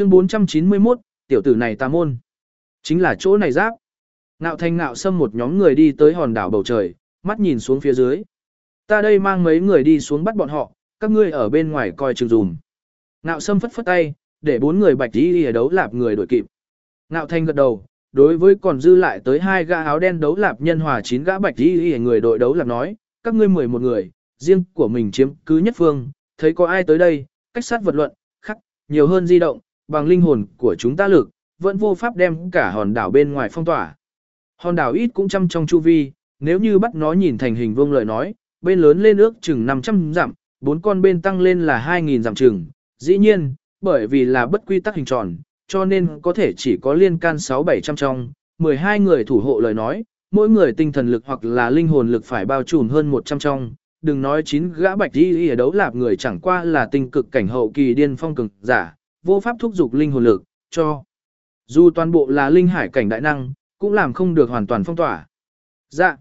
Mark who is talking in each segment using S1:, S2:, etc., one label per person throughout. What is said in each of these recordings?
S1: Chương 491, tiểu tử này tà môn. Chính là chỗ này giáp. ngạo thanh ngạo xâm một nhóm người đi tới hòn đảo bầu trời, mắt nhìn xuống phía dưới. Ta đây mang mấy người đi xuống bắt bọn họ, các ngươi ở bên ngoài coi chừng dùm. ngạo sâm phất phất tay, để bốn người bạch đi đi đấu lạp người đổi kịp. ngạo thanh gật đầu, đối với còn dư lại tới hai gã áo đen đấu lạp nhân hòa chín gã bạch đi đi người đội đấu lạp nói, các ngươi mười một người, riêng của mình chiếm cứ nhất phương, thấy có ai tới đây, cách sát vật luận, khắc, nhiều hơn di động, bằng linh hồn của chúng ta lực, vẫn vô pháp đem cả hòn đảo bên ngoài phong tỏa. Hòn đảo ít cũng chăm trong chu vi, nếu như bắt nó nhìn thành hình vuông lời nói, bên lớn lên ước chừng 500 dặm, bốn con bên tăng lên là 2.000 dặm chừng. Dĩ nhiên, bởi vì là bất quy tắc hình tròn, cho nên có thể chỉ có liên can 6-700 trong, 12 người thủ hộ lời nói, mỗi người tinh thần lực hoặc là linh hồn lực phải bao trùm hơn 100 trong. Đừng nói chín gã bạch đi ở đấu lạp người chẳng qua là tinh cực cảnh hậu kỳ điên phong cường giả, vô pháp thúc dục linh hồn lực, cho. Dù toàn bộ là linh hải cảnh đại năng, cũng làm không được hoàn toàn phong tỏa. Dạ.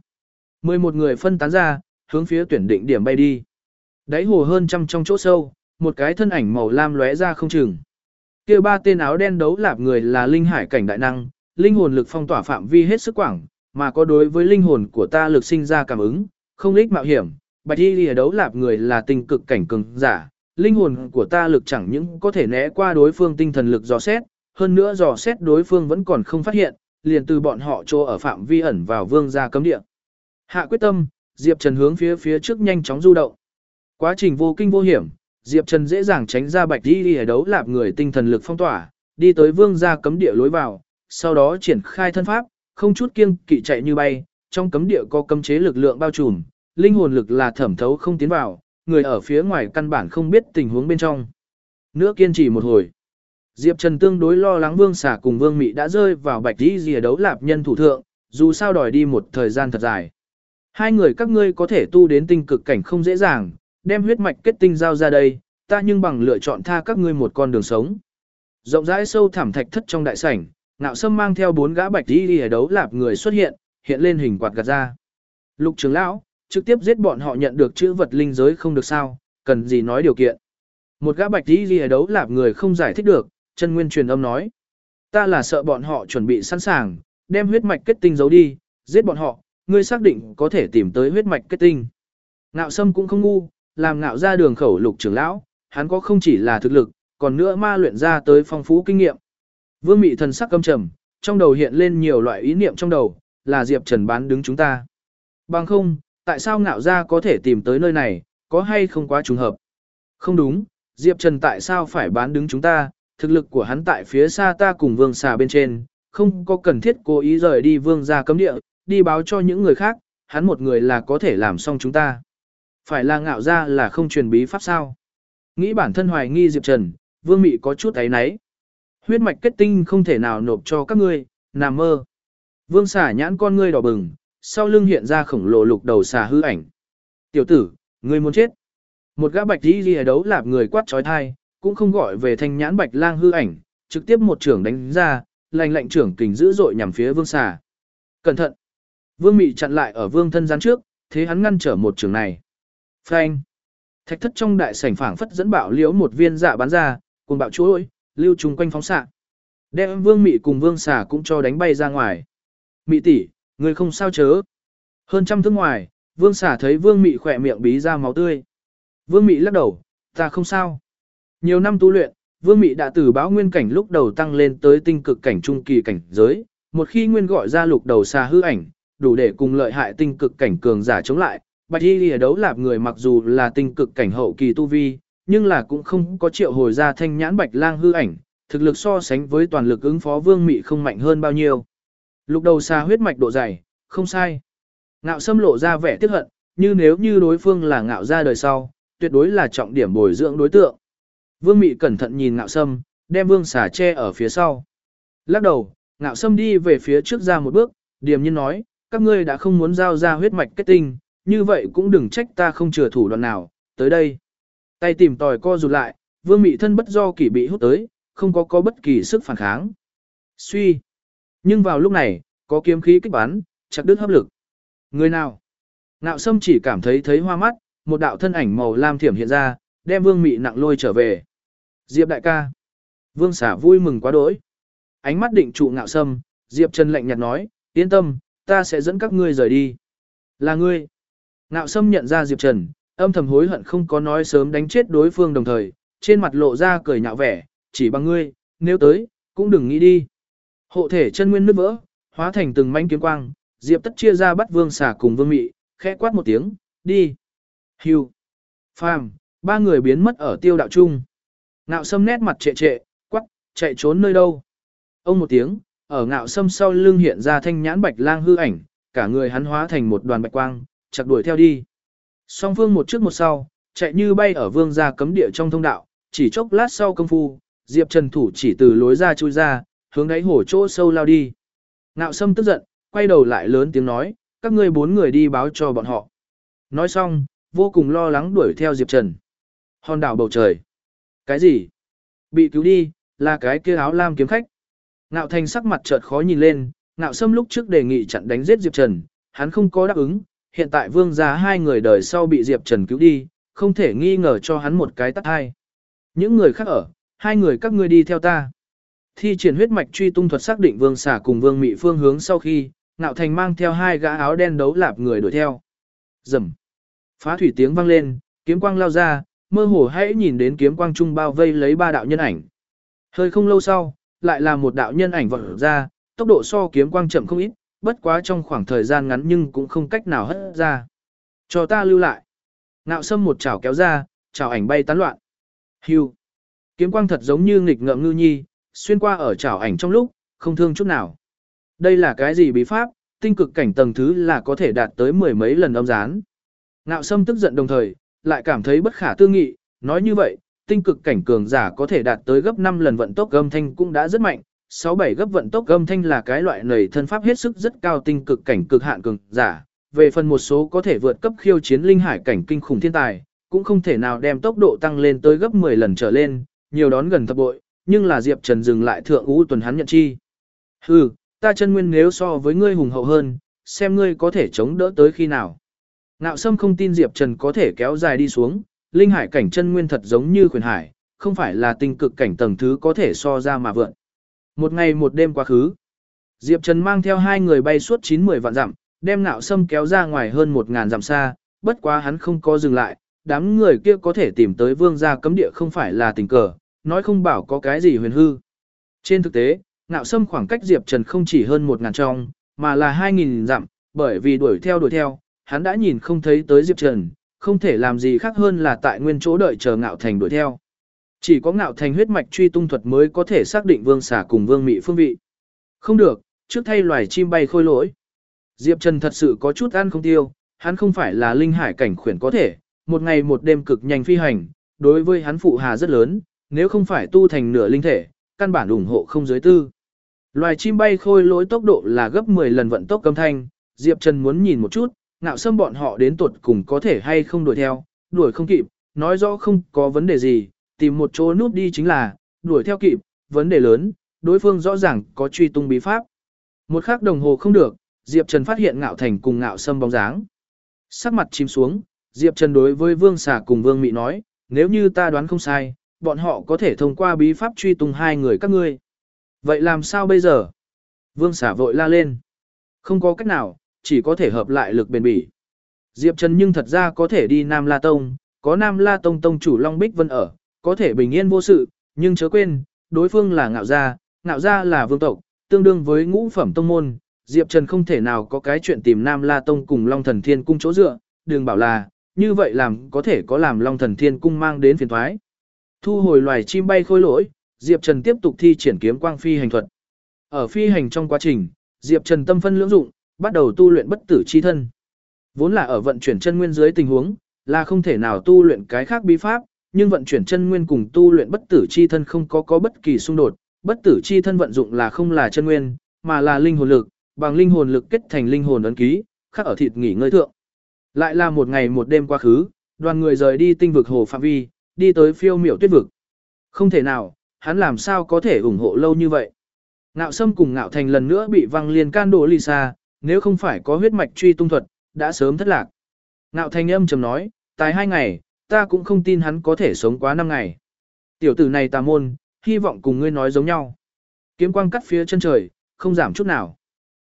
S1: 11 người phân tán ra, hướng phía tuyển định điểm bay đi. Đáy hồ hơn trăm trong chỗ sâu, một cái thân ảnh màu lam lóe ra không chừng. Kia ba tên áo đen đấu lạp người là linh hải cảnh đại năng, linh hồn lực phong tỏa phạm vi hết sức quảng, mà có đối với linh hồn của ta lực sinh ra cảm ứng, không lích mạo hiểm. Bạch y lìa đấu lạp người là tình cực cảnh cường giả, linh hồn của ta lực chẳng những có thể né qua đối phương tinh thần lực dò xét, hơn nữa dò xét đối phương vẫn còn không phát hiện, liền từ bọn họ trô ở phạm vi ẩn vào vương gia cấm địa. Hạ quyết tâm, Diệp Trần hướng phía phía trước nhanh chóng du động. Quá trình vô kinh vô hiểm, Diệp Trần dễ dàng tránh ra bạch đi đi đấu lạp người tinh thần lực phong tỏa, đi tới vương gia cấm địa lối vào, sau đó triển khai thân pháp, không chút kiêng kỵ chạy như bay, trong cấm địa có cấm chế lực lượng bao trùm, linh hồn lực là thẩm thấu không tiến vào, người ở phía ngoài căn bản không biết tình huống bên trong. Nữa kiên trì một hồi. Diệp Trần tương đối lo lắng Vương Xà cùng Vương Mị đã rơi vào bạch đi rìa đấu lạp nhân thủ thượng, dù sao đòi đi một thời gian thật dài. Hai người các ngươi có thể tu đến tinh cực cảnh không dễ dàng, đem huyết mạch kết tinh giao ra đây, ta nhưng bằng lựa chọn tha các ngươi một con đường sống. Rộng rãi sâu thẳm thạch thất trong đại sảnh, ngạo sâm mang theo bốn gã bạch đi đi đấu lạp người xuất hiện, hiện lên hình quạt gạt ra. Lục trưởng lão, trực tiếp giết bọn họ nhận được chữ vật linh giới không được sao, cần gì nói điều kiện. Một gã bạch đi đi đấu lạp người không giải thích được, chân nguyên truyền âm nói. Ta là sợ bọn họ chuẩn bị sẵn sàng, đem huyết mạch kết tinh giấu đi, giết bọn họ, ngươi xác định có thể tìm tới huyết mạch kết tinh. Ngạo sâm cũng không ngu, làm ngạo ra đường khẩu lục trưởng lão, hắn có không chỉ là thực lực, còn nữa ma luyện ra tới phong phú kinh nghiệm. Vương mị thần sắc căm trầm, trong đầu hiện lên nhiều loại ý niệm trong đầu, là Diệp Trần bán đứng chúng ta. Bằng không, tại sao ngạo gia có thể tìm tới nơi này, có hay không quá trùng hợp? Không đúng, Diệp Trần tại sao phải bán đứng chúng ta, thực lực của hắn tại phía xa ta cùng vương xà bên trên, không có cần thiết cố ý rời đi vương ra cấm địa, đi báo cho những người khác, hắn một người là có thể làm xong chúng ta. Phải là ngạo ra là không truyền bí pháp sao. Nghĩ bản thân hoài nghi Diệp Trần, vương mị có chút ấy náy. Huyết mạch kết tinh không thể nào nộp cho các ngươi, nằm mơ. Vương xà nhãn con ngươi đỏ bừng, sau lưng hiện ra khổng lồ lục đầu xà hư ảnh. Tiểu tử, ngươi muốn chết. Một gã bạch đi ghi đấu lạp người quát trói thai, cũng không gọi về thanh nhãn bạch lang hư ảnh, trực tiếp một trưởng đánh ra, lành lạnh trưởng kình dữ dội nhằm phía vương xà. Cẩn thận! Vương mị chặn lại ở vương thân gián trước, thế hắn ngăn trở một trường này. Phanh! Thạch thất trong đại sảnh phảng phất dẫn bạo liễu một viên dạ bắn ra, cùng bạo chuỗi, lưu trùng quanh phóng xạ. Đem vương mị cùng vương xà cũng cho đánh bay ra ngoài. Mị tỷ, người không sao chớ. Hơn trăm thước ngoài, vương xả thấy vương mị khỏe miệng bí ra máu tươi. Vương mị lắc đầu, ta không sao. Nhiều năm tu luyện, Vương Mị đã từ báo nguyên cảnh lúc đầu tăng lên tới tinh cực cảnh trung kỳ cảnh giới, một khi nguyên gọi ra lục đầu xa hư ảnh, đủ để cùng lợi hại tinh cực cảnh cường giả chống lại. Bạch Y Lìa đấu lạp người mặc dù là tinh cực cảnh hậu kỳ tu vi, nhưng là cũng không có triệu hồi ra thanh nhãn bạch lang hư ảnh, thực lực so sánh với toàn lực ứng phó Vương Mị không mạnh hơn bao nhiêu. Lục đầu xa huyết mạch độ dày, không sai. Ngạo Sâm lộ ra vẻ tiếc hận, như nếu như đối phương là ngạo ra đời sau, tuyệt đối là trọng điểm bồi dưỡng đối tượng. Vương Mị cẩn thận nhìn ngạo sâm, đem vương xà che ở phía sau. Lắc đầu, ngạo sâm đi về phía trước ra một bước, điềm nhiên nói, các ngươi đã không muốn giao ra huyết mạch kết tinh, như vậy cũng đừng trách ta không chừa thủ đoạn nào, tới đây. Tay tìm tòi co rụt lại, vương mị thân bất do kỷ bị hút tới, không có có bất kỳ sức phản kháng. Suy. Nhưng vào lúc này, có kiếm khí kích bắn, chặt đứt hấp lực. Người nào? Ngạo sâm chỉ cảm thấy thấy hoa mắt, một đạo thân ảnh màu lam thiểm hiện ra, đem vương mị nặng lôi trở về. Diệp đại ca. Vương xả vui mừng quá đỗi. Ánh mắt định trụ ngạo sâm, Diệp Trần lạnh nhạt nói, yên tâm, ta sẽ dẫn các ngươi rời đi. Là ngươi. Ngạo sâm nhận ra Diệp Trần, âm thầm hối hận không có nói sớm đánh chết đối phương đồng thời, trên mặt lộ ra cười nhạo vẻ, chỉ bằng ngươi, nếu tới, cũng đừng nghĩ đi. Hộ thể chân nguyên nứt vỡ, hóa thành từng manh kiếm quang, Diệp Tất chia ra bắt Vương xả cùng Vương Mị, khẽ quát một tiếng, đi. Hưu. Phàm, ba người biến mất ở tiêu đạo trung. Ngạo sâm nét mặt trệ trệ, quắc, chạy trốn nơi đâu. Ông một tiếng, ở ngạo sâm sau lưng hiện ra thanh nhãn bạch lang hư ảnh, cả người hắn hóa thành một đoàn bạch quang, chặt đuổi theo đi. Song vương một trước một sau, chạy như bay ở vương gia cấm địa trong thông đạo, chỉ chốc lát sau công phu, Diệp Trần thủ chỉ từ lối ra chui ra, hướng đáy hổ chỗ sâu lao đi. Ngạo Sâm tức giận, quay đầu lại lớn tiếng nói, các ngươi bốn người đi báo cho bọn họ. Nói xong, vô cùng lo lắng đuổi theo Diệp Trần. Hòn đảo bầu trời. Cái gì? Bị cứu đi, là cái kia áo lam kiếm khách. Ngạo Thành sắc mặt chợt khó nhìn lên, Ngạo Sâm lúc trước đề nghị chặn đánh giết Diệp Trần, hắn không có đáp ứng, hiện tại vương gia hai người đời sau bị Diệp Trần cứu đi, không thể nghi ngờ cho hắn một cái tắt hai. Những người khác ở, hai người các ngươi đi theo ta. Thi triển huyết mạch truy tung thuật xác định vương xả cùng vương mị phương hướng sau khi, Ngạo Thành mang theo hai gã áo đen đấu lạp người đuổi theo. Rầm. Phá thủy tiếng vang lên, kiếm quang lao ra, mơ hồ hãy nhìn đến kiếm quang trung bao vây lấy ba đạo nhân ảnh. Hơi không lâu sau, lại là một đạo nhân ảnh vọt ra, tốc độ so kiếm quang chậm không ít, bất quá trong khoảng thời gian ngắn nhưng cũng không cách nào hất ra. Cho ta lưu lại. Ngạo sâm một chảo kéo ra, chảo ảnh bay tán loạn. Hưu. Kiếm quang thật giống như nghịch ngợm ngư nhi, xuyên qua ở chảo ảnh trong lúc, không thương chút nào. Đây là cái gì bí pháp, tinh cực cảnh tầng thứ là có thể đạt tới mười mấy lần âm gián. Ngạo sâm tức giận đồng thời, lại cảm thấy bất khả tư nghị, nói như vậy, tinh cực cảnh cường giả có thể đạt tới gấp 5 lần vận tốc âm thanh cũng đã rất mạnh, 6-7 gấp vận tốc âm thanh là cái loại nầy thân pháp hết sức rất cao tinh cực cảnh cực hạn cường giả, về phần một số có thể vượt cấp khiêu chiến linh hải cảnh kinh khủng thiên tài, cũng không thể nào đem tốc độ tăng lên tới gấp 10 lần trở lên, nhiều đón gần thập bội, nhưng là Diệp Trần dừng lại thượng ú tuần hắn nhận chi. Hừ, ta chân nguyên nếu so với ngươi hùng hậu hơn, xem ngươi có thể chống đỡ tới khi nào. Ngạo Sâm không tin Diệp Trần có thể kéo dài đi xuống, linh hải cảnh chân nguyên thật giống như Quyền hải, không phải là tinh cực cảnh tầng thứ có thể so ra mà vượn. Một ngày một đêm quá khứ, Diệp Trần mang theo hai người bay suốt 90 vạn dặm, đem Ngạo Sâm kéo ra ngoài hơn 1000 dặm xa, bất quá hắn không có dừng lại, đám người kia có thể tìm tới vương gia cấm địa không phải là tình cờ, nói không bảo có cái gì huyền hư. Trên thực tế, Ngạo Sâm khoảng cách Diệp Trần không chỉ hơn 1000 trong, mà là 2000 dặm, bởi vì đuổi theo đuổi theo, hắn đã nhìn không thấy tới Diệp Trần, không thể làm gì khác hơn là tại nguyên chỗ đợi chờ ngạo thành đuổi theo. Chỉ có ngạo thành huyết mạch truy tung thuật mới có thể xác định vương xả cùng vương mị phương vị. Không được, trước thay loài chim bay khôi lỗi. Diệp Trần thật sự có chút ăn không tiêu, hắn không phải là linh hải cảnh khuyển có thể, một ngày một đêm cực nhanh phi hành, đối với hắn phụ hà rất lớn, nếu không phải tu thành nửa linh thể, căn bản ủng hộ không giới tư. Loài chim bay khôi lỗi tốc độ là gấp 10 lần vận tốc âm thanh, Diệp Trần muốn nhìn một chút, ngạo sâm bọn họ đến tuột cùng có thể hay không đuổi theo, đuổi không kịp, nói rõ không có vấn đề gì, tìm một chỗ núp đi chính là, đuổi theo kịp, vấn đề lớn, đối phương rõ ràng có truy tung bí pháp. Một khắc đồng hồ không được, Diệp Trần phát hiện ngạo thành cùng ngạo sâm bóng dáng. Sắc mặt chìm xuống, Diệp Trần đối với Vương Xà cùng Vương Mị nói, nếu như ta đoán không sai, bọn họ có thể thông qua bí pháp truy tung hai người các ngươi. Vậy làm sao bây giờ? Vương Xà vội la lên. Không có cách nào, chỉ có thể hợp lại lực bền bỉ. Diệp Trần nhưng thật ra có thể đi Nam La Tông, có Nam La Tông Tông chủ Long Bích Vân ở, có thể bình yên vô sự, nhưng chớ quên, đối phương là ngạo gia, ngạo gia là vương tộc, tương đương với ngũ phẩm tông môn, Diệp Trần không thể nào có cái chuyện tìm Nam La Tông cùng Long Thần Thiên Cung chỗ dựa, đừng bảo là, như vậy làm có thể có làm Long Thần Thiên Cung mang đến phiền thoái. Thu hồi loài chim bay khôi lỗi, Diệp Trần tiếp tục thi triển kiếm quang phi hành thuật. Ở phi hành trong quá trình, Diệp Trần tâm phân lưỡng dụng, bắt đầu tu luyện bất tử chi thân. Vốn là ở vận chuyển chân nguyên dưới tình huống, là không thể nào tu luyện cái khác bí pháp, nhưng vận chuyển chân nguyên cùng tu luyện bất tử chi thân không có có bất kỳ xung đột, bất tử chi thân vận dụng là không là chân nguyên, mà là linh hồn lực, bằng linh hồn lực kết thành linh hồn ấn ký, khắc ở thịt nghỉ ngơi thượng. Lại là một ngày một đêm quá khứ, đoàn người rời đi tinh vực hồ phạm vi, đi tới phiêu miểu tuyết vực. Không thể nào, hắn làm sao có thể ủng hộ lâu như vậy. Ngạo Sâm cùng Ngạo Thành lần nữa bị văng liền can đổ ly xa, nếu không phải có huyết mạch truy tung thuật, đã sớm thất lạc. Ngạo thành âm trầm nói, tài hai ngày, ta cũng không tin hắn có thể sống quá năm ngày. Tiểu tử này tà môn, hy vọng cùng ngươi nói giống nhau. Kiếm quang cắt phía chân trời, không giảm chút nào.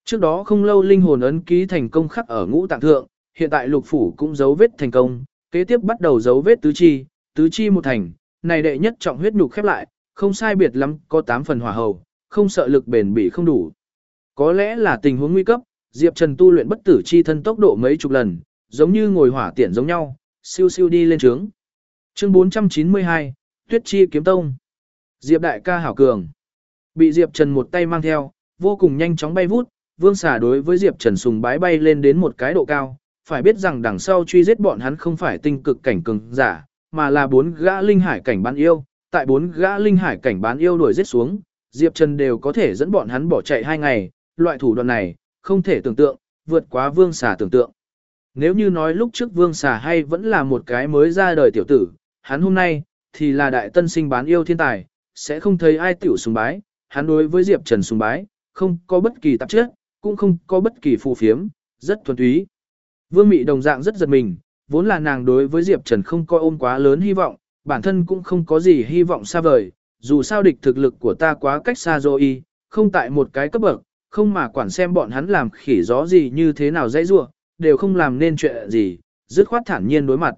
S1: Trước đó không lâu linh hồn ấn ký thành công khắc ở ngũ tạng thượng, hiện tại lục phủ cũng dấu vết thành công, kế tiếp bắt đầu dấu vết tứ chi, tứ chi một thành, này đệ nhất trọng huyết nhục khép lại, không sai biệt lắm, có 8 phần hỏa hầu, không sợ lực bền bị không đủ. Có lẽ là tình huống nguy cấp, Diệp Trần tu luyện bất tử chi thân tốc độ mấy chục lần, giống như ngồi hỏa tiện giống nhau, siêu siêu đi lên trướng. Chương 492, Tuyết Chi Kiếm Tông. Diệp đại ca hảo cường. Bị Diệp Trần một tay mang theo, vô cùng nhanh chóng bay vút, Vương Xà đối với Diệp Trần sùng bái bay lên đến một cái độ cao, phải biết rằng đằng sau truy giết bọn hắn không phải tinh cực cảnh cường giả, mà là bốn gã linh hải cảnh bán yêu, tại bốn gã linh hải cảnh bán yêu đuổi giết xuống, Diệp Trần đều có thể dẫn bọn hắn bỏ chạy hai ngày, loại thủ đoạn này, không thể tưởng tượng, vượt quá Vương Xà tưởng tượng. Nếu như nói lúc trước Vương Xà hay vẫn là một cái mới ra đời tiểu tử, hắn hôm nay, thì là đại tân sinh bán yêu thiên tài, sẽ không thấy ai tiểu sùng bái, hắn đối với Diệp Trần sùng bái, không có bất kỳ tạp chất, cũng không có bất kỳ phù phiếm, rất thuần túy. Vương Mị đồng dạng rất giật mình, vốn là nàng đối với Diệp Trần không coi ôm quá lớn hy vọng, bản thân cũng không có gì hy vọng xa vời, dù sao địch thực lực của ta quá cách xa rồi, không tại một cái cấp bậc, không mà quản xem bọn hắn làm khỉ gió gì như thế nào dãy rua, đều không làm nên chuyện gì, dứt khoát thản nhiên đối mặt.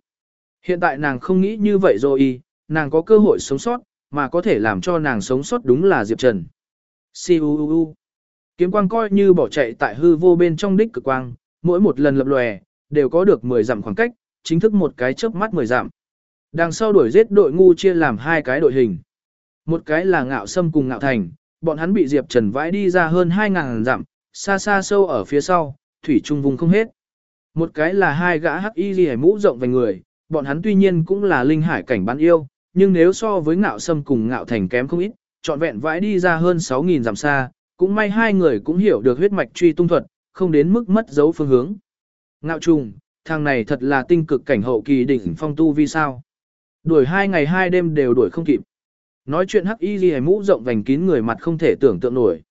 S1: Hiện tại nàng không nghĩ như vậy rồi, nàng có cơ hội sống sót, mà có thể làm cho nàng sống sót đúng là Diệp Trần. Siu Kiếm quang coi như bỏ chạy tại hư vô bên trong đích cực quang, mỗi một lần lập lòe, đều có được 10 dặm khoảng cách, chính thức một cái chớp mắt 10 dặm. Đằng sau đuổi giết đội ngu chia làm hai cái đội hình. Một cái là ngạo sâm cùng ngạo thành, bọn hắn bị Diệp Trần vãi đi ra hơn 2.000 dặm, xa xa sâu ở phía sau, thủy trung vùng không hết. Một cái là hai gã hắc y ghi mũ rộng về người, bọn hắn tuy nhiên cũng là linh hải cảnh bán yêu, nhưng nếu so với ngạo sâm cùng ngạo thành kém không ít, trọn vẹn vãi đi ra hơn 6.000 dặm xa, cũng may hai người cũng hiểu được huyết mạch truy tung thuật, không đến mức mất dấu phương hướng. Ngạo trùng, thằng này thật là tinh cực cảnh hậu kỳ đỉnh phong tu vi sao. Đuổi hai ngày hai đêm đều đuổi không kịp. Nói chuyện hắc y ghi mũ rộng vành kín người mặt không thể tưởng tượng nổi.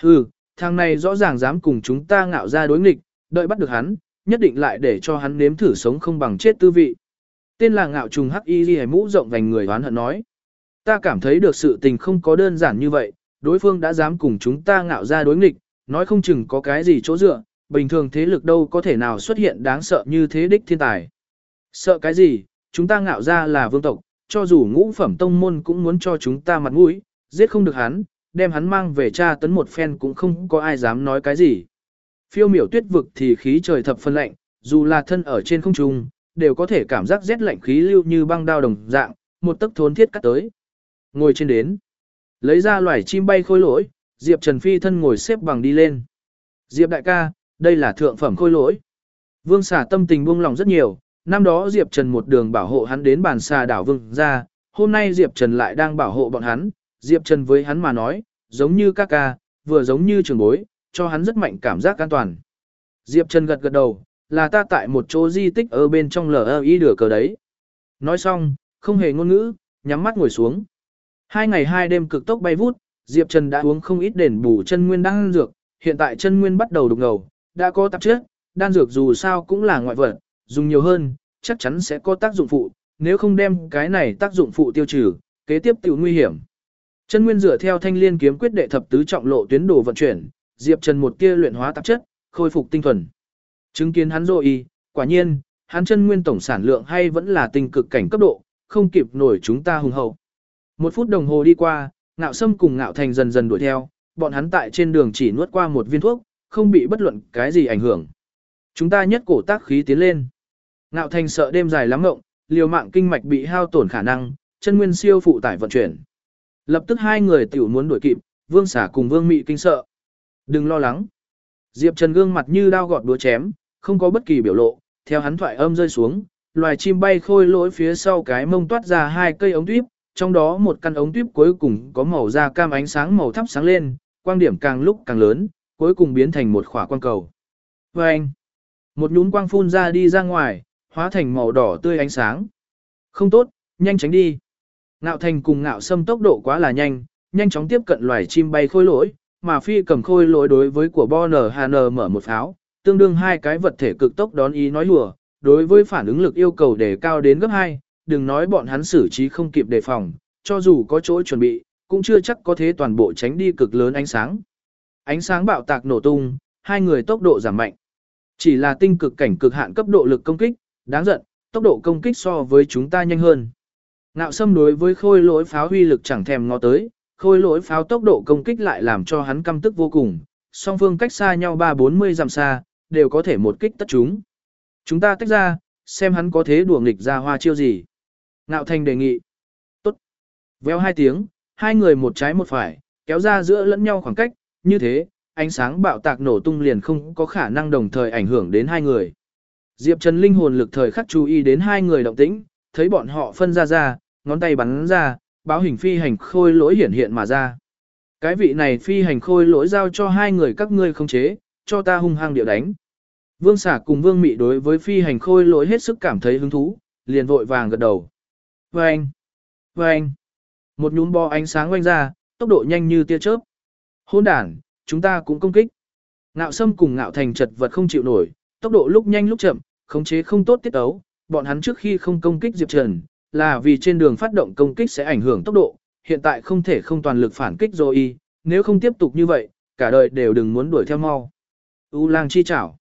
S1: Hừ, thằng này rõ ràng dám cùng chúng ta ngạo ra đối nghịch, đợi bắt được hắn, nhất định lại để cho hắn nếm thử sống không bằng chết tư vị. Tên là ngạo trùng hắc y ghi mũ rộng vành người oán hận nói. Ta cảm thấy được sự tình không có đơn giản như vậy, đối phương đã dám cùng chúng ta ngạo ra đối nghịch, nói không chừng có cái gì chỗ dựa, bình thường thế lực đâu có thể nào xuất hiện đáng sợ như thế đích thiên tài. Sợ cái gì, chúng ta ngạo ra là vương tộc, cho dù ngũ phẩm tông môn cũng muốn cho chúng ta mặt mũi, giết không được hắn, đem hắn mang về tra tấn một phen cũng không có ai dám nói cái gì. Phiêu miểu tuyết vực thì khí trời thập phân lạnh, dù là thân ở trên không trung, đều có thể cảm giác rét lạnh khí lưu như băng đao đồng dạng, một tấc thốn thiết cắt tới. Ngồi trên đến, lấy ra loài chim bay khôi lỗi, Diệp Trần Phi thân ngồi xếp bằng đi lên. Diệp đại ca, đây là thượng phẩm khôi lỗi. Vương xà tâm tình buông lòng rất nhiều, năm đó Diệp Trần một đường bảo hộ hắn đến bàn xà đảo vương ra, hôm nay Diệp Trần lại đang bảo hộ bọn hắn, Diệp Trần với hắn mà nói, giống như ca ca, vừa giống như trường bối, cho hắn rất mạnh cảm giác an toàn. Diệp Trần gật gật đầu, là ta tại một chỗ di tích ở bên trong LI đửa cờ đấy. Nói xong, không hề ngôn ngữ, nhắm mắt ngồi xuống. Hai ngày hai đêm cực tốc bay vút, Diệp Trần đã uống không ít đền bù chân nguyên đang dược, hiện tại chân nguyên bắt đầu đục ngầu, đã có tạp chất, đan dược dù sao cũng là ngoại vật, dùng nhiều hơn, chắc chắn sẽ có tác dụng phụ, nếu không đem cái này tác dụng phụ tiêu trừ, kế tiếp tiểu nguy hiểm. Chân nguyên dựa theo thanh liên kiếm quyết đệ thập tứ trọng lộ tuyến đồ vận chuyển, Diệp Trần một tia luyện hóa tạp chất, khôi phục tinh thuần. Chứng kiến hắn rồi, quả nhiên, hắn chân nguyên tổng sản lượng hay vẫn là tinh cực cảnh cấp độ, không kịp nổi chúng ta hùng hậu. Một phút đồng hồ đi qua, ngạo sâm cùng ngạo thành dần dần đuổi theo, bọn hắn tại trên đường chỉ nuốt qua một viên thuốc, không bị bất luận cái gì ảnh hưởng. Chúng ta nhất cổ tác khí tiến lên. Ngạo thành sợ đêm dài lắm ngộng, liều mạng kinh mạch bị hao tổn khả năng, chân nguyên siêu phụ tải vận chuyển. Lập tức hai người tiểu muốn đuổi kịp, vương xả cùng vương mị kinh sợ. Đừng lo lắng. Diệp Trần gương mặt như đao gọt đúa chém, không có bất kỳ biểu lộ, theo hắn thoại âm rơi xuống, loài chim bay khôi lỗi phía sau cái mông toát ra hai cây ống tuyếp, trong đó một căn ống tuyếp cuối cùng có màu da cam ánh sáng màu thắp sáng lên, quang điểm càng lúc càng lớn, cuối cùng biến thành một khỏa quang cầu. Và anh, một nhún quang phun ra đi ra ngoài, hóa thành màu đỏ tươi ánh sáng. Không tốt, nhanh tránh đi. Ngạo thành cùng ngạo sâm tốc độ quá là nhanh, nhanh chóng tiếp cận loài chim bay khôi lỗi, mà phi cầm khôi lỗi đối với của Bo NHN mở một pháo, tương đương hai cái vật thể cực tốc đón ý nói lùa, đối với phản ứng lực yêu cầu đề cao đến gấp 2, đừng nói bọn hắn xử trí không kịp đề phòng, cho dù có chỗ chuẩn bị, cũng chưa chắc có thế toàn bộ tránh đi cực lớn ánh sáng. Ánh sáng bạo tạc nổ tung, hai người tốc độ giảm mạnh. Chỉ là tinh cực cảnh cực hạn cấp độ lực công kích, đáng giận, tốc độ công kích so với chúng ta nhanh hơn. Ngạo Sâm đối với khôi lỗi pháo huy lực chẳng thèm ngó tới, khôi lỗi pháo tốc độ công kích lại làm cho hắn căm tức vô cùng, song phương cách xa nhau 3-40 dặm xa, đều có thể một kích tất chúng. Chúng ta tách ra, xem hắn có thế đùa nghịch ra hoa chiêu gì. Ngạo Thành đề nghị. Tốt. Veo hai tiếng, hai người một trái một phải, kéo ra giữa lẫn nhau khoảng cách, như thế, ánh sáng bạo tạc nổ tung liền không có khả năng đồng thời ảnh hưởng đến hai người. Diệp Trần linh hồn lực thời khắc chú ý đến hai người động tĩnh, thấy bọn họ phân ra ra, ngón tay bắn ra, báo hình phi hành khôi lỗi hiển hiện mà ra. Cái vị này phi hành khôi lỗi giao cho hai người các ngươi không chế, cho ta hung hăng điệu đánh. Vương xả cùng vương mị đối với phi hành khôi lỗi hết sức cảm thấy hứng thú, liền vội vàng gật đầu. Vâng! Vâng! Một nhún bò ánh sáng quanh ra, tốc độ nhanh như tia chớp. Hôn đàn, chúng ta cũng công kích. Ngạo sâm cùng ngạo thành chật vật không chịu nổi, tốc độ lúc nhanh lúc chậm, khống chế không tốt tiết ấu. Bọn hắn trước khi không công kích Diệp Trần, là vì trên đường phát động công kích sẽ ảnh hưởng tốc độ, hiện tại không thể không toàn lực phản kích rồi nếu không tiếp tục như vậy, cả đời đều đừng muốn đuổi theo mau. U lang chi chảo.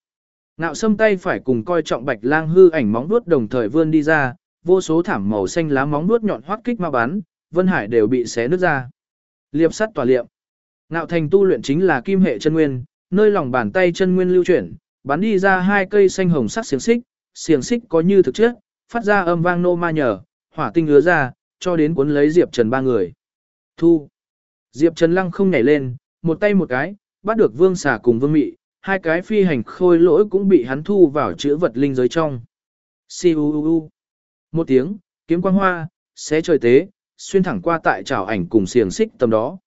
S1: Ngạo sâm tay phải cùng coi trọng bạch lang hư ảnh móng vuốt đồng thời vươn đi ra, vô số thảm màu xanh lá móng vuốt nhọn hoắt kích ma bắn, Vân Hải đều bị xé nứt ra. Liệp sắt tỏa liệm. Ngạo thành tu luyện chính là kim hệ chân nguyên, nơi lòng bàn tay chân nguyên lưu chuyển, bắn đi ra hai cây xanh hồng sắc xiềng xích, xiềng xích có như thực chất, phát ra âm vang nô ma nhở, hỏa tinh ứa ra, cho đến cuốn lấy Diệp Trần ba người. Thu. Diệp Trần lăng không nhảy lên, một tay một cái, bắt được vương xà cùng vương mị, hai cái phi hành khôi lỗi cũng bị hắn thu vào chữ vật linh giới trong. Siu Một tiếng, kiếm quang hoa, xé trời tế, xuyên thẳng qua tại trảo ảnh cùng xiềng xích tầm đó.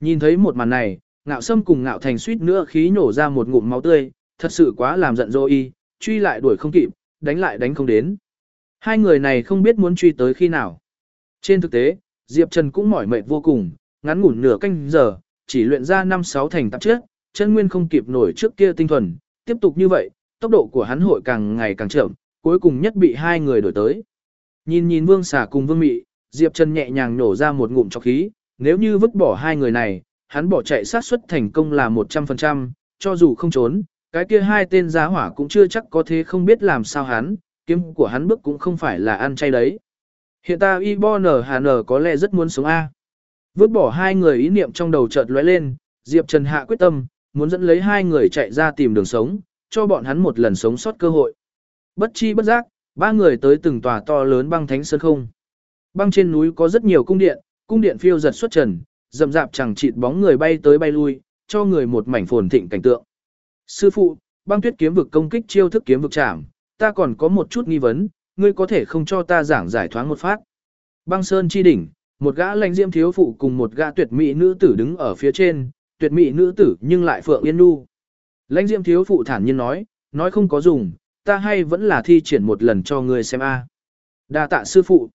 S1: Nhìn thấy một màn này, ngạo sâm cùng ngạo thành suýt nữa khí nhổ ra một ngụm máu tươi, thật sự quá làm giận dô y, truy lại đuổi không kịp, đánh lại đánh không đến. Hai người này không biết muốn truy tới khi nào. Trên thực tế, Diệp Trần cũng mỏi mệt vô cùng, ngắn ngủn nửa canh giờ, chỉ luyện ra 5-6 thành tạp chất, chân nguyên không kịp nổi trước kia tinh thuần, tiếp tục như vậy, tốc độ của hắn hội càng ngày càng chậm, cuối cùng nhất bị hai người đổi tới. Nhìn nhìn Vương Xà cùng Vương Mị, Diệp Trần nhẹ nhàng nổ ra một ngụm cho khí, nếu như vứt bỏ hai người này, hắn bỏ chạy sát suất thành công là 100%, cho dù không trốn, cái kia hai tên giá hỏa cũng chưa chắc có thế không biết làm sao hắn, kiếm của hắn bước cũng không phải là ăn chay đấy. Hiện ta Ibon Hà có lẽ rất muốn sống A. Vứt bỏ hai người ý niệm trong đầu chợt lóe lên, Diệp Trần hạ quyết tâm, muốn dẫn lấy hai người chạy ra tìm đường sống, cho bọn hắn một lần sống sót cơ hội. Bất chi bất giác, ba người tới từng tòa to lớn băng thánh sơn không. Băng trên núi có rất nhiều cung điện, cung điện phiêu giật xuất trần, rậm rạp chẳng chịt bóng người bay tới bay lui, cho người một mảnh phồn thịnh cảnh tượng. Sư phụ, băng tuyết kiếm vực công kích chiêu thức kiếm vực chạm, ta còn có một chút nghi vấn, ngươi có thể không cho ta giảng giải thoáng một phát. Băng sơn chi đỉnh, một gã lãnh diễm thiếu phụ cùng một gã tuyệt mỹ nữ tử đứng ở phía trên, tuyệt mỹ nữ tử nhưng lại phượng yên nu. Lãnh diễm thiếu phụ thản nhiên nói, nói không có dùng, ta hay vẫn là thi triển một lần cho ngươi xem a. Đa tạ sư phụ.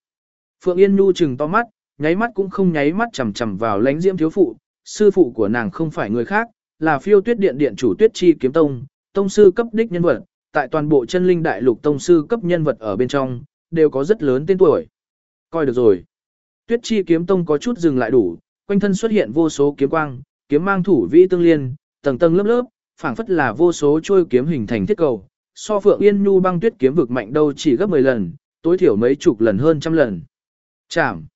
S1: Phượng Yên Nu chừng to mắt, nháy mắt cũng không nháy mắt chằm chằm vào lãnh diễm thiếu phụ, sư phụ của nàng không phải người khác, là phiêu tuyết điện điện chủ tuyết chi kiếm tông, tông sư cấp đích nhân vật, tại toàn bộ chân linh đại lục tông sư cấp nhân vật ở bên trong, đều có rất lớn tên tuổi. Coi được rồi. Tuyết chi kiếm tông có chút dừng lại đủ, quanh thân xuất hiện vô số kiếm quang, kiếm mang thủ vi tương liên, tầng tầng lớp lớp, phảng phất là vô số trôi kiếm hình thành thiết cầu. So Phượng Yên Nhu băng tuyết kiếm vực mạnh đâu chỉ gấp 10 lần, tối thiểu mấy chục lần hơn trăm lần. chảm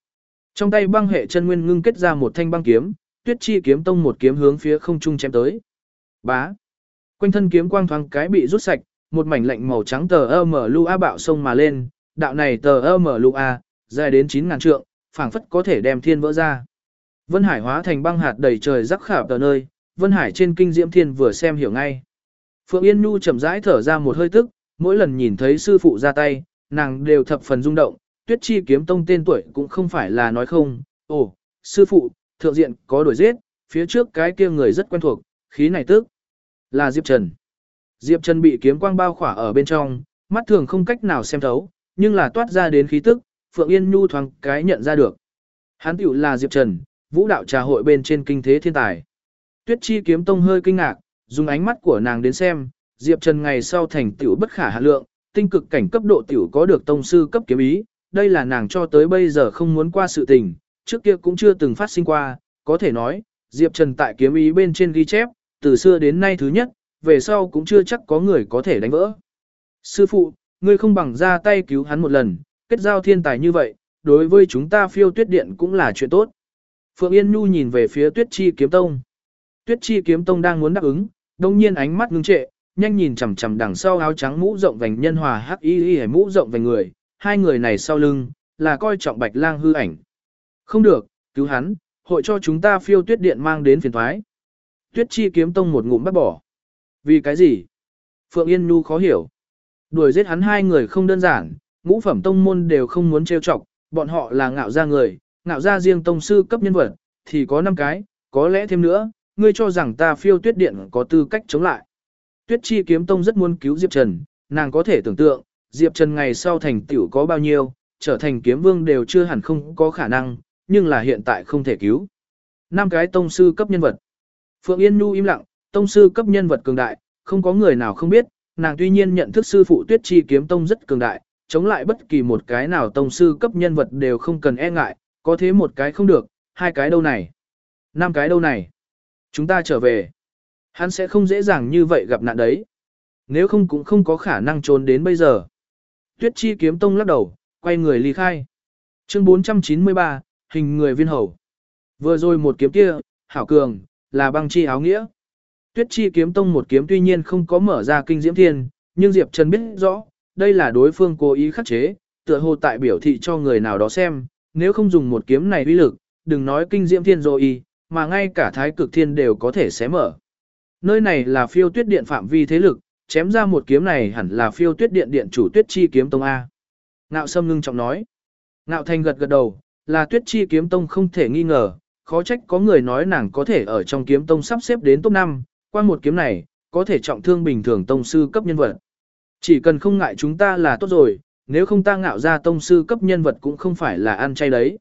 S1: trong tay băng hệ chân nguyên ngưng kết ra một thanh băng kiếm, Tuyết chi kiếm tông một kiếm hướng phía không trung chém tới. Bá. Quanh thân kiếm quang thoáng cái bị rút sạch, một mảnh lạnh màu trắng tờ âm lu a bạo sông mà lên, đạo này tờ âm lu a, dài đến 9.000 trượng, phảng phất có thể đem thiên vỡ ra. Vân Hải hóa thành băng hạt đầy trời rắc khảo tờ nơi, Vân Hải trên kinh diễm thiên vừa xem hiểu ngay. Phượng Yên Nhu chậm rãi thở ra một hơi tức, mỗi lần nhìn thấy sư phụ ra tay, nàng đều thập phần rung động, tuyết chi kiếm tông tên tuổi cũng không phải là nói không, ồ, sư phụ, thượng diện có đổi giết, phía trước cái kia người rất quen thuộc, khí này tức, là Diệp Trần. Diệp Trần bị kiếm quang bao khỏa ở bên trong, mắt thường không cách nào xem thấu, nhưng là toát ra đến khí tức, Phượng Yên Nhu thoáng cái nhận ra được. Hắn tiểu là Diệp Trần, vũ đạo trà hội bên trên kinh thế thiên tài. Tuyết Chi kiếm tông hơi kinh ngạc, dùng ánh mắt của nàng đến xem, Diệp Trần ngày sau thành tiểu bất khả hạ lượng, tinh cực cảnh cấp độ tiểu có được tông sư cấp kiếm ý, đây là nàng cho tới bây giờ không muốn qua sự tình, trước kia cũng chưa từng phát sinh qua, có thể nói, Diệp Trần tại kiếm ý bên trên ghi chép, từ xưa đến nay thứ nhất, về sau cũng chưa chắc có người có thể đánh vỡ. Sư phụ, ngươi không bằng ra tay cứu hắn một lần, kết giao thiên tài như vậy, đối với chúng ta phiêu tuyết điện cũng là chuyện tốt. Phượng Yên Nhu nhìn về phía tuyết chi kiếm tông. Tuyết chi kiếm tông đang muốn đáp ứng, đồng nhiên ánh mắt ngưng trệ, nhanh nhìn chằm chằm đằng sau áo trắng mũ rộng vành nhân hòa hắc y y mũ rộng vành người, hai người này sau lưng, là coi trọng bạch lang hư ảnh. Không được, cứu hắn, hội cho chúng ta phiêu tuyết điện mang đến phiền thoái. Tuyết chi kiếm tông một ngụm bắt bỏ. Vì cái gì? Phượng Yên Nhu khó hiểu. Đuổi giết hắn hai người không đơn giản, ngũ phẩm tông môn đều không muốn trêu chọc, bọn họ là ngạo gia người, ngạo gia riêng tông sư cấp nhân vật, thì có 5 cái, có lẽ thêm nữa, ngươi cho rằng ta phiêu tuyết điện có tư cách chống lại. Tuyết chi kiếm tông rất muốn cứu Diệp Trần, nàng có thể tưởng tượng, Diệp Trần ngày sau thành tiểu có bao nhiêu, trở thành kiếm vương đều chưa hẳn không có khả năng, nhưng là hiện tại không thể cứu. Năm cái tông sư cấp nhân vật. Phượng Yên Nhu im lặng, tông sư cấp nhân vật cường đại, không có người nào không biết, nàng tuy nhiên nhận thức sư phụ Tuyết Chi kiếm tông rất cường đại, chống lại bất kỳ một cái nào tông sư cấp nhân vật đều không cần e ngại, có thế một cái không được, hai cái đâu này, năm cái đâu này. Chúng ta trở về. Hắn sẽ không dễ dàng như vậy gặp nạn đấy. Nếu không cũng không có khả năng trốn đến bây giờ. Tuyết chi kiếm tông lắc đầu, quay người ly khai. Chương 493, hình người viên hầu. Vừa rồi một kiếm kia, hảo cường, là băng chi áo nghĩa. Tuyết chi kiếm tông một kiếm tuy nhiên không có mở ra kinh diễm thiên, nhưng Diệp Trần biết rõ, đây là đối phương cố ý khắc chế, tựa hồ tại biểu thị cho người nào đó xem, nếu không dùng một kiếm này uy lực, đừng nói kinh diễm thiên rồi mà ngay cả thái cực thiên đều có thể xé mở. Nơi này là phiêu tuyết điện phạm vi thế lực, chém ra một kiếm này hẳn là phiêu tuyết điện điện chủ tuyết chi kiếm tông A. Ngạo Sâm ngưng trọng nói. Ngạo Thành gật gật đầu, là tuyết chi kiếm tông không thể nghi ngờ, khó trách có người nói nàng có thể ở trong kiếm tông sắp xếp đến top 5, qua một kiếm này, có thể trọng thương bình thường tông sư cấp nhân vật. Chỉ cần không ngại chúng ta là tốt rồi, nếu không ta ngạo ra tông sư cấp nhân vật cũng không phải là ăn chay đấy.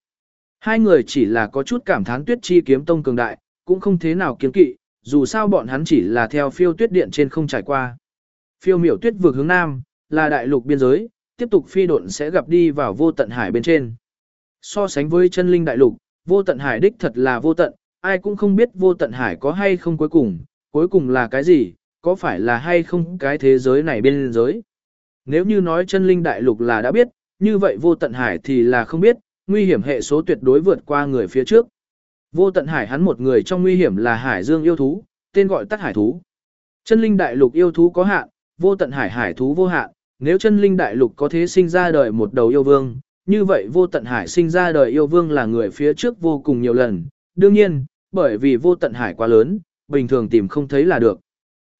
S1: Hai người chỉ là có chút cảm thán tuyết chi kiếm tông cường đại, cũng không thế nào kiếm kỵ, dù sao bọn hắn chỉ là theo phiêu tuyết điện trên không trải qua. Phiêu miểu tuyết vượt hướng nam, là đại lục biên giới, tiếp tục phi độn sẽ gặp đi vào vô tận hải bên trên. So sánh với chân linh đại lục, vô tận hải đích thật là vô tận, ai cũng không biết vô tận hải có hay không cuối cùng, cuối cùng là cái gì, có phải là hay không cái thế giới này bên giới. Nếu như nói chân linh đại lục là đã biết, như vậy vô tận hải thì là không biết, nguy hiểm hệ số tuyệt đối vượt qua người phía trước. Vô tận hải hắn một người trong nguy hiểm là hải dương yêu thú, tên gọi tắt hải thú. Chân linh đại lục yêu thú có hạn, vô tận hải hải thú vô hạn, nếu chân linh đại lục có thế sinh ra đời một đầu yêu vương, như vậy vô tận hải sinh ra đời yêu vương là người phía trước vô cùng nhiều lần. Đương nhiên, bởi vì vô tận hải quá lớn, bình thường tìm không thấy là được.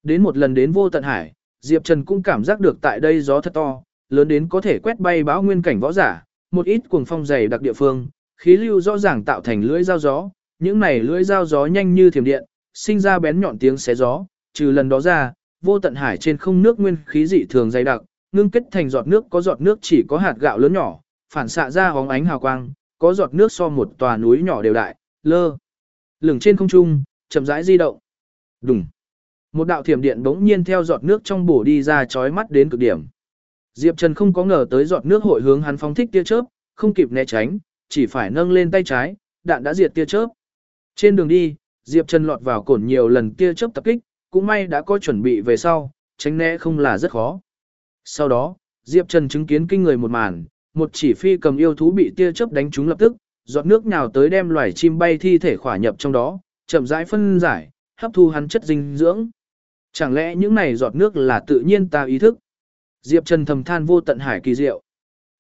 S1: Đến một lần đến vô tận hải, Diệp Trần cũng cảm giác được tại đây gió thật to, lớn đến có thể quét bay báo nguyên cảnh võ giả, một ít cuồng phong dày đặc địa phương, khí lưu rõ ràng tạo thành lưỡi dao gió, những này lưỡi dao gió nhanh như thiểm điện, sinh ra bén nhọn tiếng xé gió, trừ lần đó ra, vô tận hải trên không nước nguyên khí dị thường dày đặc, ngưng kết thành giọt nước có giọt nước chỉ có hạt gạo lớn nhỏ, phản xạ ra hóng ánh hào quang, có giọt nước so một tòa núi nhỏ đều đại, lơ. Lửng trên không trung, chậm rãi di động. Đùng. Một đạo thiểm điện bỗng nhiên theo giọt nước trong bổ đi ra chói mắt đến cực điểm. Diệp Trần không có ngờ tới giọt nước hội hướng hắn phóng thích tia chớp, không kịp né tránh, chỉ phải nâng lên tay trái, đạn đã diệt tia chớp. Trên đường đi, Diệp Trần lọt vào cổn nhiều lần tia chớp tập kích, cũng may đã có chuẩn bị về sau, tránh né không là rất khó. Sau đó, Diệp Trần chứng kiến kinh người một màn, một chỉ phi cầm yêu thú bị tia chớp đánh trúng lập tức, giọt nước nhào tới đem loài chim bay thi thể khỏa nhập trong đó, chậm rãi phân giải, hấp thu hắn chất dinh dưỡng. Chẳng lẽ những này giọt nước là tự nhiên ta ý thức? Diệp Trần thầm than vô tận hải kỳ diệu.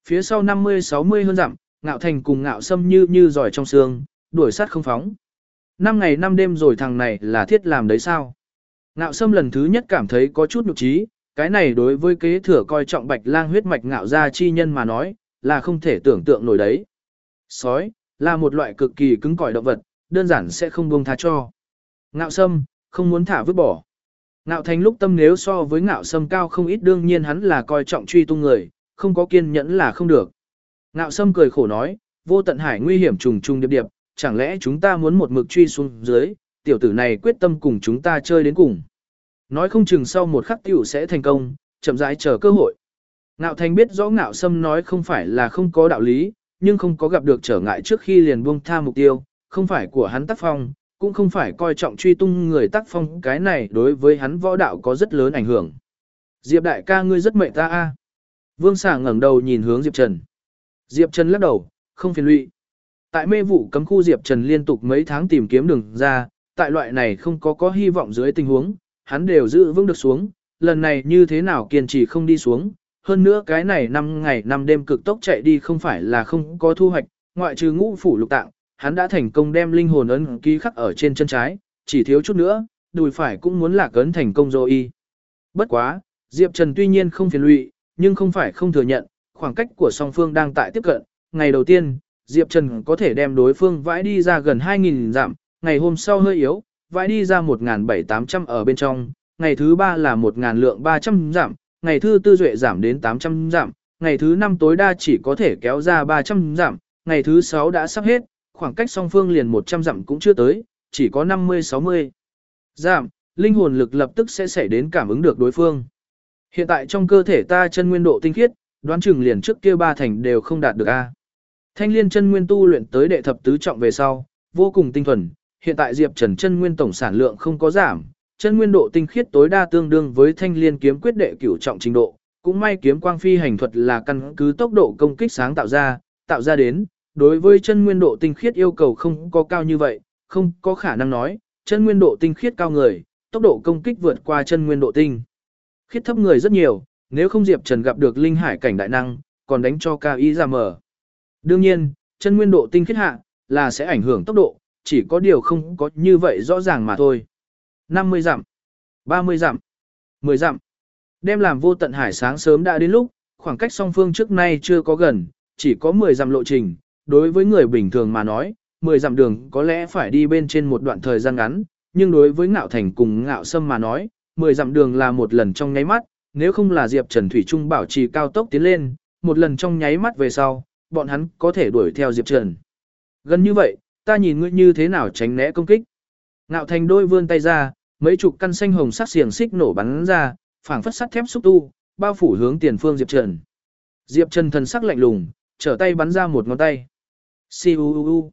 S1: Phía sau 50-60 hơn dặm, ngạo thành cùng ngạo sâm như như giỏi trong xương, đuổi sát không phóng. Năm ngày năm đêm rồi thằng này là thiết làm đấy sao? Ngạo sâm lần thứ nhất cảm thấy có chút nhục trí, cái này đối với kế thừa coi trọng bạch lang huyết mạch ngạo gia chi nhân mà nói, là không thể tưởng tượng nổi đấy. Sói, là một loại cực kỳ cứng cỏi động vật, đơn giản sẽ không buông tha cho. Ngạo sâm, không muốn thả vứt bỏ. Ngạo thành lúc tâm nếu so với ngạo sâm cao không ít đương nhiên hắn là coi trọng truy tung người, không có kiên nhẫn là không được. Ngạo sâm cười khổ nói, vô tận hải nguy hiểm trùng trùng điệp điệp, chẳng lẽ chúng ta muốn một mực truy xuống dưới, tiểu tử này quyết tâm cùng chúng ta chơi đến cùng. Nói không chừng sau một khắc tiểu sẽ thành công, chậm rãi chờ cơ hội. Ngạo thành biết rõ ngạo sâm nói không phải là không có đạo lý, nhưng không có gặp được trở ngại trước khi liền buông tha mục tiêu, không phải của hắn tác phong, cũng không phải coi trọng truy tung người tác phong, cái này đối với hắn võ đạo có rất lớn ảnh hưởng. Diệp đại ca ngươi rất mệnh ta a. Vương Sảng ngẩng đầu nhìn hướng Diệp Trần. Diệp Trần lắc đầu, không phiền lụy. Tại mê vụ cấm khu Diệp Trần liên tục mấy tháng tìm kiếm đường ra, tại loại này không có có hy vọng dưới tình huống, hắn đều giữ vững được xuống, lần này như thế nào kiên trì không đi xuống, hơn nữa cái này 5 ngày 5 đêm cực tốc chạy đi không phải là không có thu hoạch, ngoại trừ ngũ phủ lục tạng, hắn đã thành công đem linh hồn ấn ký khắc ở trên chân trái, chỉ thiếu chút nữa, đùi phải cũng muốn lạc ấn thành công rồi y. Bất quá, Diệp Trần tuy nhiên không phiền lụy, nhưng không phải không thừa nhận, khoảng cách của song phương đang tại tiếp cận, ngày đầu tiên, Diệp Trần có thể đem đối phương vãi đi ra gần 2.000 giảm, ngày hôm sau hơi yếu, vãi đi ra 1.700 ở bên trong, ngày thứ ba là 1.000 lượng 300 giảm, ngày thứ tư duệ giảm đến 800 giảm, ngày thứ năm tối đa chỉ có thể kéo ra 300 giảm, ngày thứ sáu đã sắp hết, khoảng cách song phương liền 100 giảm cũng chưa tới, chỉ có 50-60 giảm, linh hồn lực lập tức sẽ xảy đến cảm ứng được đối phương. Hiện tại trong cơ thể ta chân nguyên độ tinh khiết, đoán chừng liền trước kia ba thành đều không đạt được A. Thanh liên chân nguyên tu luyện tới đệ thập tứ trọng về sau, vô cùng tinh thuần, hiện tại Diệp Trần chân nguyên tổng sản lượng không có giảm, chân nguyên độ tinh khiết tối đa tương đương với thanh liên kiếm quyết đệ cửu trọng trình độ, cũng may kiếm quang phi hành thuật là căn cứ tốc độ công kích sáng tạo ra, tạo ra đến, đối với chân nguyên độ tinh khiết yêu cầu không có cao như vậy, không có khả năng nói, chân nguyên độ tinh khiết cao người, tốc độ công kích vượt qua chân nguyên độ tinh. Khiết thấp người rất nhiều, nếu không Diệp Trần gặp được linh hải cảnh đại năng, còn đánh cho cao ý ra mở. Đương nhiên, chân nguyên độ tinh khiết hạ, là sẽ ảnh hưởng tốc độ, chỉ có điều không có như vậy rõ ràng mà thôi. 50 dặm, 30 dặm, 10 dặm. Đem làm vô tận hải sáng sớm đã đến lúc, khoảng cách song phương trước nay chưa có gần, chỉ có 10 dặm lộ trình. Đối với người bình thường mà nói, 10 dặm đường có lẽ phải đi bên trên một đoạn thời gian ngắn, nhưng đối với ngạo thành cùng ngạo sâm mà nói, 10 dặm đường là một lần trong nháy mắt, nếu không là Diệp Trần Thủy Trung bảo trì cao tốc tiến lên, một lần trong nháy mắt về sau, bọn hắn có thể đuổi theo Diệp Trần. Gần như vậy, ta nhìn ngươi như thế nào tránh né công kích. Ngạo thành đôi vươn tay ra, mấy chục căn xanh hồng sắc xiềng xích nổ bắn ra, phảng phất sắt thép xúc tu, bao phủ hướng tiền phương Diệp Trần. Diệp Trần thần sắc lạnh lùng, trở tay bắn ra một ngón tay. Siu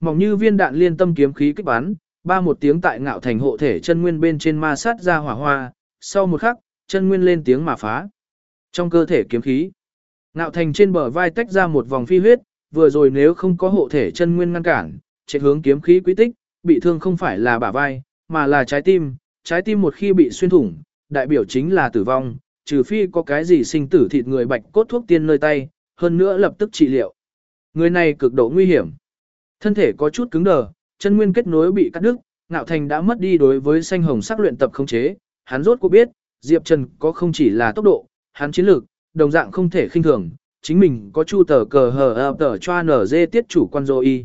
S1: Mỏng như viên đạn liên tâm kiếm khí kích bắn, ba một tiếng tại ngạo thành hộ thể chân nguyên bên trên ma sát ra hỏa hoa, sau một khắc, chân nguyên lên tiếng mà phá. Trong cơ thể kiếm khí, ngạo thành trên bờ vai tách ra một vòng phi huyết, vừa rồi nếu không có hộ thể chân nguyên ngăn cản, chạy hướng kiếm khí quý tích, bị thương không phải là bả vai, mà là trái tim, trái tim một khi bị xuyên thủng, đại biểu chính là tử vong, trừ phi có cái gì sinh tử thịt người bạch cốt thuốc tiên nơi tay, hơn nữa lập tức trị liệu. Người này cực độ nguy hiểm. Thân thể có chút cứng đờ, chân nguyên kết nối bị cắt đứt, Ngạo Thành đã mất đi đối với xanh hồng sắc luyện tập khống chế, hắn rốt cuộc biết, Diệp Trần có không chỉ là tốc độ, hắn chiến lược, đồng dạng không thể khinh thường, chính mình có chu tờ cờ hờ ập tờ choa nở dê tiết chủ quan dô y.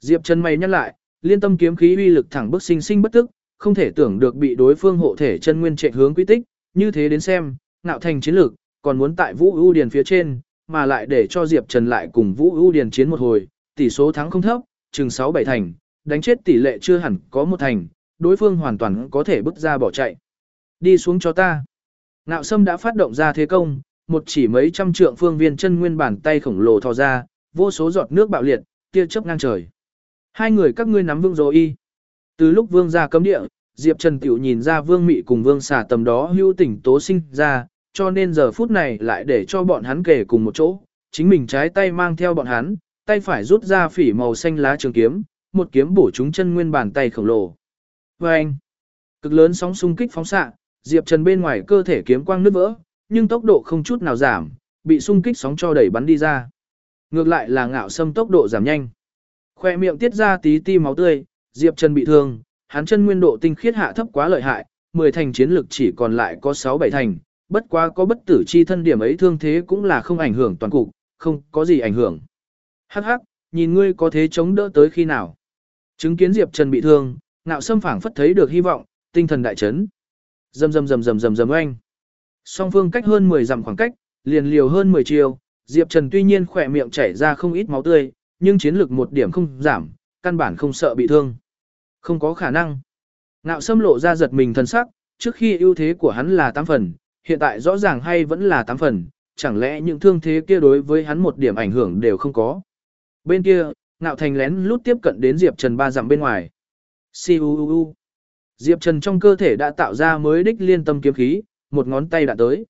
S1: Diệp Trần mày nhắc lại, liên tâm kiếm khí uy lực thẳng bức sinh sinh bất tức, không thể tưởng được bị đối phương hộ thể chân nguyên chạy hướng quy tích, như thế đến xem, ngạo thành chiến lược, còn muốn tại Vũ ưu Điền phía trên, mà lại để cho Diệp Trần lại cùng Vũ ưu Điền chiến một hồi, tỷ số thắng không thấp, chừng 6-7 thành, đánh chết tỷ lệ chưa hẳn có một thành, đối phương hoàn toàn có thể bước ra bỏ chạy. Đi xuống cho ta. Ngạo Sâm đã phát động ra thế công, một chỉ mấy trăm trượng phương viên chân nguyên bản tay khổng lồ thò ra, vô số giọt nước bạo liệt, tia chớp ngang trời. Hai người các ngươi nắm vương rồi y. Từ lúc vương ra cấm địa, Diệp Trần Tiểu nhìn ra vương mị cùng vương xà tầm đó hưu tỉnh tố sinh ra, cho nên giờ phút này lại để cho bọn hắn kể cùng một chỗ, chính mình trái tay mang theo bọn hắn, tay phải rút ra phỉ màu xanh lá trường kiếm, một kiếm bổ trúng chân nguyên bàn tay khổng lồ. Và anh, cực lớn sóng xung kích phóng xạ, Diệp Trần bên ngoài cơ thể kiếm quang nứt vỡ, nhưng tốc độ không chút nào giảm, bị xung kích sóng cho đẩy bắn đi ra. Ngược lại là ngạo sâm tốc độ giảm nhanh. Khoe miệng tiết ra tí ti máu tươi, Diệp Trần bị thương, hắn chân nguyên độ tinh khiết hạ thấp quá lợi hại, 10 thành chiến lực chỉ còn lại có 6-7 thành, bất quá có bất tử chi thân điểm ấy thương thế cũng là không ảnh hưởng toàn cục, không có gì ảnh hưởng. Hắc hắc, nhìn ngươi có thế chống đỡ tới khi nào. Chứng kiến Diệp Trần bị thương, ngạo sâm phảng phất thấy được hy vọng, tinh thần đại chấn. Rầm rầm rầm rầm rầm rầm oanh. Song phương cách hơn 10 dặm khoảng cách, liền liều hơn 10 chiều, Diệp Trần tuy nhiên khỏe miệng chảy ra không ít máu tươi, nhưng chiến lực một điểm không giảm, căn bản không sợ bị thương. Không có khả năng. Ngạo Sâm lộ ra giật mình thần sắc, trước khi ưu thế của hắn là 8 phần, hiện tại rõ ràng hay vẫn là 8 phần, chẳng lẽ những thương thế kia đối với hắn một điểm ảnh hưởng đều không có. Bên kia, Ngạo Thành lén lút tiếp cận đến Diệp Trần ba dặm bên ngoài. Siu Diệp Trần trong cơ thể đã tạo ra mới đích liên tâm kiếm khí, một ngón tay đã tới.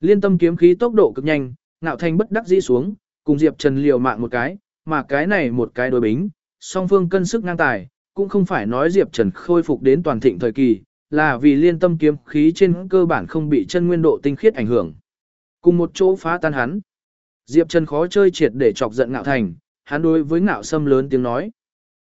S1: Liên tâm kiếm khí tốc độ cực nhanh, Ngạo Thành bất đắc dĩ xuống, cùng Diệp Trần liều mạng một cái, mà cái này một cái đối bính, song phương cân sức ngang tài, cũng không phải nói Diệp Trần khôi phục đến toàn thịnh thời kỳ, là vì liên tâm kiếm khí trên cơ bản không bị chân nguyên độ tinh khiết ảnh hưởng. Cùng một chỗ phá tan hắn. Diệp Trần khó chơi triệt để chọc giận Ngạo Thành, hắn đối với Ngạo Sâm lớn tiếng nói.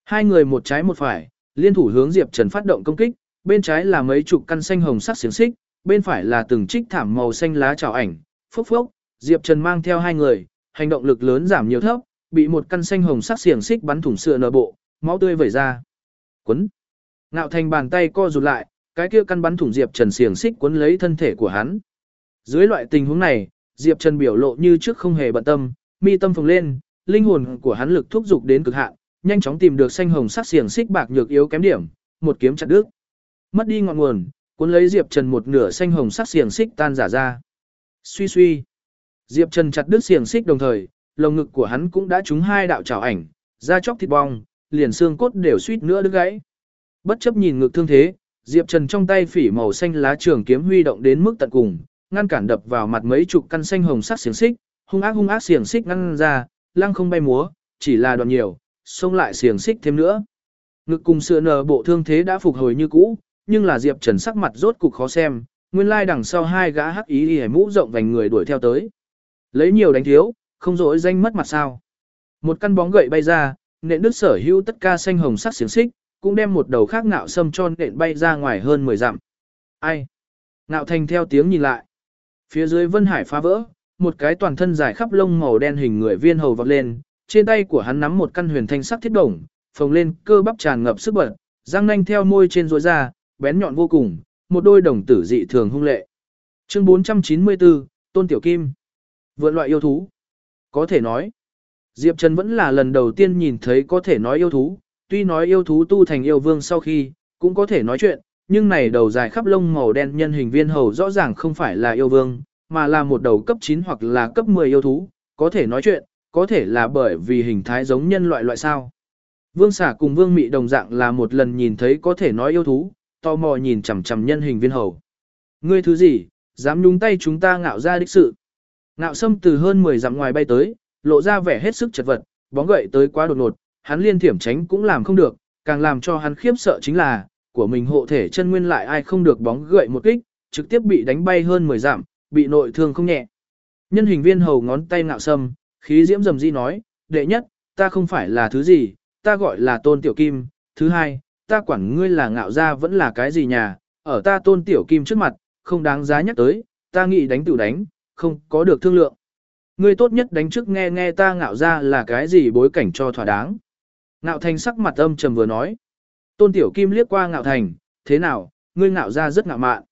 S1: Hai người một trái một phải, liên thủ hướng Diệp Trần phát động công kích, bên trái là mấy chục căn xanh hồng sắc xiềng xích, bên phải là từng trích thảm màu xanh lá trào ảnh, phốc phốc, Diệp Trần mang theo hai người, hành động lực lớn giảm nhiều thấp, bị một căn xanh hồng sắc xiềng xích bắn thủng sườn nở bộ, máu tươi vẩy ra. Quấn. Ngạo thành bàn tay co rụt lại, cái kia căn bắn thủng Diệp Trần xiềng xích quấn lấy thân thể của hắn. Dưới loại tình huống này, Diệp Trần biểu lộ như trước không hề bận tâm, mi tâm phồng lên, linh hồn của hắn lực thúc dục đến cực hạn, nhanh chóng tìm được xanh hồng sắc xiềng xích bạc nhược yếu kém điểm, một kiếm chặt đứt. Mất đi ngọn nguồn, cuốn lấy Diệp Trần một nửa xanh hồng sắc xiềng xích tan giả ra. Suy suy. Diệp Trần chặt đứt xiềng xích đồng thời, lồng ngực của hắn cũng đã trúng hai đạo trảo ảnh, da chóc thịt bong, liền xương cốt đều suýt nữa đứt gãy. Bất chấp nhìn ngực thương thế, Diệp Trần trong tay phỉ màu xanh lá trường kiếm huy động đến mức tận cùng, ngăn cản đập vào mặt mấy chục căn xanh hồng sắc xiềng xích, hung ác hung ác xiềng xích ngăn ra, lăng không bay múa, chỉ là đoạn nhiều, xông lại xiềng xích thêm nữa. Ngực cùng sữa nở bộ thương thế đã phục hồi như cũ, nhưng là Diệp Trần sắc mặt rốt cục khó xem, nguyên lai đằng sau hai gã hắc ý y mũ rộng vành người đuổi theo tới. Lấy nhiều đánh thiếu, không dỗi danh mất mặt sao. Một căn bóng gậy bay ra, nện đứt sở hữu tất cả xanh hồng sắc xiềng xích, cũng đem một đầu khác ngạo sâm tròn nện bay ra ngoài hơn 10 dặm. Ai? Ngạo thành theo tiếng nhìn lại. Phía dưới vân hải phá vỡ, một cái toàn thân dài khắp lông màu đen hình người viên hầu vọt lên, trên tay của hắn nắm một căn huyền thanh sắc thiết đồng, phồng lên cơ bắp tràn ngập sức bật, răng nanh theo môi trên rối ra, bén nhọn vô cùng, một đôi đồng tử dị thường hung lệ. Chương 494, Tôn Tiểu Kim. Vượn loại yêu thú. Có thể nói, Diệp Trần vẫn là lần đầu tiên nhìn thấy có thể nói yêu thú, tuy nói yêu thú tu thành yêu vương sau khi, cũng có thể nói chuyện, nhưng này đầu dài khắp lông màu đen nhân hình viên hầu rõ ràng không phải là yêu vương, mà là một đầu cấp 9 hoặc là cấp 10 yêu thú, có thể nói chuyện, có thể là bởi vì hình thái giống nhân loại loại sao. Vương xả cùng vương mị đồng dạng là một lần nhìn thấy có thể nói yêu thú, tò mò nhìn chằm chằm nhân hình viên hầu. Ngươi thứ gì, dám nhúng tay chúng ta ngạo ra đích sự. Ngạo sâm từ hơn 10 dặm ngoài bay tới, lộ ra vẻ hết sức chật vật, bóng gậy tới quá đột ngột, hắn liên thiểm tránh cũng làm không được, càng làm cho hắn khiếp sợ chính là, của mình hộ thể chân nguyên lại ai không được bóng gậy một kích, trực tiếp bị đánh bay hơn 10 dặm, bị nội thương không nhẹ. Nhân hình viên hầu ngón tay ngạo sâm, khí diễm rầm di nói, đệ nhất, ta không phải là thứ gì, ta gọi là tôn tiểu kim, thứ hai, ta quản ngươi là ngạo gia vẫn là cái gì nhà, ở ta tôn tiểu kim trước mặt, không đáng giá nhắc tới, ta nghĩ đánh tự đánh, không có được thương lượng. Ngươi tốt nhất đánh trước nghe nghe ta ngạo gia là cái gì bối cảnh cho thỏa đáng. Ngạo thành sắc mặt âm trầm vừa nói. Tôn tiểu kim liếc qua ngạo thành, thế nào, ngươi ngạo gia rất ngạo mạn.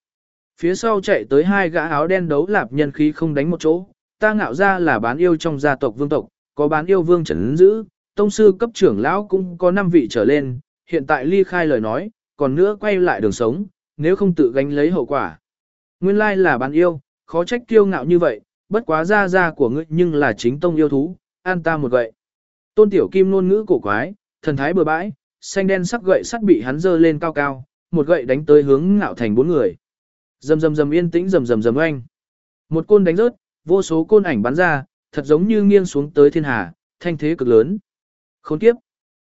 S1: Phía sau chạy tới hai gã áo đen đấu lạp nhân khí không đánh một chỗ, ta ngạo gia là bán yêu trong gia tộc vương tộc, có bán yêu vương trấn giữ, tông sư cấp trưởng lão cũng có 5 vị trở lên, hiện tại ly khai lời nói, còn nữa quay lại đường sống, nếu không tự gánh lấy hậu quả. Nguyên lai là bạn yêu, khó trách kiêu ngạo như vậy, bất quá ra ra của ngươi nhưng là chính tông yêu thú, an ta một gậy. Tôn tiểu kim nôn ngữ cổ quái, thần thái bừa bãi, xanh đen sắc gậy sắt bị hắn dơ lên cao cao, một gậy đánh tới hướng ngạo thành bốn người. Rầm rầm rầm yên tĩnh rầm rầm rầm oanh. Một côn đánh rớt, vô số côn ảnh bắn ra, thật giống như nghiêng xuống tới thiên hà, thanh thế cực lớn. Khốn kiếp.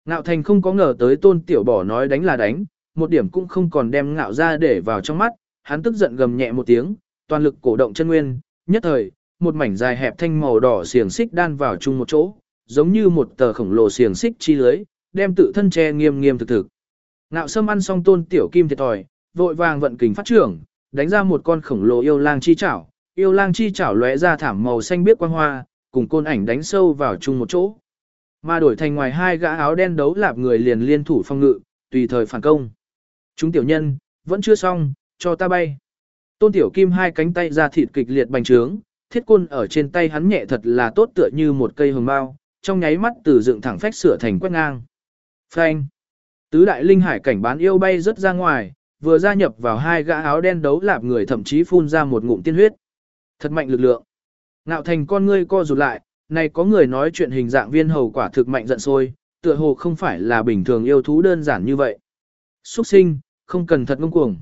S1: Ngạo thành không có ngờ tới tôn tiểu bỏ nói đánh là đánh, một điểm cũng không còn đem ngạo ra để vào trong mắt, hắn tức giận gầm nhẹ một tiếng, toàn lực cổ động chân nguyên, nhất thời, một mảnh dài hẹp thanh màu đỏ xiềng xích đan vào chung một chỗ, giống như một tờ khổng lồ xiềng xích chi lưới, đem tự thân che nghiêm nghiêm thực thực. Ngạo Sâm ăn xong tôn tiểu kim thiệt thòi, vội vàng vận kình phát trưởng, đánh ra một con khổng lồ yêu lang chi chảo, yêu lang chi chảo lóe ra thảm màu xanh biếc quang hoa, cùng côn ảnh đánh sâu vào chung một chỗ. Mà đổi thành ngoài hai gã áo đen đấu lạp người liền liên thủ phong ngự, tùy thời phản công. Chúng tiểu nhân, vẫn chưa xong, cho ta bay. Tôn tiểu kim hai cánh tay ra thịt kịch liệt bành trướng, thiết quân ở trên tay hắn nhẹ thật là tốt tựa như một cây hồng bao, trong nháy mắt từ dựng thẳng phách sửa thành quét ngang. Phanh. Tứ đại linh hải cảnh bán yêu bay rất ra ngoài, vừa gia nhập vào hai gã áo đen đấu lạp người thậm chí phun ra một ngụm tiên huyết. Thật mạnh lực lượng. Ngạo thành con ngươi co rụt lại, này có người nói chuyện hình dạng viên hầu quả thực mạnh giận sôi, tựa hồ không phải là bình thường yêu thú đơn giản như vậy. Xuất sinh, không cần thật ngông cuồng.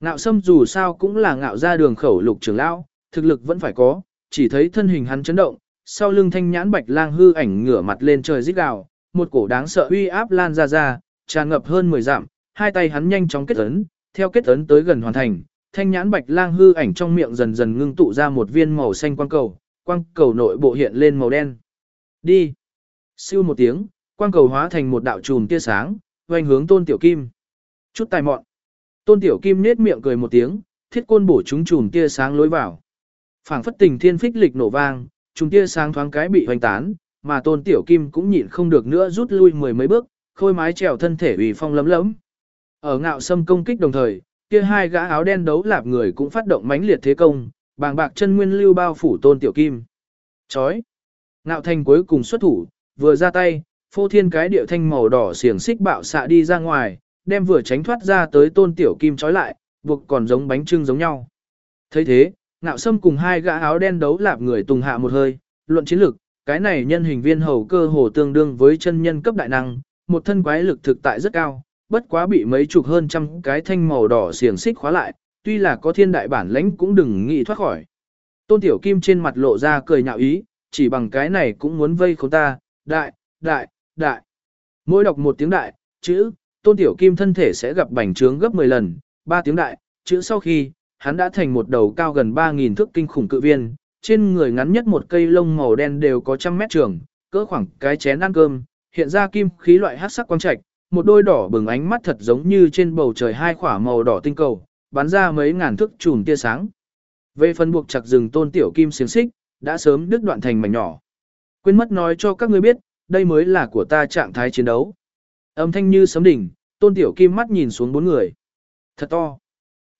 S1: Ngạo sâm dù sao cũng là ngạo ra đường khẩu lục trưởng lão, thực lực vẫn phải có, chỉ thấy thân hình hắn chấn động, sau lưng thanh nhãn bạch lang hư ảnh ngửa mặt lên trời rít gào, một cổ đáng sợ uy áp lan ra ra, tràn ngập hơn 10 dặm, hai tay hắn nhanh chóng kết ấn, theo kết ấn tới gần hoàn thành, thanh nhãn bạch lang hư ảnh trong miệng dần dần ngưng tụ ra một viên màu xanh quang cầu, quang cầu nội bộ hiện lên màu đen. Đi. Siêu một tiếng, quang cầu hóa thành một đạo chùm tia sáng, quanh hướng Tôn Tiểu Kim. Chút tài mọn. Tôn Tiểu Kim nết miệng cười một tiếng, thiết côn bổ chúng chùm tia sáng lối vào. Phảng phất tình thiên phích lịch nổ vang, chùm tia sáng thoáng cái bị hoành tán, mà Tôn Tiểu Kim cũng nhịn không được nữa rút lui mười mấy bước, khôi mái trèo thân thể ủy phong lấm lấm. Ở ngạo sâm công kích đồng thời, kia hai gã áo đen đấu lạp người cũng phát động mãnh liệt thế công, bàng bạc chân nguyên lưu bao phủ tôn tiểu kim. Chói! Ngạo thành cuối cùng xuất thủ, vừa ra tay, phô thiên cái điệu thanh màu đỏ xiềng xích bạo xạ đi ra ngoài, đem vừa tránh thoát ra tới tôn tiểu kim chói lại, buộc còn giống bánh trưng giống nhau. thấy thế, ngạo sâm cùng hai gã áo đen đấu lạp người tùng hạ một hơi, luận chiến lực, cái này nhân hình viên hầu cơ hồ tương đương với chân nhân cấp đại năng, một thân quái lực thực tại rất cao, bất quá bị mấy chục hơn trăm cái thanh màu đỏ xiềng xích khóa lại, tuy là có thiên đại bản lãnh cũng đừng nghĩ thoát khỏi. Tôn Tiểu Kim trên mặt lộ ra cười nhạo ý, chỉ bằng cái này cũng muốn vây khốn ta, đại, đại, đại. Mỗi đọc một tiếng đại, chữ, Tôn Tiểu Kim thân thể sẽ gặp bành trướng gấp 10 lần, ba tiếng đại, chữ sau khi, hắn đã thành một đầu cao gần 3.000 thước kinh khủng cự viên, trên người ngắn nhất một cây lông màu đen đều có trăm mét trường, cỡ khoảng cái chén ăn cơm, hiện ra kim khí loại hát sắc quang trạch, một đôi đỏ bừng ánh mắt thật giống như trên bầu trời hai khỏa màu đỏ tinh cầu, bắn ra mấy ngàn thước chùm tia sáng. Về phần buộc chặt rừng tôn tiểu kim xiềng xích, đã sớm đứt đoạn thành mảnh nhỏ. Quên mất nói cho các ngươi biết, đây mới là của ta trạng thái chiến đấu. Âm thanh như sấm đỉnh, tôn tiểu kim mắt nhìn xuống bốn người. Thật to.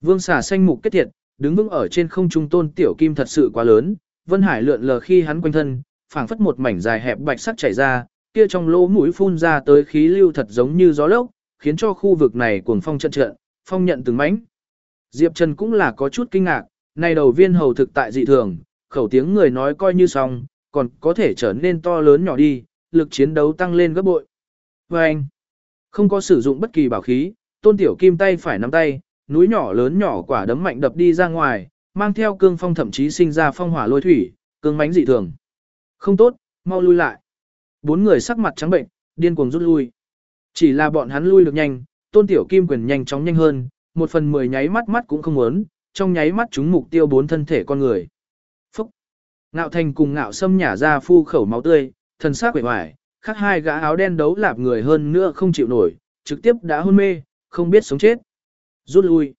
S1: Vương xà xanh mục kết thiệt, đứng vững ở trên không trung tôn tiểu kim thật sự quá lớn, Vân Hải lượn lờ khi hắn quanh thân, phảng phất một mảnh dài hẹp bạch sắc chảy ra, kia trong lỗ mũi phun ra tới khí lưu thật giống như gió lốc, khiến cho khu vực này cuồng phong trận trận, phong nhận từng mảnh. Diệp Trần cũng là có chút kinh ngạc, này đầu viên hầu thực tại dị thường, khẩu tiếng người nói coi như xong, còn có thể trở nên to lớn nhỏ đi, lực chiến đấu tăng lên gấp bội. Và anh, không có sử dụng bất kỳ bảo khí, tôn tiểu kim tay phải nắm tay, núi nhỏ lớn nhỏ quả đấm mạnh đập đi ra ngoài, mang theo cương phong thậm chí sinh ra phong hỏa lôi thủy, cương mánh dị thường. Không tốt, mau lui lại. Bốn người sắc mặt trắng bệnh, điên cuồng rút lui. Chỉ là bọn hắn lui được nhanh, tôn tiểu kim quyền nhanh chóng nhanh hơn, một phần mười nháy mắt mắt cũng không muốn, trong nháy mắt chúng mục tiêu bốn thân thể con người. Phúc! Ngạo thành cùng ngạo xâm nhả ra phu khẩu máu tươi, thân xác quệ hoài, khác hai gã áo đen đấu lạp người hơn nữa không chịu nổi, trực tiếp đã hôn mê, không biết sống chết. Rút lui.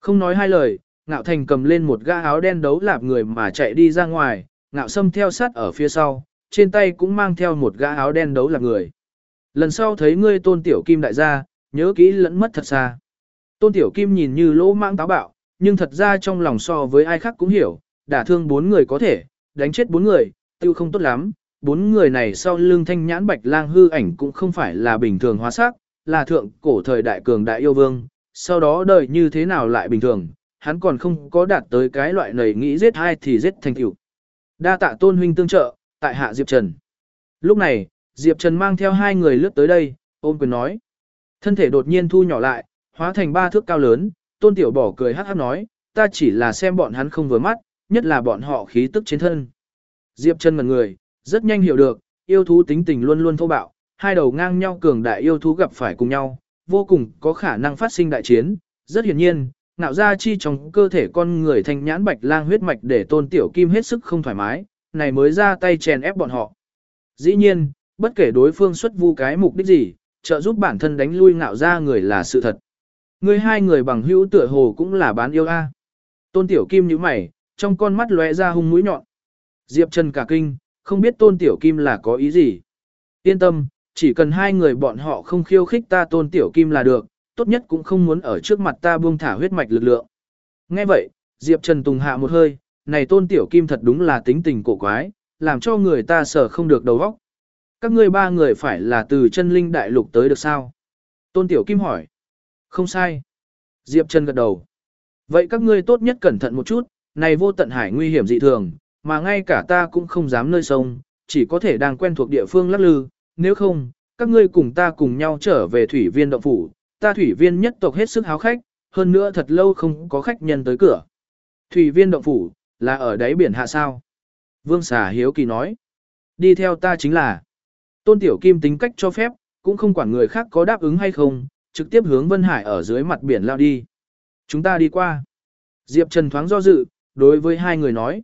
S1: Không nói hai lời, ngạo thành cầm lên một gã áo đen đấu lạp người mà chạy đi ra ngoài, ngạo xâm theo sát ở phía sau, trên tay cũng mang theo một gã áo đen đấu lạp người. Lần sau thấy ngươi tôn tiểu kim đại gia, nhớ kỹ lẫn mất thật xa. Tôn Tiểu Kim nhìn như lỗ mãng táo bạo, nhưng thật ra trong lòng so với ai khác cũng hiểu, đả thương bốn người có thể, đánh chết bốn người, tiêu không tốt lắm. Bốn người này sau lưng thanh nhãn bạch lang hư ảnh cũng không phải là bình thường hóa sắc, là thượng cổ thời đại cường đại yêu vương, sau đó đời như thế nào lại bình thường, hắn còn không có đạt tới cái loại này nghĩ giết hai thì giết thành tiểu. Đa tạ tôn huynh tương trợ, tại hạ Diệp Trần. Lúc này, Diệp Trần mang theo hai người lướt tới đây, ôm quyền nói. Thân thể đột nhiên thu nhỏ lại, hóa thành ba thước cao lớn, tôn tiểu bỏ cười hát hát nói, ta chỉ là xem bọn hắn không vừa mắt, nhất là bọn họ khí tức trên thân. Diệp chân ngần người, rất nhanh hiểu được, yêu thú tính tình luôn luôn thô bạo, hai đầu ngang nhau cường đại yêu thú gặp phải cùng nhau, vô cùng có khả năng phát sinh đại chiến. Rất hiển nhiên, nạo ra chi trong cơ thể con người thanh nhãn bạch lang huyết mạch để tôn tiểu kim hết sức không thoải mái, này mới ra tay chèn ép bọn họ. Dĩ nhiên, bất kể đối phương xuất vu cái mục đích gì, trợ giúp bản thân đánh lui ngạo ra người là sự thật. Người hai người bằng hữu tựa hồ cũng là bán yêu a. Tôn Tiểu Kim nhíu mày, trong con mắt lóe ra hung mũi nhọn. Diệp Trần cả kinh, không biết Tôn Tiểu Kim là có ý gì. Yên tâm, chỉ cần hai người bọn họ không khiêu khích ta Tôn Tiểu Kim là được, tốt nhất cũng không muốn ở trước mặt ta buông thả huyết mạch lực lượng. Nghe vậy, Diệp Trần tùng hạ một hơi, này Tôn Tiểu Kim thật đúng là tính tình cổ quái, làm cho người ta sợ không được đầu óc. Các ngươi ba người phải là từ chân linh đại lục tới được sao? Tôn Tiểu Kim hỏi. Không sai. Diệp Trần gật đầu. Vậy các ngươi tốt nhất cẩn thận một chút, này vô tận hải nguy hiểm dị thường, mà ngay cả ta cũng không dám nơi sông, chỉ có thể đang quen thuộc địa phương lắc lư, nếu không, các ngươi cùng ta cùng nhau trở về thủy viên động phủ, ta thủy viên nhất tộc hết sức háo khách, hơn nữa thật lâu không có khách nhân tới cửa. Thủy viên động phủ, là ở đáy biển hạ sao? Vương xà hiếu kỳ nói. Đi theo ta chính là. Tôn Tiểu Kim tính cách cho phép, cũng không quản người khác có đáp ứng hay không, trực tiếp hướng Vân Hải ở dưới mặt biển lao đi. Chúng ta đi qua. Diệp Trần thoáng do dự, đối với hai người nói.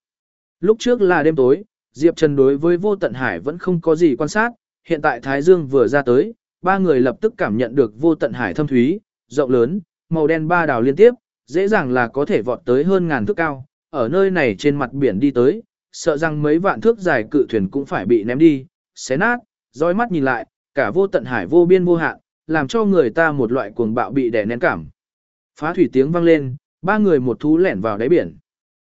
S1: Lúc trước là đêm tối, Diệp Trần đối với vô tận hải vẫn không có gì quan sát, hiện tại Thái Dương vừa ra tới, ba người lập tức cảm nhận được vô tận hải thâm thúy, rộng lớn, màu đen ba đào liên tiếp, dễ dàng là có thể vọt tới hơn ngàn thước cao, ở nơi này trên mặt biển đi tới, sợ rằng mấy vạn thước dài cự thuyền cũng phải bị ném đi, xé nát, dõi mắt nhìn lại, cả vô tận hải vô biên vô hạn, làm cho người ta một loại cuồng bạo bị đè nén cảm. Phá thủy tiếng vang lên, ba người một thú lẻn vào đáy biển.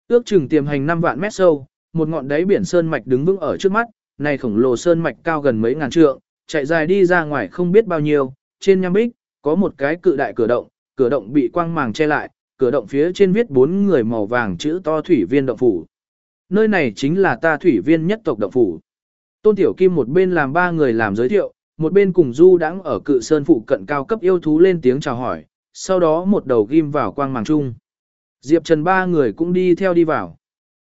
S1: Ước chừng tiềm hành 5 vạn mét sâu, một ngọn đáy biển sơn mạch đứng vững ở trước mắt, này khổng lồ sơn mạch cao gần mấy ngàn trượng, chạy dài đi ra ngoài không biết bao nhiêu, trên nham bích, có một cái cự đại cửa động, cửa động bị quang màng che lại, cửa động phía trên viết bốn người màu vàng chữ to thủy viên động phủ. Nơi này chính là ta thủy viên nhất tộc động phủ. Tôn Tiểu Kim một bên làm ba người làm giới thiệu, một bên cùng Du đãng ở cự sơn phụ cận cao cấp yêu thú lên tiếng chào hỏi, sau đó một đầu ghim vào quang màng chung. Diệp Trần ba người cũng đi theo đi vào.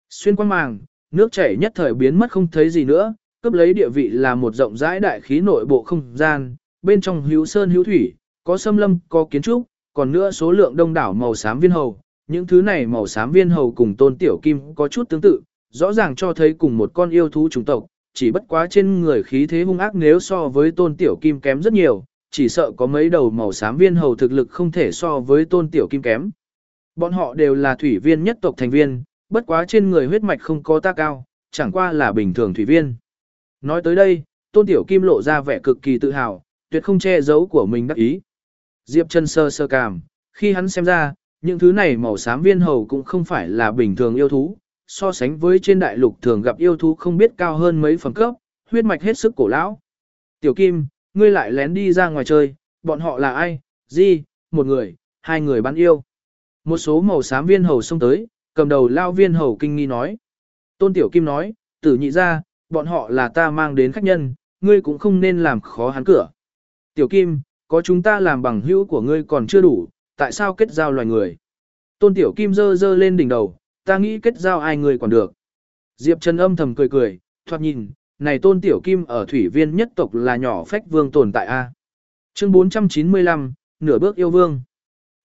S1: Xuyên quang màng, nước chảy nhất thời biến mất không thấy gì nữa, cấp lấy địa vị là một rộng rãi đại khí nội bộ không gian, bên trong hữu sơn hữu thủy, có sâm lâm, có kiến trúc, còn nữa số lượng đông đảo màu xám viên hầu. Những thứ này màu xám viên hầu cùng tôn tiểu kim có chút tương tự, rõ ràng cho thấy cùng một con yêu thú chủng tộc, chỉ bất quá trên người khí thế hung ác nếu so với tôn tiểu kim kém rất nhiều, chỉ sợ có mấy đầu màu xám viên hầu thực lực không thể so với tôn tiểu kim kém. Bọn họ đều là thủy viên nhất tộc thành viên, bất quá trên người huyết mạch không có ta cao, chẳng qua là bình thường thủy viên. Nói tới đây, tôn tiểu kim lộ ra vẻ cực kỳ tự hào, tuyệt không che giấu của mình đắc ý. Diệp chân sơ sơ cảm, khi hắn xem ra, những thứ này màu xám viên hầu cũng không phải là bình thường yêu thú, so sánh với trên đại lục thường gặp yêu thú không biết cao hơn mấy phần cấp, huyết mạch hết sức cổ lão. Tiểu Kim, ngươi lại lén đi ra ngoài chơi, bọn họ là ai? Di, một người, hai người bán yêu. Một số màu xám viên hầu xông tới, cầm đầu lao viên hầu kinh nghi nói. Tôn Tiểu Kim nói, tử nhị ra, bọn họ là ta mang đến khách nhân, ngươi cũng không nên làm khó hắn cửa. Tiểu Kim, có chúng ta làm bằng hữu của ngươi còn chưa đủ, tại sao kết giao loài người? Tôn Tiểu Kim dơ dơ lên đỉnh đầu, ta nghĩ kết giao ai người còn được. Diệp Trần âm thầm cười cười, thoạt nhìn, này Tôn Tiểu Kim ở thủy viên nhất tộc là nhỏ phách vương tồn tại A. Chương 495, nửa bước yêu vương.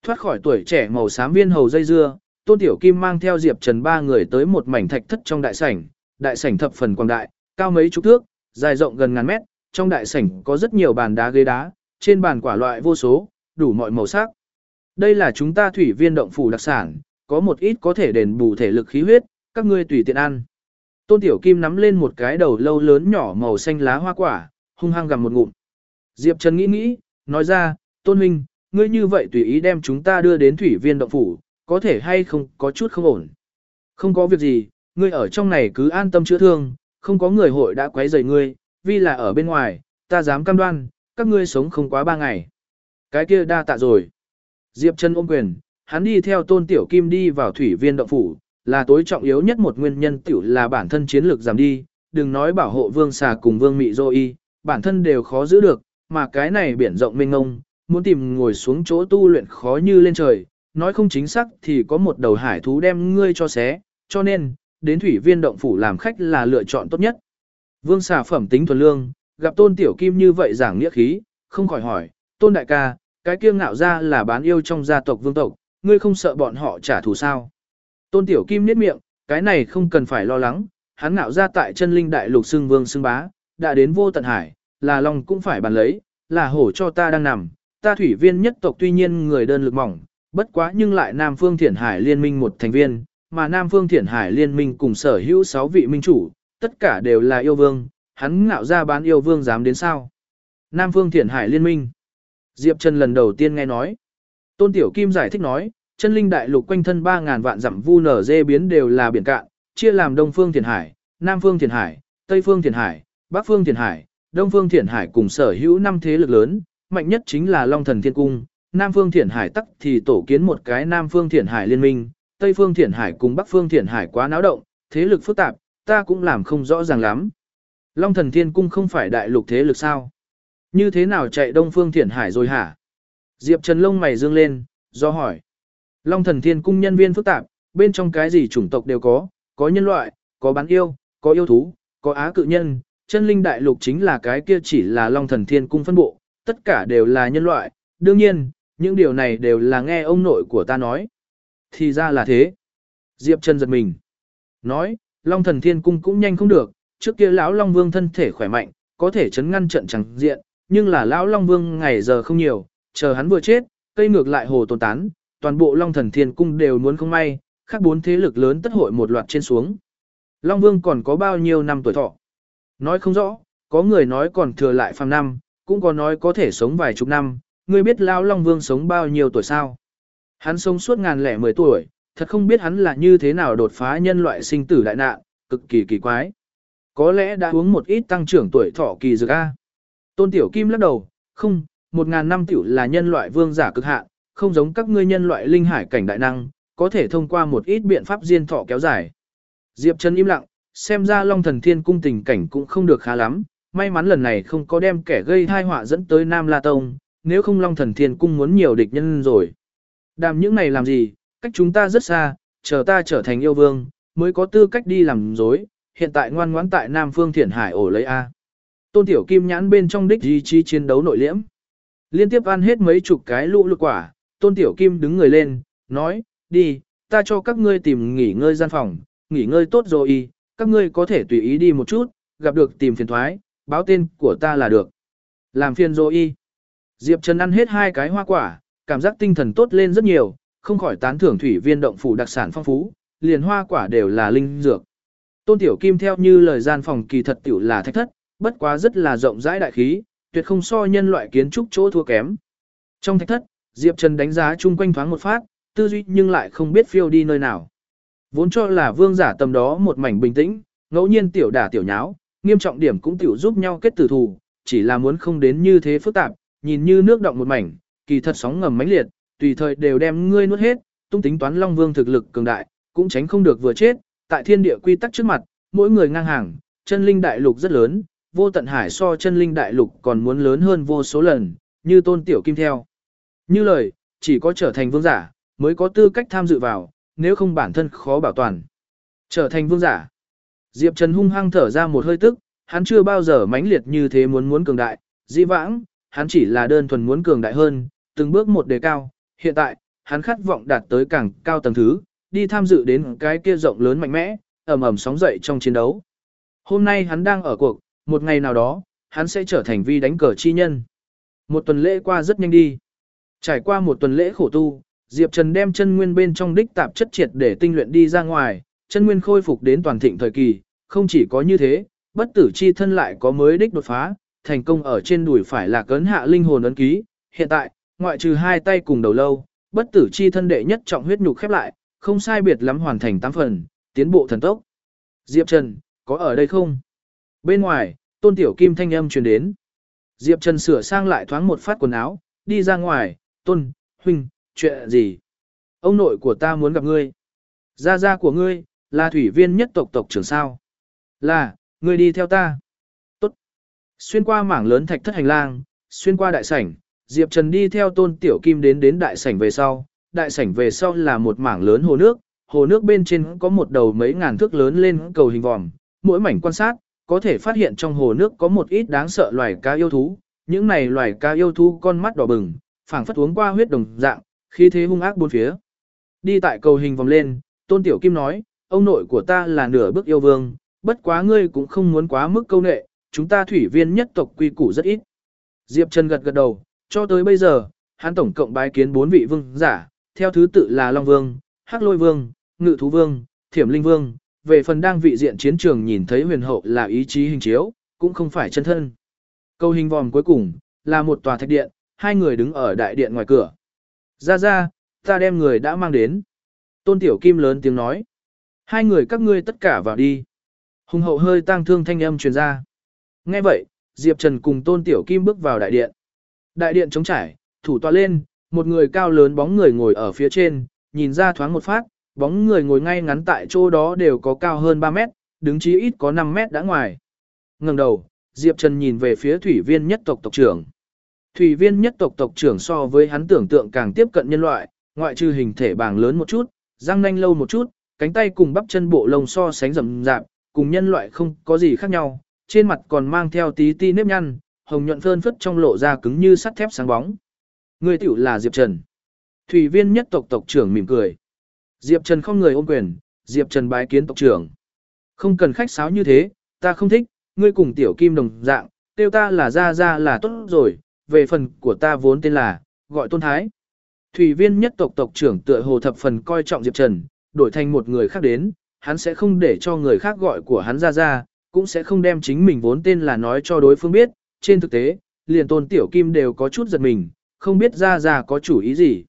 S1: Thoát khỏi tuổi trẻ màu xám viên hầu dây dưa, Tôn Tiểu Kim mang theo Diệp Trần ba người tới một mảnh thạch thất trong đại sảnh, đại sảnh thập phần quang đại, cao mấy chục thước, dài rộng gần ngàn mét, trong đại sảnh có rất nhiều bàn đá ghế đá, trên bàn quả loại vô số, đủ mọi màu sắc. Đây là chúng ta thủy viên động phủ đặc sản, có một ít có thể đền bù thể lực khí huyết, các ngươi tùy tiện ăn. Tôn Tiểu Kim nắm lên một cái đầu lâu lớn nhỏ màu xanh lá hoa quả, hung hăng gặm một ngụm. Diệp Trần nghĩ nghĩ, nói ra, Tôn Huynh, ngươi như vậy tùy ý đem chúng ta đưa đến thủy viên động phủ, có thể hay không có chút không ổn. Không có việc gì, ngươi ở trong này cứ an tâm chữa thương, không có người hội đã quấy rầy ngươi, vì là ở bên ngoài, ta dám cam đoan, các ngươi sống không quá ba ngày. Cái kia đa tạ rồi. Diệp Trần ôm quyền, hắn đi theo tôn tiểu kim đi vào thủy viên động phủ, là tối trọng yếu nhất một nguyên nhân tiểu là bản thân chiến lược giảm đi, đừng nói bảo hộ vương xà cùng vương mị dô y, bản thân đều khó giữ được, mà cái này biển rộng mênh ngông, muốn tìm ngồi xuống chỗ tu luyện khó như lên trời, nói không chính xác thì có một đầu hải thú đem ngươi cho xé, cho nên, đến thủy viên động phủ làm khách là lựa chọn tốt nhất. Vương xà phẩm tính thuần lương, gặp tôn tiểu kim như vậy giảng nghĩa khí, không khỏi hỏi, tôn đại ca, cái kiêng ngạo ra là bán yêu trong gia tộc vương tộc, ngươi không sợ bọn họ trả thù sao. Tôn tiểu kim niết miệng, cái này không cần phải lo lắng, hắn ngạo ra tại chân linh đại lục xưng vương xưng bá, đã đến vô tận hải, là lòng cũng phải bàn lấy, là hổ cho ta đang nằm, ta thủy viên nhất tộc tuy nhiên người đơn lực mỏng, bất quá nhưng lại Nam Phương Thiển Hải liên minh một thành viên, mà Nam Phương Thiển Hải liên minh cùng sở hữu 6 vị minh chủ, tất cả đều là yêu vương, hắn ngạo ra bán yêu vương dám đến sao. Nam Phương Thiển Hải Liên minh. Diệp Trần lần đầu tiên nghe nói. Tôn Tiểu Kim giải thích nói, chân linh đại lục quanh thân 3.000 vạn dặm vu nở dê biến đều là biển cạn, chia làm Đông Phương thiền Hải, Nam Phương thiền Hải, Tây Phương thiền Hải, Bắc Phương thiền Hải, Đông Phương thiền Hải cùng sở hữu năm thế lực lớn, mạnh nhất chính là Long Thần Thiên Cung, Nam Phương thiền Hải tắc thì tổ kiến một cái Nam Phương thiền Hải liên minh, Tây Phương thiền Hải cùng Bắc Phương thiền Hải quá náo động, thế lực phức tạp, ta cũng làm không rõ ràng lắm. Long thần thiên cung không phải đại lục thế lực sao? Như thế nào chạy đông phương thiền hải rồi hả? Diệp Trần lông mày dương lên, do hỏi. Long thần thiên cung nhân viên phức tạp, bên trong cái gì chủng tộc đều có, có nhân loại, có bán yêu, có yêu thú, có á cự nhân, chân linh đại lục chính là cái kia chỉ là long thần thiên cung phân bộ, tất cả đều là nhân loại, đương nhiên, những điều này đều là nghe ông nội của ta nói. Thì ra là thế. Diệp Trần giật mình. Nói, long thần thiên cung cũng nhanh không được, trước kia lão long vương thân thể khỏe mạnh, có thể chấn ngăn trận chẳng diện, nhưng là lão long vương ngày giờ không nhiều, chờ hắn vừa chết, cây ngược lại hồ tồn tán, toàn bộ long thần thiên cung đều muốn không may, khác bốn thế lực lớn tất hội một loạt trên xuống. Long Vương còn có bao nhiêu năm tuổi thọ? Nói không rõ, có người nói còn thừa lại phàm năm, cũng có nói có thể sống vài chục năm, ngươi biết Lão Long Vương sống bao nhiêu tuổi sao? Hắn sống suốt ngàn lẻ mười tuổi, thật không biết hắn là như thế nào đột phá nhân loại sinh tử đại nạn, cực kỳ kỳ quái. Có lẽ đã uống một ít tăng trưởng tuổi thọ kỳ dược A. Tôn Tiểu Kim lắc đầu, không, một ngàn năm tiểu là nhân loại vương giả cực hạn, không giống các ngươi nhân loại linh hải cảnh đại năng, có thể thông qua một ít biện pháp diên thọ kéo dài. Diệp Trần im lặng, xem ra Long Thần Thiên cung tình cảnh cũng không được khá lắm, may mắn lần này không có đem kẻ gây tai họa dẫn tới Nam La Tông, nếu không Long Thần Thiên cung muốn nhiều địch nhân rồi. Đàm những này làm gì, cách chúng ta rất xa, chờ ta trở thành yêu vương, mới có tư cách đi làm dối, hiện tại ngoan ngoãn tại Nam Phương Thiển Hải ổ lấy A. Tôn Tiểu Kim nhãn bên trong đích ý chí chiến đấu nội liễm. Liên tiếp ăn hết mấy chục cái lũ lụt quả, Tôn Tiểu Kim đứng người lên, nói, đi, ta cho các ngươi tìm nghỉ ngơi gian phòng, nghỉ ngơi tốt rồi y các ngươi có thể tùy ý đi một chút, gặp được tìm phiền thoái, báo tên của ta là được. Làm phiền rồi y. Diệp Trần ăn hết hai cái hoa quả, cảm giác tinh thần tốt lên rất nhiều, không khỏi tán thưởng thủy viên động phủ đặc sản phong phú, liền hoa quả đều là linh dược. Tôn Tiểu Kim theo như lời gian phòng kỳ thật tiểu là thách thất, bất quá rất là rộng rãi đại khí, tuyệt không so nhân loại kiến trúc chỗ thua kém. Trong thạch thất, Diệp Trần đánh giá chung quanh thoáng một phát, tư duy nhưng lại không biết phiêu đi nơi nào. Vốn cho là vương giả tầm đó một mảnh bình tĩnh, ngẫu nhiên tiểu đả tiểu nháo, nghiêm trọng điểm cũng tiểu giúp nhau kết tử thù, chỉ là muốn không đến như thế phức tạp, nhìn như nước động một mảnh, kỳ thật sóng ngầm mãnh liệt, tùy thời đều đem ngươi nuốt hết, tung tính toán Long Vương thực lực cường đại, cũng tránh không được vừa chết, tại thiên địa quy tắc trước mặt, mỗi người ngang hàng, chân linh đại lục rất lớn, vô tận hải so chân linh đại lục còn muốn lớn hơn vô số lần, như tôn tiểu kim theo. Như lời, chỉ có trở thành vương giả, mới có tư cách tham dự vào, nếu không bản thân khó bảo toàn. Trở thành vương giả. Diệp Trần hung hăng thở ra một hơi tức, hắn chưa bao giờ mãnh liệt như thế muốn muốn cường đại, di vãng, hắn chỉ là đơn thuần muốn cường đại hơn, từng bước một đề cao, hiện tại, hắn khát vọng đạt tới càng cao tầng thứ, đi tham dự đến cái kia rộng lớn mạnh mẽ, ầm ầm sóng dậy trong chiến đấu. Hôm nay hắn đang ở cuộc, một ngày nào đó, hắn sẽ trở thành vi đánh cờ chi nhân. Một tuần lễ qua rất nhanh đi. Trải qua một tuần lễ khổ tu, Diệp Trần đem chân nguyên bên trong đích tạp chất triệt để tinh luyện đi ra ngoài, chân nguyên khôi phục đến toàn thịnh thời kỳ, không chỉ có như thế, bất tử chi thân lại có mới đích đột phá, thành công ở trên đùi phải là cấn hạ linh hồn ấn ký, hiện tại, ngoại trừ hai tay cùng đầu lâu, bất tử chi thân đệ nhất trọng huyết nhục khép lại, không sai biệt lắm hoàn thành 8 phần, tiến bộ thần tốc. Diệp Trần, có ở đây không? Bên ngoài, tôn tiểu kim thanh âm truyền đến. Diệp Trần sửa sang lại thoáng một phát quần áo, đi ra ngoài, tôn, huynh, chuyện gì? Ông nội của ta muốn gặp ngươi. Gia gia của ngươi, là thủy viên nhất tộc tộc trưởng sao? Là, ngươi đi theo ta. Tốt. Xuyên qua mảng lớn thạch thất hành lang, xuyên qua đại sảnh, Diệp Trần đi theo tôn tiểu kim đến đến đại sảnh về sau. Đại sảnh về sau là một mảng lớn hồ nước, hồ nước bên trên có một đầu mấy ngàn thước lớn lên cầu hình vòm, mỗi mảnh quan sát, có thể phát hiện trong hồ nước có một ít đáng sợ loài cá yêu thú, những này loài cá yêu thú con mắt đỏ bừng, phảng phất uống qua huyết đồng dạng, khí thế hung ác bốn phía. Đi tại cầu hình vòng lên, Tôn Tiểu Kim nói, ông nội của ta là nửa bước yêu vương, bất quá ngươi cũng không muốn quá mức câu nệ, chúng ta thủy viên nhất tộc quy củ rất ít. Diệp Trần gật gật đầu, cho tới bây giờ, hắn tổng cộng bái kiến bốn vị vương giả, theo thứ tự là Long Vương, Hắc Lôi Vương, Ngự Thú Vương, Thiểm Linh Vương, về phần đang vị diện chiến trường nhìn thấy huyền hậu là ý chí hình chiếu, cũng không phải chân thân. Câu hình vòm cuối cùng, là một tòa thạch điện, hai người đứng ở đại điện ngoài cửa. Ra ra, ta đem người đã mang đến. Tôn Tiểu Kim lớn tiếng nói. Hai người các ngươi tất cả vào đi. Hùng hậu hơi tang thương thanh âm truyền ra. Nghe vậy, Diệp Trần cùng Tôn Tiểu Kim bước vào đại điện. Đại điện trống trải, thủ tọa lên, một người cao lớn bóng người ngồi ở phía trên, nhìn ra thoáng một phát, bóng người ngồi ngay ngắn tại chỗ đó đều có cao hơn 3 mét, đứng chí ít có 5 mét đã ngoài. Ngừng đầu, Diệp Trần nhìn về phía thủy viên nhất tộc tộc trưởng. Thủy viên nhất tộc tộc trưởng so với hắn tưởng tượng càng tiếp cận nhân loại, ngoại trừ hình thể bàng lớn một chút, răng nanh lâu một chút, cánh tay cùng bắp chân bộ lông so sánh rậm rạp, cùng nhân loại không có gì khác nhau, trên mặt còn mang theo tí ti nếp nhăn, hồng nhuận phơn phất trong lộ ra cứng như sắt thép sáng bóng. Người tiểu là Diệp Trần. Thủy viên nhất tộc tộc trưởng mỉm cười. Diệp Trần không người ôm quyền, Diệp Trần bái kiến tộc trưởng. Không cần khách sáo như thế, ta không thích, ngươi cùng tiểu kim đồng dạng, tiêu ta là ra ra là tốt rồi, về phần của ta vốn tên là, gọi tôn thái. Thủy viên nhất tộc tộc trưởng tựa hồ thập phần coi trọng Diệp Trần, đổi thành một người khác đến, hắn sẽ không để cho người khác gọi của hắn ra ra, cũng sẽ không đem chính mình vốn tên là nói cho đối phương biết, trên thực tế, liền tôn tiểu kim đều có chút giật mình, không biết ra ra có chủ ý gì.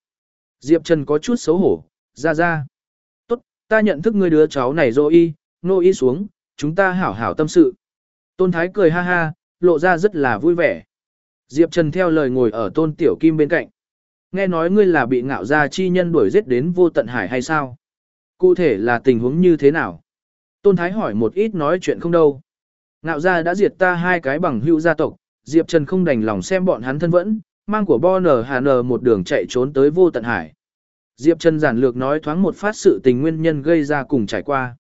S1: Diệp Trần có chút xấu hổ, ra ra. Tốt, ta nhận thức ngươi đứa cháu này rồi y, nô y xuống, chúng ta hảo hảo tâm sự. Tôn Thái cười ha ha, lộ ra rất là vui vẻ. Diệp Trần theo lời ngồi ở tôn tiểu kim bên cạnh. Nghe nói ngươi là bị ngạo gia chi nhân đuổi giết đến vô tận hải hay sao? Cụ thể là tình huống như thế nào? Tôn Thái hỏi một ít nói chuyện không đâu. Ngạo gia đã diệt ta hai cái bằng hữu gia tộc, Diệp Trần không đành lòng xem bọn hắn thân vẫn, mang của Bo Nở Hà một đường chạy trốn tới vô tận hải. Diệp Trần giản lược nói thoáng một phát sự tình nguyên nhân gây ra cùng trải qua.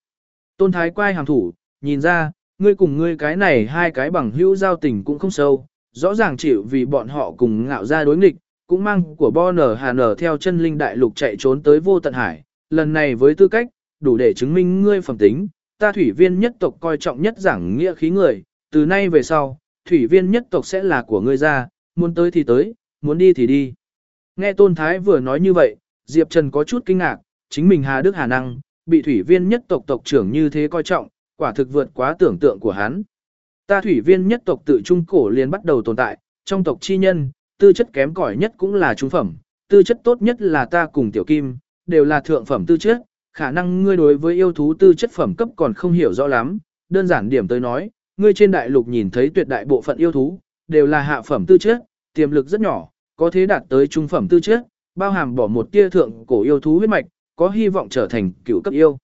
S1: Tôn Thái quay hàm thủ, nhìn ra, ngươi cùng ngươi cái này hai cái bằng hữu giao tình cũng không sâu, rõ ràng chịu vì bọn họ cùng ngạo ra đối nghịch, cũng mang của Bo Nở Hà Nở theo chân linh đại lục chạy trốn tới vô tận hải, lần này với tư cách, đủ để chứng minh ngươi phẩm tính, ta thủy viên nhất tộc coi trọng nhất giảng nghĩa khí người, từ nay về sau, thủy viên nhất tộc sẽ là của ngươi ra, muốn tới thì tới, muốn đi thì đi. Nghe Tôn Thái vừa nói như vậy, Diệp Trần có chút kinh ngạc, chính mình Hà Đức Hà Năng, bị thủy viên nhất tộc tộc trưởng như thế coi trọng, quả thực vượt quá tưởng tượng của hắn. Ta thủy viên nhất tộc tự trung cổ liền bắt đầu tồn tại, trong tộc chi nhân, tư chất kém cỏi nhất cũng là trung phẩm, tư chất tốt nhất là ta cùng tiểu kim, đều là thượng phẩm tư chất, khả năng ngươi đối với yêu thú tư chất phẩm cấp còn không hiểu rõ lắm, đơn giản điểm tới nói, ngươi trên đại lục nhìn thấy tuyệt đại bộ phận yêu thú, đều là hạ phẩm tư chất, tiềm lực rất nhỏ, có thế đạt tới trung phẩm tư chất, bao hàm bỏ một tia thượng cổ yêu thú huyết mạch, có hy vọng trở thành cựu cấp yêu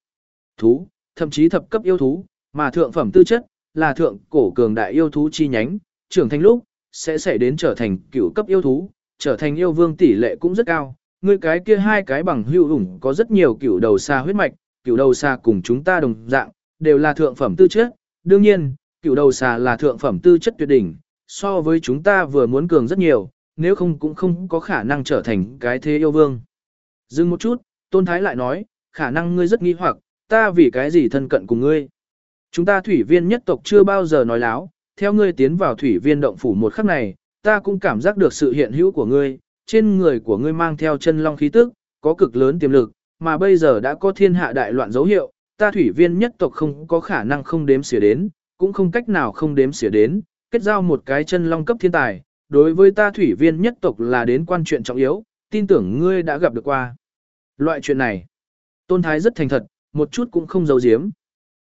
S1: thú, thậm chí thập cấp yêu thú, mà thượng phẩm tư chất là thượng cổ cường đại yêu thú chi nhánh, trưởng thành lúc sẽ xảy đến trở thành cựu cấp yêu thú, trở thành yêu vương tỷ lệ cũng rất cao. Ngươi cái kia hai cái bằng hữu ủng có rất nhiều cựu đầu xa huyết mạch, cựu đầu xa cùng chúng ta đồng dạng, đều là thượng phẩm tư chất. Đương nhiên, cựu đầu xà là thượng phẩm tư chất tuyệt đỉnh, so với chúng ta vừa muốn cường rất nhiều, nếu không cũng không có khả năng trở thành cái thế yêu vương. Dừng một chút, Tôn Thái lại nói, khả năng ngươi rất nghi hoặc, ta vì cái gì thân cận cùng ngươi. Chúng ta thủy viên nhất tộc chưa bao giờ nói láo, theo ngươi tiến vào thủy viên động phủ một khắc này, ta cũng cảm giác được sự hiện hữu của ngươi, trên người của ngươi mang theo chân long khí tức, có cực lớn tiềm lực, mà bây giờ đã có thiên hạ đại loạn dấu hiệu, ta thủy viên nhất tộc không có khả năng không đếm xỉa đến, cũng không cách nào không đếm xỉa đến, kết giao một cái chân long cấp thiên tài, đối với ta thủy viên nhất tộc là đến quan chuyện trọng yếu, tin tưởng ngươi đã gặp được qua. Loại chuyện này, Tôn Thái rất thành thật, một chút cũng không giấu giếm.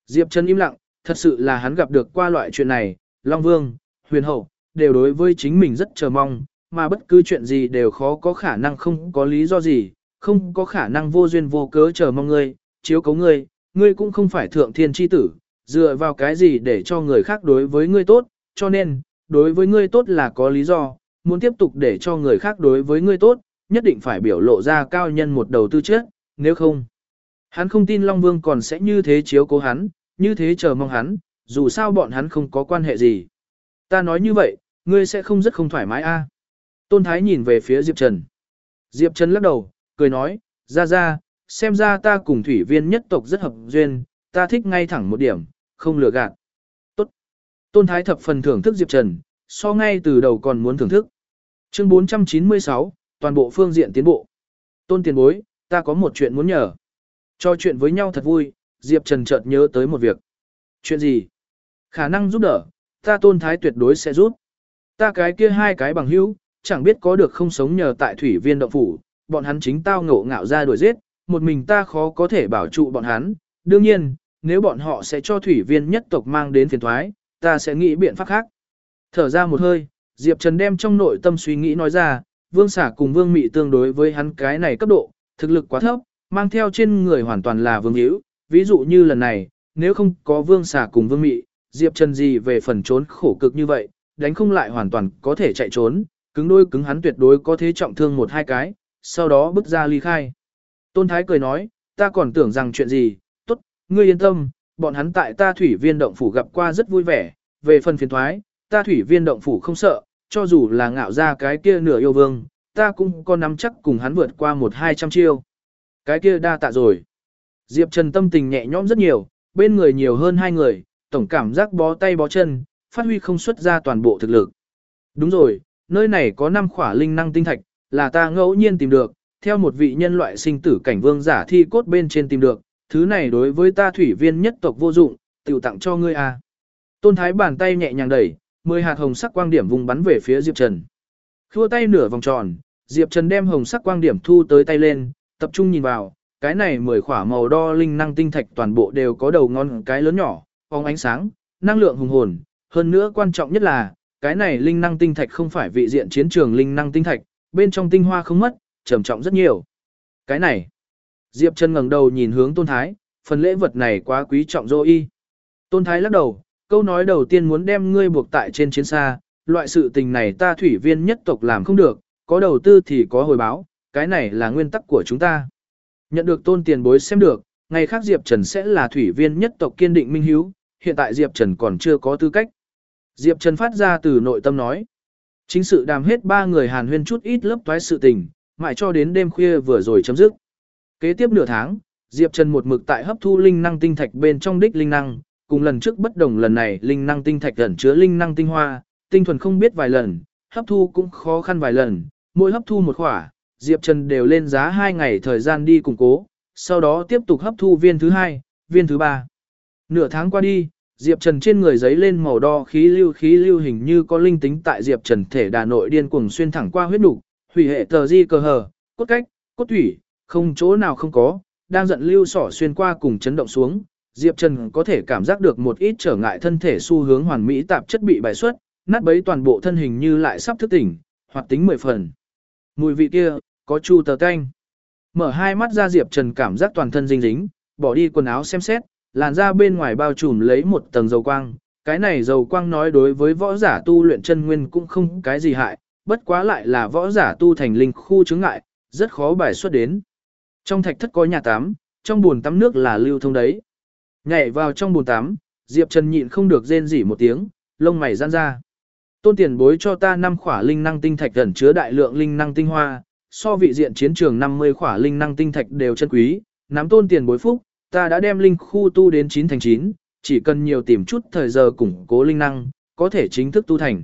S1: Diệp Trần im lặng, thật sự là hắn gặp được qua loại chuyện này, Long Vương, Huyền Hậu, đều đối với chính mình rất chờ mong, mà bất cứ chuyện gì đều khó có khả năng không có lý do gì, không có khả năng vô duyên vô cớ chờ mong ngươi, chiếu cấu ngươi, ngươi cũng không phải thượng thiên chi tử, dựa vào cái gì để cho người khác đối với ngươi tốt, cho nên, đối với ngươi tốt là có lý do, muốn tiếp tục để cho người khác đối với ngươi tốt, nhất định phải biểu lộ ra cao nhân một đầu tư trước, nếu không. Hắn không tin Long Vương còn sẽ như thế chiếu cố hắn, như thế chờ mong hắn, dù sao bọn hắn không có quan hệ gì. Ta nói như vậy, ngươi sẽ không rất không thoải mái a? Tôn Thái nhìn về phía Diệp Trần. Diệp Trần lắc đầu, cười nói, ra ra, xem ra ta cùng thủy viên nhất tộc rất hợp duyên, ta thích ngay thẳng một điểm, không lừa gạt. Tôn Thái thập phần thưởng thức Diệp Trần, so ngay từ đầu còn muốn thưởng thức. Chương 496, toàn bộ phương diện tiến bộ. Tôn tiền bối, ta có một chuyện muốn nhờ. Cho chuyện với nhau thật vui, Diệp Trần chợt nhớ tới một việc. Chuyện gì? Khả năng giúp đỡ, ta tôn thái tuyệt đối sẽ giúp. Ta cái kia hai cái bằng hữu, chẳng biết có được không sống nhờ tại thủy viên động phủ, bọn hắn chính tao ngộ ngạo ra đuổi giết, một mình ta khó có thể bảo trụ bọn hắn. Đương nhiên, nếu bọn họ sẽ cho thủy viên nhất tộc mang đến phiền thoái, ta sẽ nghĩ biện pháp khác. Thở ra một hơi, Diệp Trần đem trong nội tâm suy nghĩ nói ra, vương xả cùng vương mị tương đối với hắn cái này cấp độ, thực lực quá thấp, mang theo trên người hoàn toàn là vương hữu. Ví dụ như lần này, nếu không có vương Xả cùng vương mị, Diệp Trần gì về phần trốn khổ cực như vậy, đánh không lại hoàn toàn có thể chạy trốn, cứng đôi cứng hắn tuyệt đối có thế trọng thương một hai cái, sau đó bước ra ly khai. Tôn Thái cười nói, ta còn tưởng rằng chuyện gì, tốt, ngươi yên tâm, bọn hắn tại ta thủy viên động phủ gặp qua rất vui vẻ, về phần phiền thoái, ta thủy viên động phủ không sợ, cho dù là ngạo ra cái kia nửa yêu vương, ta cũng có nắm chắc cùng hắn vượt qua một hai trăm chiêu. Cái kia đa tạ rồi. Diệp Trần tâm tình nhẹ nhõm rất nhiều, bên người nhiều hơn hai người, tổng cảm giác bó tay bó chân, phát huy không xuất ra toàn bộ thực lực. Đúng rồi, nơi này có năm khỏa linh năng tinh thạch, là ta ngẫu nhiên tìm được, theo một vị nhân loại sinh tử cảnh vương giả thi cốt bên trên tìm được, thứ này đối với ta thủy viên nhất tộc vô dụng, tiểu tặng cho ngươi à. Tôn Thái bàn tay nhẹ nhàng đẩy, mười hạt hồng sắc quang điểm vùng bắn về phía Diệp Trần. Khua tay nửa vòng tròn, Diệp Trần đem hồng sắc quang điểm thu tới tay lên, tập trung nhìn vào, cái này mười khỏa màu đo linh năng tinh thạch toàn bộ đều có đầu ngon cái lớn nhỏ, phóng ánh sáng, năng lượng hùng hồn, hơn nữa quan trọng nhất là, cái này linh năng tinh thạch không phải vị diện chiến trường linh năng tinh thạch, bên trong tinh hoa không mất, trầm trọng rất nhiều. Cái này, Diệp Trần ngẩng đầu nhìn hướng Tôn Thái, phần lễ vật này quá quý trọng dô y. Tôn Thái lắc đầu, câu nói đầu tiên muốn đem ngươi buộc tại trên chiến xa, loại sự tình này ta thủy viên nhất tộc làm không được, có đầu tư thì có hồi báo, cái này là nguyên tắc của chúng ta. Nhận được tôn tiền bối xem được, ngày khác Diệp Trần sẽ là thủy viên nhất tộc kiên định minh hiếu, hiện tại Diệp Trần còn chưa có tư cách. Diệp Trần phát ra từ nội tâm nói. Chính sự đàm hết ba người hàn huyên chút ít lớp toái sự tình, mãi cho đến đêm khuya vừa rồi chấm dứt. Kế tiếp nửa tháng, Diệp Trần một mực tại hấp thu linh năng tinh thạch bên trong đích linh năng, cùng lần trước bất đồng lần này linh năng tinh thạch ẩn chứa linh năng tinh hoa, tinh thuần không biết vài lần, hấp thu cũng khó khăn vài lần, mỗi hấp thu một khỏa, Diệp Trần đều lên giá 2 ngày thời gian đi củng cố, sau đó tiếp tục hấp thu viên thứ 2, viên thứ 3. Nửa tháng qua đi, Diệp Trần trên người giấy lên màu đo khí lưu khí lưu hình như có linh tính tại Diệp Trần thể đà nội điên cuồng xuyên thẳng qua huyết nục, hủy hệ tờ di cơ hờ, cốt cách, cốt thủy, không chỗ nào không có, đang giận lưu sỏ xuyên qua cùng chấn động xuống. Diệp Trần có thể cảm giác được một ít trở ngại thân thể xu hướng hoàn mỹ tạp chất bị bài xuất, nát bấy toàn bộ thân hình như lại sắp thức tỉnh, hoạt tính mười phần. Mùi vị kia, có chu tờ canh. Mở hai mắt ra Diệp Trần cảm giác toàn thân dinh dính, bỏ đi quần áo xem xét, làn da bên ngoài bao trùm lấy một tầng dầu quang. Cái này dầu quang nói đối với võ giả tu luyện chân nguyên cũng không cái gì hại, bất quá lại là võ giả tu thành linh khu chứng ngại, rất khó bài xuất đến. Trong thạch thất có nhà tắm, trong bồn tắm nước là lưu thông đấy. Nhảy vào trong bồn tắm, Diệp Trần nhịn không được rên rỉ một tiếng, lông mày giãn ra. Tôn tiền bối cho ta năm khỏa linh năng tinh thạch ẩn chứa đại lượng linh năng tinh hoa, so vị diện chiến trường 50 khỏa linh năng tinh thạch đều chân quý, nắm tôn tiền bối phúc, ta đã đem linh khu tu đến 9 thành 9, chỉ cần nhiều tìm chút thời giờ củng cố linh năng, có thể chính thức tu thành.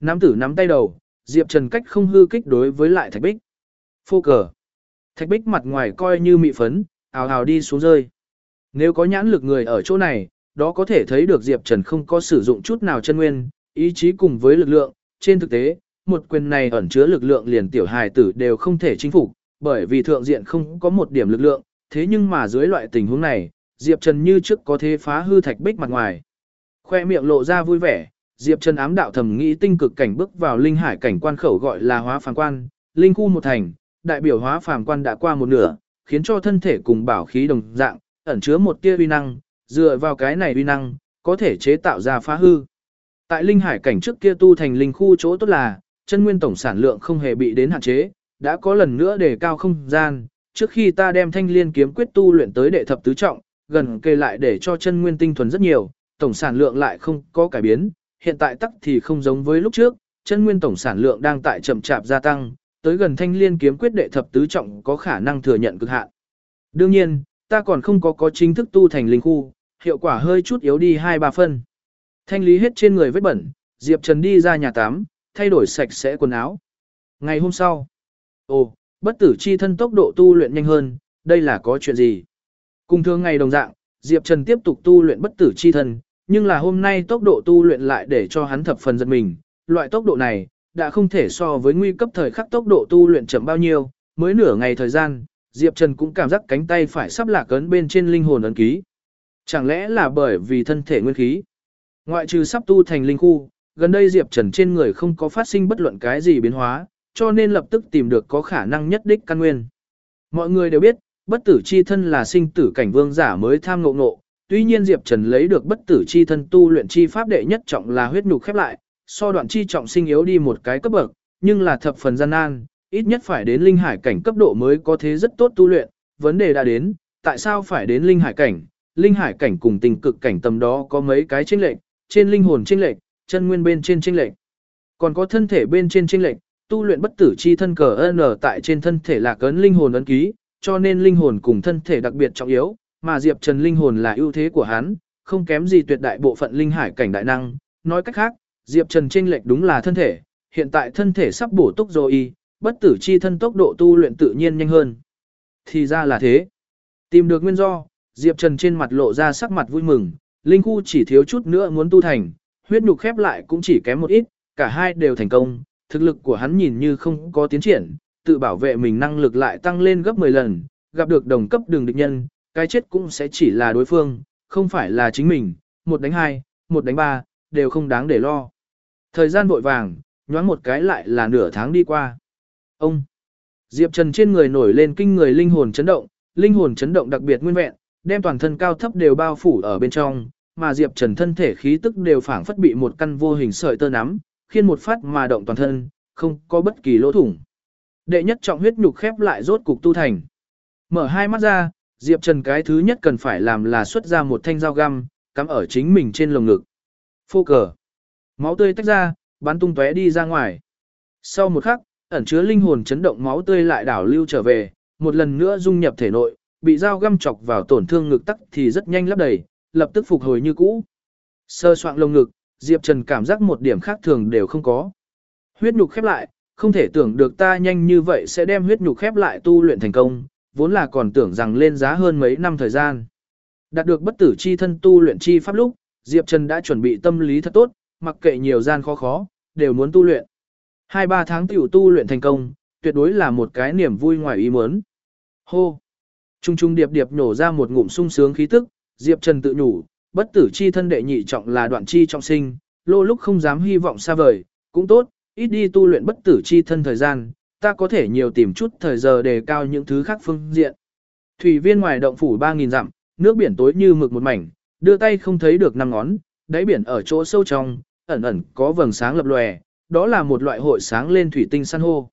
S1: Nắm tử nắm tay đầu, Diệp Trần cách không hư kích đối với lại Thạch Bích. Phô cờ. Thạch Bích mặt ngoài coi như mị phấn, ào ào đi xuống rơi. Nếu có nhãn lực người ở chỗ này, đó có thể thấy được Diệp Trần không có sử dụng chút nào chân nguyên, ý chí cùng với lực lượng. Trên thực tế, một quyền này ẩn chứa lực lượng liền tiểu hài tử đều không thể chinh phục, bởi vì thượng diện không có một điểm lực lượng, thế nhưng mà dưới loại tình huống này, Diệp Trần như trước có thể phá hư thạch bích mặt ngoài. Khoe miệng lộ ra vui vẻ, Diệp Trần ám đạo thầm nghĩ tinh cực cảnh bước vào linh hải cảnh quan khẩu gọi là hóa phán quan, linh khu một thành, đại biểu hóa phàm quan đã qua một nửa, khiến cho thân thể cùng bảo khí đồng dạng, ẩn chứa một tia uy năng, dựa vào cái này uy năng, có thể chế tạo ra phá hư. Tại linh hải cảnh trước kia tu thành linh khu chỗ tốt là, chân nguyên tổng sản lượng không hề bị đến hạn chế, đã có lần nữa đề cao không gian, trước khi ta đem thanh liên kiếm quyết tu luyện tới đệ thập tứ trọng, gần kề lại để cho chân nguyên tinh thuần rất nhiều, tổng sản lượng lại không có cải biến, hiện tại tắc thì không giống với lúc trước, chân nguyên tổng sản lượng đang tại chậm chạp gia tăng, tới gần thanh liên kiếm quyết đệ thập tứ trọng có khả năng thừa nhận cực hạn. Đương nhiên, ta còn không có có chính thức tu thành linh khu, hiệu quả hơi chút yếu đi 2-3 phân. Thanh lý hết trên người vết bẩn, Diệp Trần đi ra nhà tắm, thay đổi sạch sẽ quần áo. Ngày hôm sau, ồ, bất tử chi thân tốc độ tu luyện nhanh hơn, đây là có chuyện gì? Cùng thường ngày đồng dạng, Diệp Trần tiếp tục tu luyện bất tử chi thân, nhưng là hôm nay tốc độ tu luyện lại để cho hắn thập phần giật mình. Loại tốc độ này, đã không thể so với nguy cấp thời khắc tốc độ tu luyện chậm bao nhiêu, mới nửa ngày thời gian, Diệp Trần cũng cảm giác cánh tay phải sắp lạc ấn bên trên linh hồn ấn ký. Chẳng lẽ là bởi vì thân thể nguyên khí? Ngoại trừ sắp tu thành linh khu, gần đây Diệp Trần trên người không có phát sinh bất luận cái gì biến hóa, cho nên lập tức tìm được có khả năng nhất đích căn nguyên. Mọi người đều biết, bất tử chi thân là sinh tử cảnh vương giả mới tham ngộ ngộ, Tuy nhiên Diệp Trần lấy được bất tử chi thân tu luyện chi pháp đệ nhất trọng là huyết nhục khép lại, so đoạn chi trọng sinh yếu đi một cái cấp bậc, nhưng là thập phần gian nan, ít nhất phải đến linh hải cảnh cấp độ mới có thế rất tốt tu luyện, vấn đề đã đến, tại sao phải đến linh hải cảnh? Linh hải cảnh cùng tình cực cảnh tầm đó có mấy cái chênh lệch, trên linh hồn chênh lệch, chân nguyên bên trên chênh lệch. Còn có thân thể bên trên chênh lệch, tu luyện bất tử chi thân cờ N tại trên thân thể là cấn linh hồn ấn ký, cho nên linh hồn cùng thân thể đặc biệt trọng yếu, mà Diệp Trần linh hồn là ưu thế của hắn, không kém gì tuyệt đại bộ phận linh hải cảnh đại năng. Nói cách khác, Diệp Trần chênh lệch đúng là thân thể, hiện tại thân thể sắp bổ túc rồi y, bất tử chi thân tốc độ tu luyện tự nhiên nhanh hơn. Thì ra là thế. Tìm được nguyên do, Diệp Trần trên mặt lộ ra sắc mặt vui mừng, linh khu chỉ thiếu chút nữa muốn tu thành, huyết nhục khép lại cũng chỉ kém một ít, cả hai đều thành công, thực lực của hắn nhìn như không có tiến triển, tự bảo vệ mình năng lực lại tăng lên gấp 10 lần, gặp được đồng cấp đường địch nhân, cái chết cũng sẽ chỉ là đối phương, không phải là chính mình, một đánh hai, một đánh ba, đều không đáng để lo. Thời gian vội vàng, nhoáng một cái lại là nửa tháng đi qua. Ông! Diệp Trần trên người nổi lên kinh người linh hồn chấn động, linh hồn chấn động đặc biệt nguyên vẹn, đem toàn thân cao thấp đều bao phủ ở bên trong, mà Diệp Trần thân thể khí tức đều phảng phất bị một căn vô hình sợi tơ nắm, khiến một phát mà động toàn thân, không có bất kỳ lỗ thủng. Đệ nhất trọng huyết nhục khép lại rốt cục tu thành. Mở hai mắt ra, Diệp Trần cái thứ nhất cần phải làm là xuất ra một thanh dao găm, cắm ở chính mình trên lồng ngực. Phô cờ. Máu tươi tách ra, bắn tung tóe đi ra ngoài. Sau một khắc, ẩn chứa linh hồn chấn động máu tươi lại đảo lưu trở về, một lần nữa dung nhập thể nội, bị dao găm chọc vào tổn thương ngực tắc thì rất nhanh lấp đầy, lập tức phục hồi như cũ. Sơ soạn lồng ngực, Diệp Trần cảm giác một điểm khác thường đều không có. Huyết nhục khép lại, không thể tưởng được ta nhanh như vậy sẽ đem huyết nhục khép lại tu luyện thành công, vốn là còn tưởng rằng lên giá hơn mấy năm thời gian. Đạt được bất tử chi thân tu luyện chi pháp lúc, Diệp Trần đã chuẩn bị tâm lý thật tốt, mặc kệ nhiều gian khó khó, đều muốn tu luyện. Hai ba tháng tiểu tu luyện thành công, tuyệt đối là một cái niềm vui ngoài ý muốn. Hô! Trung trung điệp điệp nổ ra một ngụm sung sướng khí tức, Diệp Trần tự nhủ, bất tử chi thân đệ nhị trọng là đoạn chi trọng sinh, lô lúc không dám hy vọng xa vời, cũng tốt, ít đi tu luyện bất tử chi thân thời gian, ta có thể nhiều tìm chút thời giờ để cao những thứ khác phương diện. Thủy viên ngoài động phủ 3.000 dặm, nước biển tối như mực một mảnh, đưa tay không thấy được năm ngón, đáy biển ở chỗ sâu trong, ẩn ẩn có vầng sáng lập lòe, đó là một loại hội sáng lên thủy tinh san hô.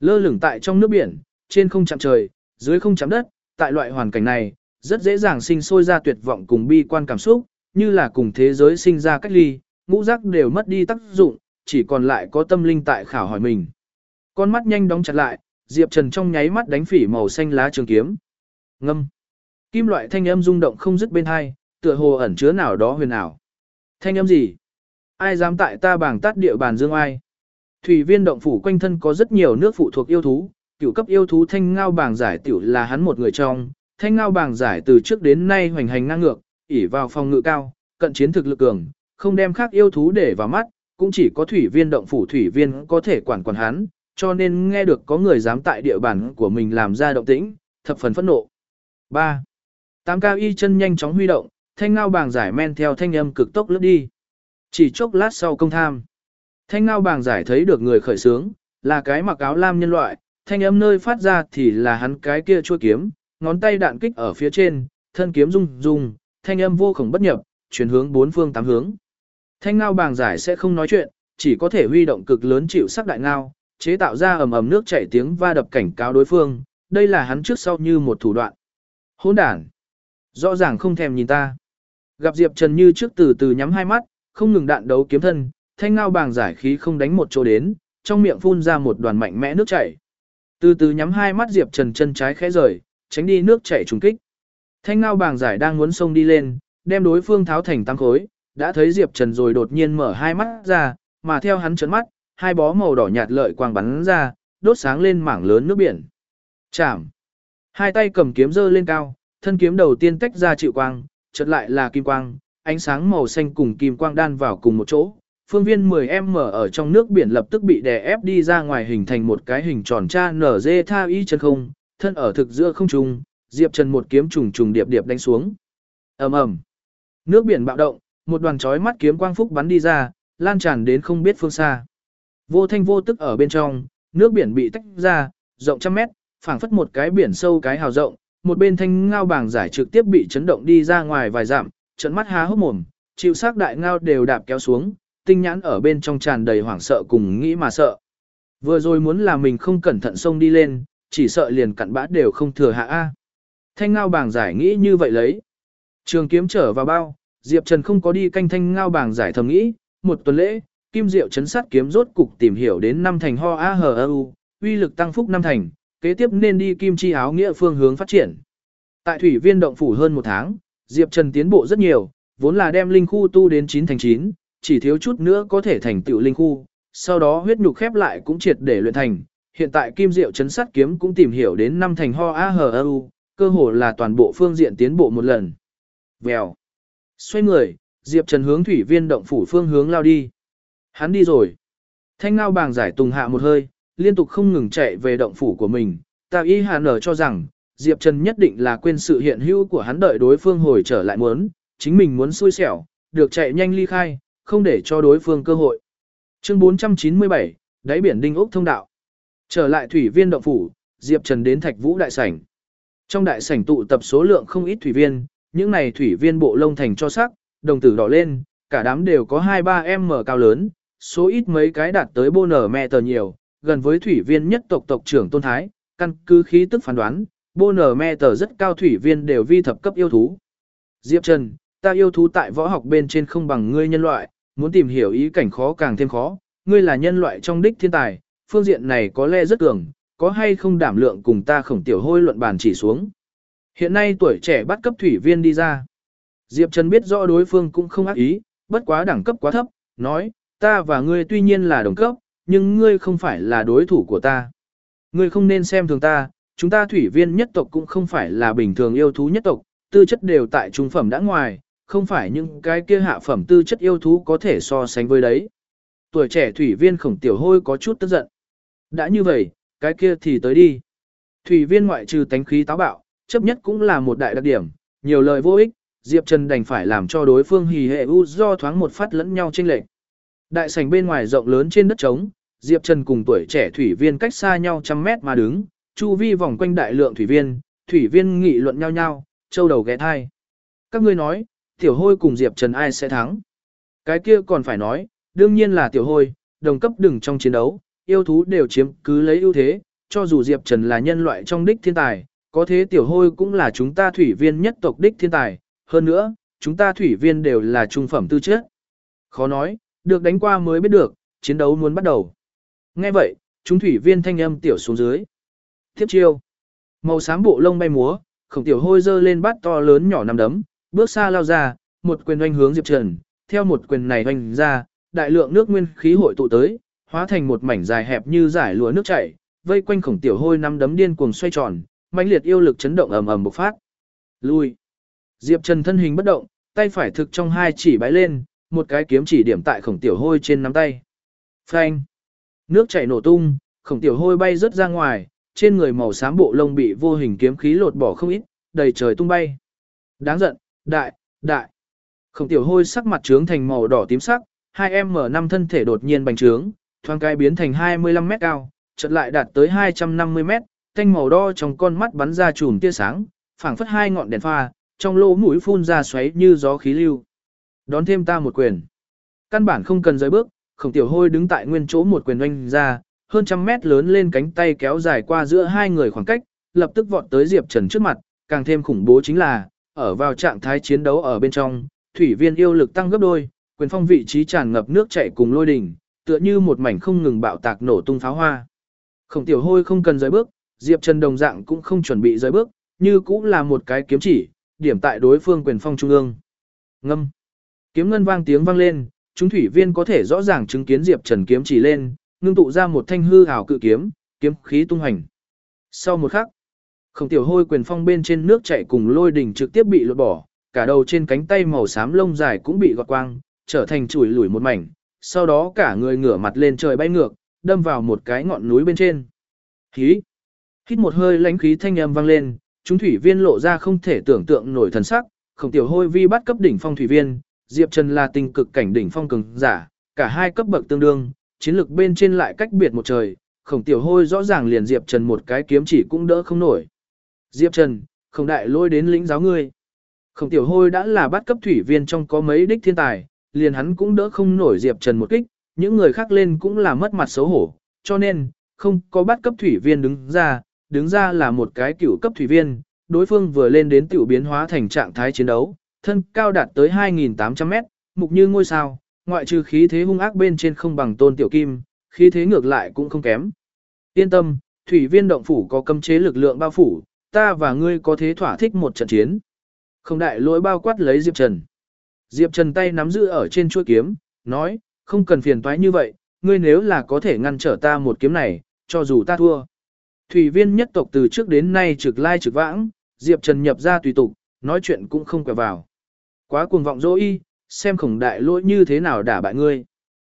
S1: Lơ lửng tại trong nước biển, trên không chạm trời, dưới không chạm đất, tại loại hoàn cảnh này, rất dễ dàng sinh sôi ra tuyệt vọng cùng bi quan cảm xúc, như là cùng thế giới sinh ra cách ly, ngũ giác đều mất đi tác dụng, chỉ còn lại có tâm linh tại khảo hỏi mình. Con mắt nhanh đóng chặt lại, Diệp Trần trong nháy mắt đánh phỉ màu xanh lá trường kiếm. Ngâm. Kim loại thanh âm rung động không dứt bên hai, tựa hồ ẩn chứa nào đó huyền ảo. Thanh âm gì? Ai dám tại ta bảng tát địa bàn dương ai? Thủy viên động phủ quanh thân có rất nhiều nước phụ thuộc yêu thú, cửu cấp yêu thú thanh ngao bảng giải tiểu là hắn một người trong, thanh ngao bảng giải từ trước đến nay hoành hành ngang ngược, ỉ vào phòng ngự cao, cận chiến thực lực cường, không đem khác yêu thú để vào mắt, cũng chỉ có thủy viên động phủ thủy viên có thể quản quản hắn, cho nên nghe được có người dám tại địa bàn của mình làm ra động tĩnh, thập phần phẫn nộ. 3. Tám cao y chân nhanh chóng huy động, thanh ngao bảng giải men theo thanh âm cực tốc lướt đi. Chỉ chốc lát sau công tham. Thanh ngao bảng giải thấy được người khởi sướng, là cái mặc áo lam nhân loại, thanh âm nơi phát ra thì là hắn cái kia chua kiếm, ngón tay đạn kích ở phía trên, thân kiếm rung rung, thanh âm vô khổng bất nhập, chuyển hướng bốn phương tám hướng. Thanh ngao bàng giải sẽ không nói chuyện, chỉ có thể huy động cực lớn chịu sắc đại ngao, chế tạo ra ầm ầm nước chảy tiếng va đập cảnh cáo đối phương, đây là hắn trước sau như một thủ đoạn. Hỗn đản, rõ ràng không thèm nhìn ta. Gặp Diệp Trần như trước từ từ nhắm hai mắt, không ngừng đạn đấu kiếm thân, thanh ngao bàng giải khí không đánh một chỗ đến, trong miệng phun ra một đoàn mạnh mẽ nước chảy. Từ từ nhắm hai mắt Diệp Trần chân trái khẽ rời, tránh đi nước chảy trùng kích. Thanh ngao bàng giải đang muốn xông đi lên, đem đối phương tháo thành tăng khối, đã thấy Diệp Trần rồi đột nhiên mở hai mắt ra, mà theo hắn trấn mắt, hai bó màu đỏ nhạt lợi quang bắn ra, đốt sáng lên mảng lớn nước biển. Chạm. Hai tay cầm kiếm giơ lên cao, thân kiếm đầu tiên tách ra chịu quang, chợt lại là kim quang, ánh sáng màu xanh cùng kim quang đan vào cùng một chỗ. Phương viên 10M ở trong nước biển lập tức bị đè ép đi ra ngoài hình thành một cái hình tròn cha nở dê tha y chân không, thân ở thực giữa không trung, Diệp Trần một kiếm trùng trùng điệp điệp đánh xuống. Ầm ầm. Nước biển bạo động, một đoàn chói mắt kiếm quang phúc bắn đi ra, lan tràn đến không biết phương xa. Vô thanh vô tức ở bên trong, nước biển bị tách ra, rộng trăm mét, phảng phất một cái biển sâu cái hào rộng, một bên thanh ngao bảng giải trực tiếp bị chấn động đi ra ngoài vài dặm, trận mắt há hốc mồm, chịu sắc đại ngao đều đạp kéo xuống, tinh nhãn ở bên trong tràn đầy hoảng sợ cùng nghĩ mà sợ. Vừa rồi muốn là mình không cẩn thận xông đi lên, chỉ sợ liền cặn bã đều không thừa hạ A. Thanh ngao bảng giải nghĩ như vậy lấy. Trường kiếm trở vào bao, Diệp Trần không có đi canh thanh ngao bảng giải thầm nghĩ, một tuần lễ, kim diệu chấn sát kiếm rốt cục tìm hiểu đến năm thành ho a hờ u, uy lực tăng phúc năm thành, kế tiếp nên đi kim chi áo nghĩa phương hướng phát triển. Tại thủy viên động phủ hơn một tháng, Diệp Trần tiến bộ rất nhiều, vốn là đem linh khu tu đến 9 thành 9, chỉ thiếu chút nữa có thể thành tựu linh khu, sau đó huyết nhục khép lại cũng triệt để luyện thành. Hiện tại kim diệu chấn sát kiếm cũng tìm hiểu đến năm thành ho a hờ u, cơ hồ là toàn bộ phương diện tiến bộ một lần. Vèo. Xoay người, Diệp Trần hướng thủy viên động phủ phương hướng lao đi. Hắn đi rồi. Thanh ngao bàng giải tùng hạ một hơi, liên tục không ngừng chạy về động phủ của mình. tạo y hà nở cho rằng, Diệp Trần nhất định là quên sự hiện hữu của hắn đợi đối phương hồi trở lại muốn, chính mình muốn xui xẻo, được chạy nhanh ly khai, không để cho đối phương cơ hội. Chương 497, đáy biển đinh ốc thông đạo. Trở lại thủy viên động phủ, Diệp Trần đến Thạch Vũ đại sảnh. Trong đại sảnh tụ tập số lượng không ít thủy viên, những này thủy viên bộ lông thành cho sắc, đồng tử đỏ lên, cả đám đều có 2-3 m cao lớn, số ít mấy cái đạt tới bô nở mẹ tờ nhiều, gần với thủy viên nhất tộc tộc trưởng Tôn Thái, căn cứ khí tức phán đoán, bô nở mẹ tờ rất cao thủy viên đều vi thập cấp yêu thú. Diệp Trần, ta yêu thú tại võ học bên trên không bằng ngươi nhân loại, muốn tìm hiểu ý cảnh khó càng thêm khó, ngươi là nhân loại trong đích thiên tài, phương diện này có lẽ rất cường, có hay không đảm lượng cùng ta khổng tiểu hôi luận bàn chỉ xuống. Hiện nay tuổi trẻ bắt cấp thủy viên đi ra. Diệp Trần biết rõ đối phương cũng không ác ý, bất quá đẳng cấp quá thấp, nói, ta và ngươi tuy nhiên là đồng cấp, nhưng ngươi không phải là đối thủ của ta. Ngươi không nên xem thường ta, chúng ta thủy viên nhất tộc cũng không phải là bình thường yêu thú nhất tộc, tư chất đều tại trung phẩm đã ngoài, không phải những cái kia hạ phẩm tư chất yêu thú có thể so sánh với đấy. Tuổi trẻ thủy viên khổng tiểu hôi có chút tức giận. Đã như vậy, cái kia thì tới đi. Thủy viên ngoại trừ tánh khí táo bạo, chấp nhất cũng là một đại đặc điểm, nhiều lời vô ích, Diệp Trần đành phải làm cho đối phương hì hệ u do thoáng một phát lẫn nhau chênh lệch. Đại sảnh bên ngoài rộng lớn trên đất trống, Diệp Trần cùng tuổi trẻ thủy viên cách xa nhau trăm mét mà đứng, chu vi vòng quanh đại lượng thủy viên, thủy viên nghị luận nhau nhau, châu đầu ghé thai. Các ngươi nói, tiểu hôi cùng Diệp Trần ai sẽ thắng? Cái kia còn phải nói, đương nhiên là tiểu hôi, đồng cấp đừng trong chiến đấu, yêu thú đều chiếm cứ lấy ưu thế, cho dù Diệp Trần là nhân loại trong đích thiên tài, có thế tiểu hôi cũng là chúng ta thủy viên nhất tộc đích thiên tài, hơn nữa, chúng ta thủy viên đều là trung phẩm tư chất. Khó nói, được đánh qua mới biết được, chiến đấu muốn bắt đầu. Nghe vậy, chúng thủy viên thanh âm tiểu xuống dưới. Tiếp chiêu. Màu xám bộ lông bay múa, khổng tiểu hôi dơ lên bát to lớn nhỏ nằm đấm, bước xa lao ra, một quyền oanh hướng Diệp Trần, theo một quyền này oanh ra, đại lượng nước nguyên khí hội tụ tới, hóa thành một mảnh dài hẹp như giải lúa nước chảy, vây quanh khổng tiểu hôi nằm đấm điên cuồng xoay tròn, mãnh liệt yêu lực chấn động ầm ầm bộc phát. Lui. Diệp Trần thân hình bất động, tay phải thực trong hai chỉ bái lên, một cái kiếm chỉ điểm tại khổng tiểu hôi trên nắm tay. Phanh. Nước chảy nổ tung, khổng tiểu hôi bay rớt ra ngoài, trên người màu xám bộ lông bị vô hình kiếm khí lột bỏ không ít, đầy trời tung bay. Đáng giận, đại, đại. Khổng tiểu hôi sắc mặt trướng thành màu đỏ tím sắc, hai em mở năm thân thể đột nhiên bành trướng, thoáng cái biến thành 25 mét cao, chợt lại đạt tới 250 mét, thanh màu đo trong con mắt bắn ra chùm tia sáng, phảng phất hai ngọn đèn pha, trong lỗ mũi phun ra xoáy như gió khí lưu. Đón thêm ta một quyền. Căn bản không cần rời bước, khổng tiểu hôi đứng tại nguyên chỗ một quyền oanh ra, hơn trăm mét lớn lên cánh tay kéo dài qua giữa hai người khoảng cách, lập tức vọt tới Diệp Trần trước mặt, càng thêm khủng bố chính là, ở vào trạng thái chiến đấu ở bên trong, thủy viên yêu lực tăng gấp đôi, quyền phong vị trí tràn ngập nước chảy cùng lôi đỉnh, tựa như một mảnh không ngừng bạo tạc nổ tung pháo hoa. Khổng tiểu hôi không cần rời bước, Diệp Trần đồng dạng cũng không chuẩn bị rời bước, như cũng là một cái kiếm chỉ, điểm tại đối phương quyền phong trung ương. Ngâm. Kiếm ngân vang tiếng vang lên, chúng thủy viên có thể rõ ràng chứng kiến Diệp Trần kiếm chỉ lên, ngưng tụ ra một thanh hư ảo cự kiếm, kiếm khí tung hành. Sau một khắc, khổng tiểu hôi quyền phong bên trên nước chảy cùng lôi đỉnh trực tiếp bị lột bỏ, cả đầu trên cánh tay màu xám lông dài cũng bị gọt quang, trở thành chuỗi lủi một mảnh, sau đó cả người ngửa mặt lên trời bay ngược, đâm vào một cái ngọn núi bên trên. khí Hít một hơi lãnh khí thanh âm vang lên, chúng thủy viên lộ ra không thể tưởng tượng nổi thần sắc, khổng tiểu hôi vi bắt cấp đỉnh phong thủy viên, Diệp Trần là tình cực cảnh đỉnh phong cường giả, cả hai cấp bậc tương đương, chiến lực bên trên lại cách biệt một trời, khổng tiểu hôi rõ ràng liền Diệp Trần một cái kiếm chỉ cũng đỡ không nổi. Diệp Trần, Khổng đại lôi đến lĩnh giáo ngươi. Khổng tiểu hôi đã là bắt cấp thủy viên trong có mấy đích thiên tài, liền hắn cũng đỡ không nổi Diệp Trần một kích, những người khác lên cũng là mất mặt xấu hổ, cho nên, không có bắt cấp thủy viên đứng ra, đứng ra là một cái cựu cấp thủy viên, đối phương vừa lên đến tiểu biến hóa thành trạng thái chiến đấu, thân cao đạt tới 2.800 mét, mục như ngôi sao, ngoại trừ khí thế hung ác bên trên không bằng tôn tiểu kim, khí thế ngược lại cũng không kém. Yên tâm, thủy viên động phủ có cấm chế lực lượng bao phủ, ta và ngươi có thế thỏa thích một trận chiến. Không đại lỗi bao quát lấy Diệp Trần. Diệp Trần tay nắm giữ ở trên chuôi kiếm, nói, không cần phiền toái như vậy, ngươi nếu là có thể ngăn trở ta một kiếm này, cho dù ta thua. Thủy viên nhất tộc từ trước đến nay trực lai trực vãng, Diệp Trần nhập ra tùy tục, nói chuyện cũng không quẹo vào. Quá cuồng vọng dỗ y, xem khổng đại lỗi như thế nào đả bại ngươi.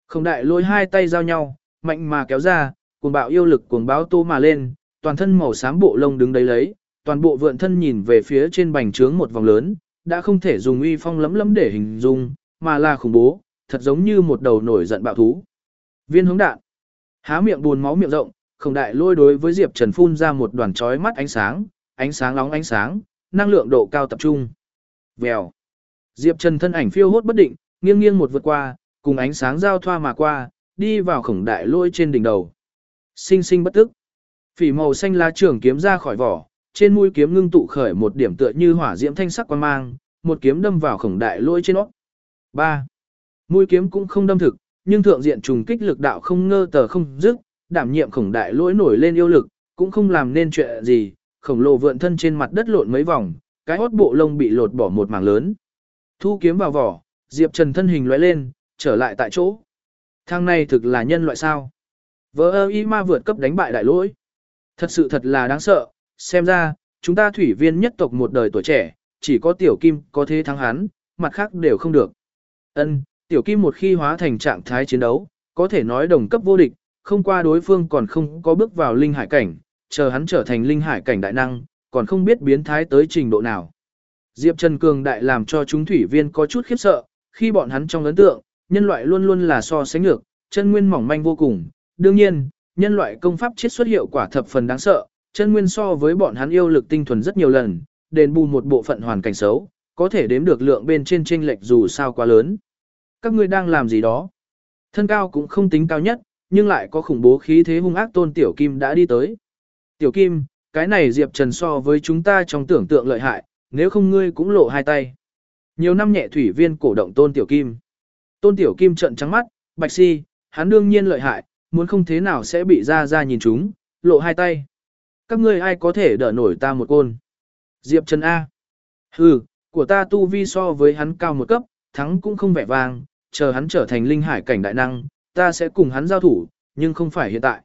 S1: Khổng đại lỗi hai tay giao nhau, mạnh mà kéo ra, cuồng bạo yêu lực cuồng báo tô mà lên, toàn thân màu xám bộ lông đứng đấy lấy, toàn bộ vượn thân nhìn về phía trên bành trướng một vòng lớn, đã không thể dùng uy phong lấm lấm để hình dung, mà là khủng bố, thật giống như một đầu nổi giận bạo thú. Viên hướng đạn, há miệng buồn máu miệng rộng, khổng đại lôi đối với Diệp Trần phun ra một đoàn chói mắt ánh sáng, ánh sáng nóng ánh sáng, năng lượng độ cao tập trung. Vèo. Diệp Trần thân ảnh phiêu hốt bất định, nghiêng nghiêng một vượt qua, cùng ánh sáng giao thoa mà qua, đi vào khổng đại lôi trên đỉnh đầu. Sinh sinh bất tức. Phỉ màu xanh lá trường kiếm ra khỏi vỏ, trên mũi kiếm ngưng tụ khởi một điểm tựa như hỏa diễm thanh sắc quan mang, một kiếm đâm vào khổng đại lôi trên nó. 3. Mũi kiếm cũng không đâm thực, nhưng thượng diện trùng kích lực đạo không ngơ tờ không dứt, đảm nhiệm khổng đại lỗi nổi lên yêu lực, cũng không làm nên chuyện gì, khổng lồ vượn thân trên mặt đất lộn mấy vòng, cái hốt bộ lông bị lột bỏ một mảng lớn. Thu kiếm vào vỏ, Diệp Trần thân hình lóe lên, trở lại tại chỗ. Thang này thực là nhân loại sao? Vỡ ơ y ma vượt cấp đánh bại đại lỗi. Thật sự thật là đáng sợ, xem ra, chúng ta thủy viên nhất tộc một đời tuổi trẻ, chỉ có tiểu kim có thế thắng hắn, mặt khác đều không được. Ân, tiểu kim một khi hóa thành trạng thái chiến đấu, có thể nói đồng cấp vô địch, không qua đối phương còn không có bước vào linh hải cảnh, chờ hắn trở thành linh hải cảnh đại năng, còn không biết biến thái tới trình độ nào. Diệp Trần Cường đại làm cho chúng thủy viên có chút khiếp sợ, khi bọn hắn trong ấn tượng, nhân loại luôn luôn là so sánh ngược, chân nguyên mỏng manh vô cùng. Đương nhiên, nhân loại công pháp chiết xuất hiệu quả thập phần đáng sợ, chân nguyên so với bọn hắn yêu lực tinh thuần rất nhiều lần, đền bù một bộ phận hoàn cảnh xấu, có thể đếm được lượng bên trên chênh lệch dù sao quá lớn. Các ngươi đang làm gì đó? Thân cao cũng không tính cao nhất, nhưng lại có khủng bố khí thế hung ác tôn tiểu kim đã đi tới. Tiểu kim, cái này Diệp Trần so với chúng ta trong tưởng tượng lợi hại, nếu không ngươi cũng lộ hai tay. Nhiều năm nhẹ thủy viên cổ động tôn tiểu kim. Tôn tiểu kim trận trắng mắt, bạch si, hắn đương nhiên lợi hại, muốn không thế nào sẽ bị ra ra nhìn chúng, lộ hai tay. Các ngươi ai có thể đỡ nổi ta một côn. Diệp Trần A. Hừ, của ta tu vi so với hắn cao một cấp, thắng cũng không vẻ vang, chờ hắn trở thành linh hải cảnh đại năng, ta sẽ cùng hắn giao thủ, nhưng không phải hiện tại.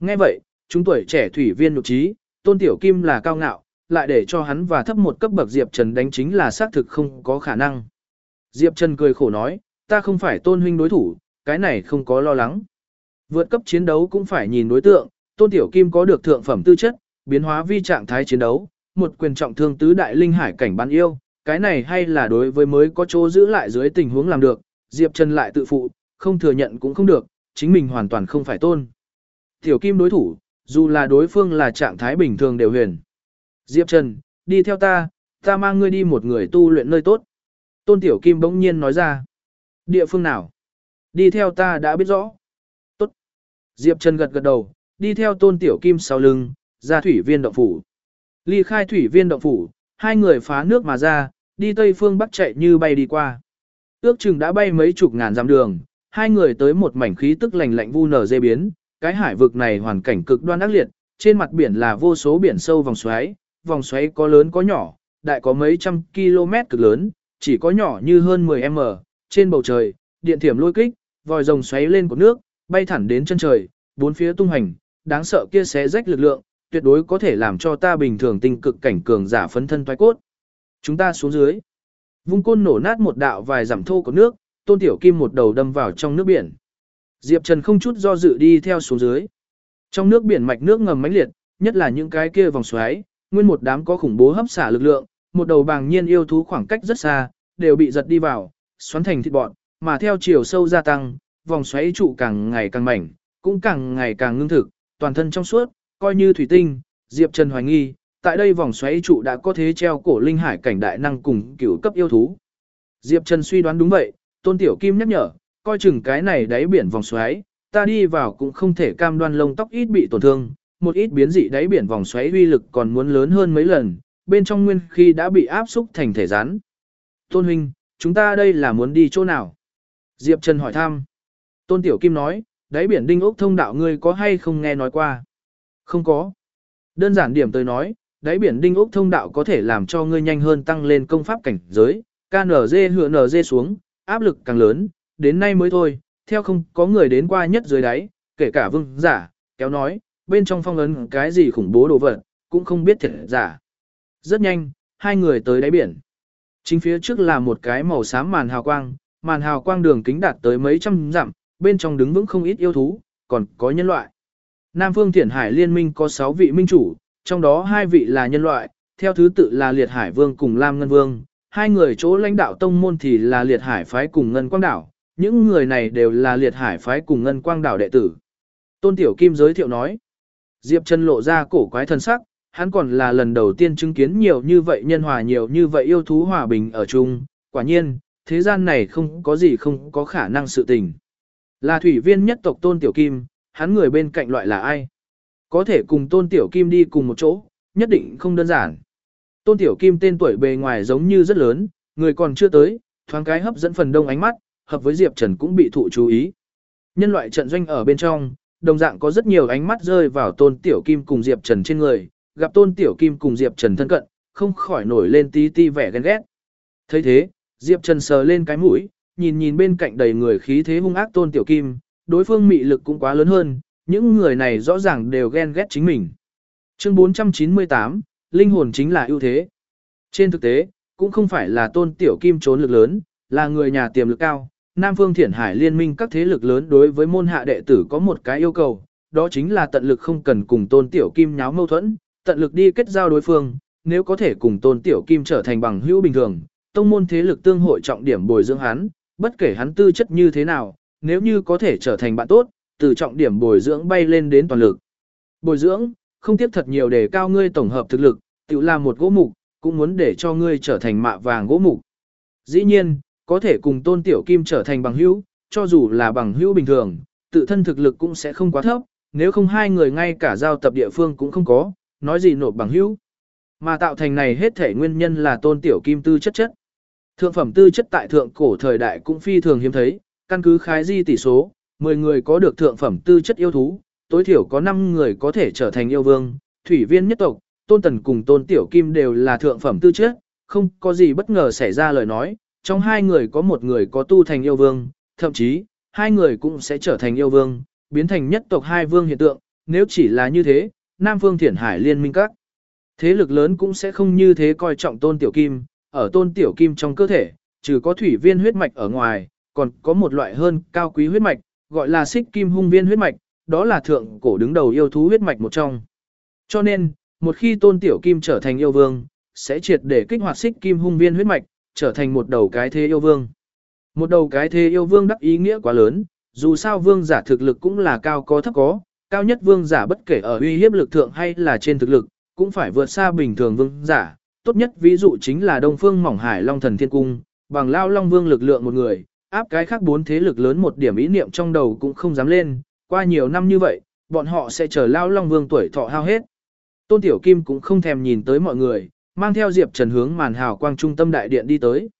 S1: Nghe vậy, chúng tuổi trẻ thủy viên nụ trí, tôn tiểu kim là cao ngạo, lại để cho hắn và thấp một cấp bậc Diệp Trần đánh chính là xác thực không có khả năng. Diệp Trần cười khổ nói, ta không phải tôn huynh đối thủ, cái này không có lo lắng. Vượt cấp chiến đấu cũng phải nhìn đối tượng, tôn tiểu kim có được thượng phẩm tư chất, biến hóa vi trạng thái chiến đấu, một quyền trọng thương tứ đại linh hải cảnh bán yêu, cái này hay là đối với mới có chỗ giữ lại dưới tình huống làm được, Diệp Trần lại tự phụ, không thừa nhận cũng không được, chính mình hoàn toàn không phải tôn. Tiểu kim đối thủ, dù là đối phương là trạng thái bình thường đều huyền. Diệp Trần, đi theo ta, ta mang ngươi đi một người tu luyện nơi tốt. Tôn Tiểu Kim bỗng nhiên nói ra. Địa phương nào? Đi theo ta đã biết rõ. Tốt. Diệp Trần gật gật đầu, đi theo Tôn Tiểu Kim sau lưng, ra thủy viên động phủ. Ly khai thủy viên động phủ, hai người phá nước mà ra, đi tây phương bắc chạy như bay đi qua. Ước chừng đã bay mấy chục ngàn dặm đường, hai người tới một mảnh khí tức lạnh lạnh vu nở dê biến, cái hải vực này hoàn cảnh cực đoan ác liệt, trên mặt biển là vô số biển sâu vòng xoáy, vòng xoáy có lớn có nhỏ, đại có mấy trăm km cực lớn, chỉ có nhỏ như hơn 10m, trên bầu trời, điện thiểm lôi kích, vòi rồng xoáy lên của nước, bay thẳng đến chân trời, bốn phía tung hành, đáng sợ kia xé rách lực lượng, tuyệt đối có thể làm cho ta bình thường tinh cực cảnh cường giả phấn thân toái cốt. Chúng ta xuống dưới. Vung côn nổ nát một đạo vài giảm thô của nước, tôn tiểu kim một đầu đâm vào trong nước biển. Diệp Trần không chút do dự đi theo xuống dưới. Trong nước biển mạch nước ngầm mãnh liệt, nhất là những cái kia vòng xoáy, nguyên một đám có khủng bố hấp xả lực lượng, một đầu bàng nhiên yêu thú khoảng cách rất xa, đều bị giật đi vào, xoắn thành thịt bọn, mà theo chiều sâu gia tăng, vòng xoáy trụ càng ngày càng mảnh, cũng càng ngày càng ngưng thực, toàn thân trong suốt, coi như thủy tinh, Diệp Trần hoài nghi, tại đây vòng xoáy trụ đã có thế treo cổ linh hải cảnh đại năng cùng cửu cấp yêu thú. Diệp Trần suy đoán đúng vậy, Tôn Tiểu Kim nhắc nhở, coi chừng cái này đáy biển vòng xoáy, ta đi vào cũng không thể cam đoan lông tóc ít bị tổn thương, một ít biến dị đáy biển vòng xoáy uy lực còn muốn lớn hơn mấy lần, bên trong nguyên khi đã bị áp xúc thành thể rắn. Tôn huynh, chúng ta đây là muốn đi chỗ nào? Diệp Trần hỏi thăm. Tôn Tiểu Kim nói, đáy biển đinh ốc thông đạo ngươi có hay không nghe nói qua? Không có. Đơn giản điểm tới nói, đáy biển đinh ốc thông đạo có thể làm cho ngươi nhanh hơn tăng lên công pháp cảnh giới, KNZ hựa NZ xuống, áp lực càng lớn, đến nay mới thôi, theo không có người đến qua nhất dưới đáy, kể cả vương giả, kéo nói, bên trong phong ấn cái gì khủng bố đồ vật, cũng không biết thiệt giả. Rất nhanh, hai người tới đáy biển. Chính phía trước là một cái màu xám màn hào quang, màn hào quang đường kính đạt tới mấy trăm dặm, bên trong đứng vững không ít yêu thú, còn có nhân loại. Nam Phương Thiển Hải Liên minh có 6 vị minh chủ, trong đó hai vị là nhân loại, theo thứ tự là Liệt Hải Vương cùng Lam Ngân Vương, hai người chỗ lãnh đạo tông môn thì là Liệt Hải phái cùng Ngân Quang Đảo, những người này đều là Liệt Hải phái cùng Ngân Quang Đảo đệ tử. Tôn Tiểu Kim giới thiệu nói, Diệp Trần lộ ra cổ quái thân sắc, hắn còn là lần đầu tiên chứng kiến nhiều như vậy nhân hòa nhiều như vậy yêu thú hòa bình ở chung, quả nhiên, thế gian này không có gì không có khả năng sự tình. Là thủy viên nhất tộc Tôn Tiểu Kim, hắn người bên cạnh loại là ai? Có thể cùng Tôn Tiểu Kim đi cùng một chỗ, nhất định không đơn giản. Tôn Tiểu Kim tên tuổi bề ngoài giống như rất lớn, người còn chưa tới, thoáng cái hấp dẫn phần đông ánh mắt, hợp với Diệp Trần cũng bị thụ chú ý. Nhân loại trận doanh ở bên trong, đồng dạng có rất nhiều ánh mắt rơi vào Tôn Tiểu Kim cùng Diệp Trần trên người, gặp Tôn Tiểu Kim cùng Diệp Trần thân cận, không khỏi nổi lên tí ti vẻ ghen ghét. thấy thế, Diệp Trần sờ lên cái mũi, nhìn nhìn bên cạnh đầy người khí thế hung ác Tôn Tiểu Kim, đối phương mị lực cũng quá lớn hơn, những người này rõ ràng đều ghen ghét chính mình. Chương 498, linh hồn chính là ưu thế. Trên thực tế, cũng không phải là Tôn Tiểu Kim trốn lực lớn, là người nhà tiềm lực cao. Nam Phương Thiển Hải liên minh các thế lực lớn đối với môn hạ đệ tử có một cái yêu cầu, đó chính là tận lực không cần cùng Tôn Tiểu Kim nháo mâu thuẫn, tận lực đi kết giao đối phương, nếu có thể cùng Tôn Tiểu Kim trở thành bằng hữu bình thường, tông môn thế lực tương hội trọng điểm bồi dưỡng hắn, bất kể hắn tư chất như thế nào, nếu như có thể trở thành bạn tốt, từ trọng điểm bồi dưỡng bay lên đến toàn lực. Bồi dưỡng, không tiếp thật nhiều để cao ngươi tổng hợp thực lực, tự làm một gỗ mục, cũng muốn để cho ngươi trở thành mạ vàng gỗ mục. Dĩ nhiên, có thể cùng Tôn Tiểu Kim trở thành bằng hữu, cho dù là bằng hữu bình thường, tự thân thực lực cũng sẽ không quá thấp, nếu không hai người ngay cả giao tập địa phương cũng không có, nói gì nộp bằng hữu. Mà tạo thành này hết thể nguyên nhân là tôn tiểu kim tư chất chất. Thượng phẩm tư chất tại thượng cổ thời đại cũng phi thường hiếm thấy, căn cứ khái di tỷ số, 10 người có được thượng phẩm tư chất yêu thú, tối thiểu có 5 người có thể trở thành yêu vương, thủy viên nhất tộc, tôn tần cùng tôn tiểu kim đều là thượng phẩm tư chất, không có gì bất ngờ xảy ra lời nói, trong hai người có một người có tu thành yêu vương, thậm chí, hai người cũng sẽ trở thành yêu vương, biến thành nhất tộc hai vương hiện tượng, nếu chỉ là như thế, Nam Phương Thiển Hải liên minh các. Thế lực lớn cũng sẽ không như thế coi trọng tôn tiểu kim, ở tôn tiểu kim trong cơ thể, trừ có thủy viên huyết mạch ở ngoài, còn có một loại hơn cao quý huyết mạch, gọi là xích kim hung viên huyết mạch, đó là thượng cổ đứng đầu yêu thú huyết mạch một trong. Cho nên, một khi tôn tiểu kim trở thành yêu vương, sẽ triệt để kích hoạt xích kim hung viên huyết mạch, trở thành một đầu cái thế yêu vương. Một đầu cái thế yêu vương đắc ý nghĩa quá lớn, dù sao vương giả thực lực cũng là cao có thấp có, cao nhất vương giả bất kể ở uy hiếp lực thượng hay là trên thực lực, cũng phải vượt xa bình thường vương giả. Tốt nhất ví dụ chính là Đông Phương Mỏng Hải Long Thần Thiên Cung, bằng lao Long Vương lực lượng một người, áp cái khác bốn thế lực lớn một điểm ý niệm trong đầu cũng không dám lên, qua nhiều năm như vậy, bọn họ sẽ chờ lao Long Vương tuổi thọ hao hết. Tôn Tiểu Kim cũng không thèm nhìn tới mọi người, mang theo Diệp Trần hướng màn hào quang trung tâm đại điện đi tới.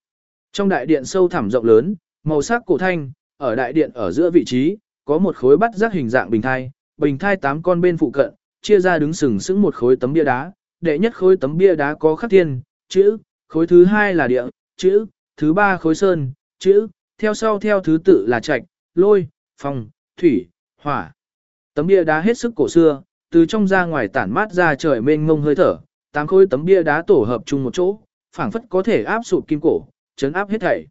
S1: Trong đại điện sâu thẳm rộng lớn, màu sắc cổ thanh, ở đại điện ở giữa vị trí, có một khối bắt giác hình dạng bình thai, bình thai tám con bên phụ cận, chia ra đứng sừng sững một khối tấm bia đá, đệ nhất khối tấm bia đá có khắc thiên, chữ, khối thứ hai là địa, chữ, thứ ba khối sơn, chữ, theo sau theo thứ tự là trạch, lôi, phong, thủy, hỏa. Tấm bia đá hết sức cổ xưa, từ trong ra ngoài tản mát ra trời mênh mông hơi thở, tám khối tấm bia đá tổ hợp chung một chỗ, phảng phất có thể áp sụp kim cổ, chấn áp hết thảy.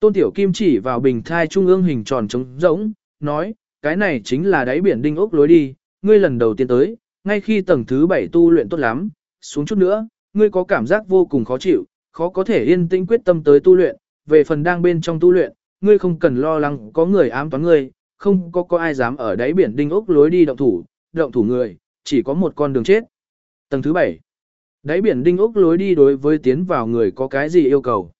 S1: Tôn Tiểu Kim chỉ vào bình thai trung ương hình tròn trống rỗng, nói, cái này chính là đáy biển đinh ốc lối đi, ngươi lần đầu tiên tới, ngay khi tầng thứ 7 tu luyện tốt lắm, xuống chút nữa, ngươi có cảm giác vô cùng khó chịu, khó có thể yên tĩnh quyết tâm tới tu luyện, về phần đang bên trong tu luyện, ngươi không cần lo lắng có người ám toán ngươi, không có có ai dám ở đáy biển đinh ốc lối đi động thủ, động thủ người, chỉ có một con đường chết. Tầng thứ 7 Đáy biển đinh ốc lối đi đối với tiến vào người có cái gì yêu cầu.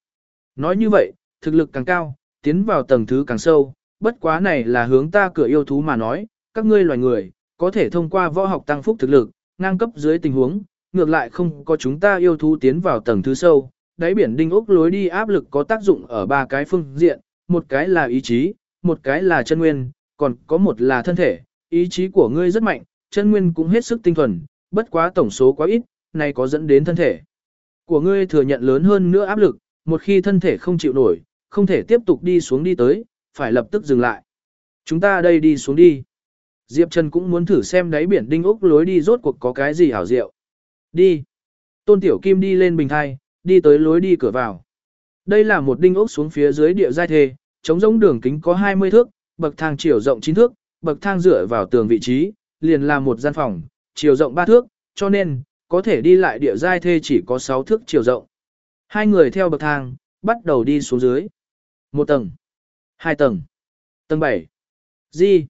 S1: Nói như vậy, thực lực càng cao, tiến vào tầng thứ càng sâu, bất quá này là hướng ta cửa yêu thú mà nói, các ngươi loài người, có thể thông qua võ học tăng phúc thực lực, ngang cấp dưới tình huống, ngược lại không có chúng ta yêu thú tiến vào tầng thứ sâu. Đáy biển đinh ốc lối đi áp lực có tác dụng ở ba cái phương diện, một cái là ý chí, một cái là chân nguyên, còn có một là thân thể, ý chí của ngươi rất mạnh, chân nguyên cũng hết sức tinh thuần, bất quá tổng số quá ít, nay có dẫn đến thân thể của ngươi thừa nhận lớn hơn nữa áp lực, một khi thân thể không chịu nổi, không thể tiếp tục đi xuống đi tới, phải lập tức dừng lại. Chúng ta đây đi xuống đi. Diệp Trần cũng muốn thử xem đáy biển đinh ốc lối đi rốt cuộc có cái gì hảo diệu. Đi. Tôn Tiểu Kim đi lên bình thai, đi tới lối đi cửa vào. Đây là một đinh ốc xuống phía dưới địa giai thề chống giống đường kính có 20 thước, bậc thang chiều rộng 9 thước, bậc thang dựa vào tường vị trí, liền là một gian phòng, chiều rộng 3 thước, cho nên, có thể đi lại địa giai thê chỉ có 6 thước chiều rộng. Hai người theo bậc thang, bắt đầu đi xuống dưới. Một tầng, hai tầng, tầng 7. Gì?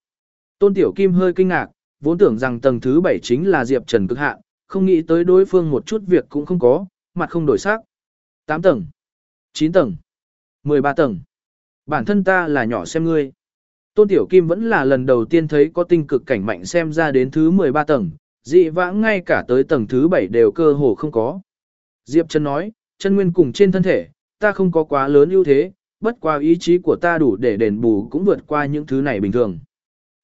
S1: Tôn Tiểu Kim hơi kinh ngạc, vốn tưởng rằng tầng thứ 7 chính là Diệp Trần cực hạn, không nghĩ tới đối phương một chút việc cũng không có, mặt không đổi sắc. 8 tầng, 9 tầng, 13 tầng. Bản thân ta là nhỏ xem ngươi. Tôn Tiểu Kim vẫn là lần đầu tiên thấy có tinh cực cảnh mạnh xem ra đến thứ 13 tầng, dị vãng ngay cả tới tầng thứ 7 đều cơ hồ không có. Diệp Trần nói, chân nguyên cùng trên thân thể, ta không có quá lớn ưu thế, bất qua ý chí của ta đủ để đền bù cũng vượt qua những thứ này bình thường.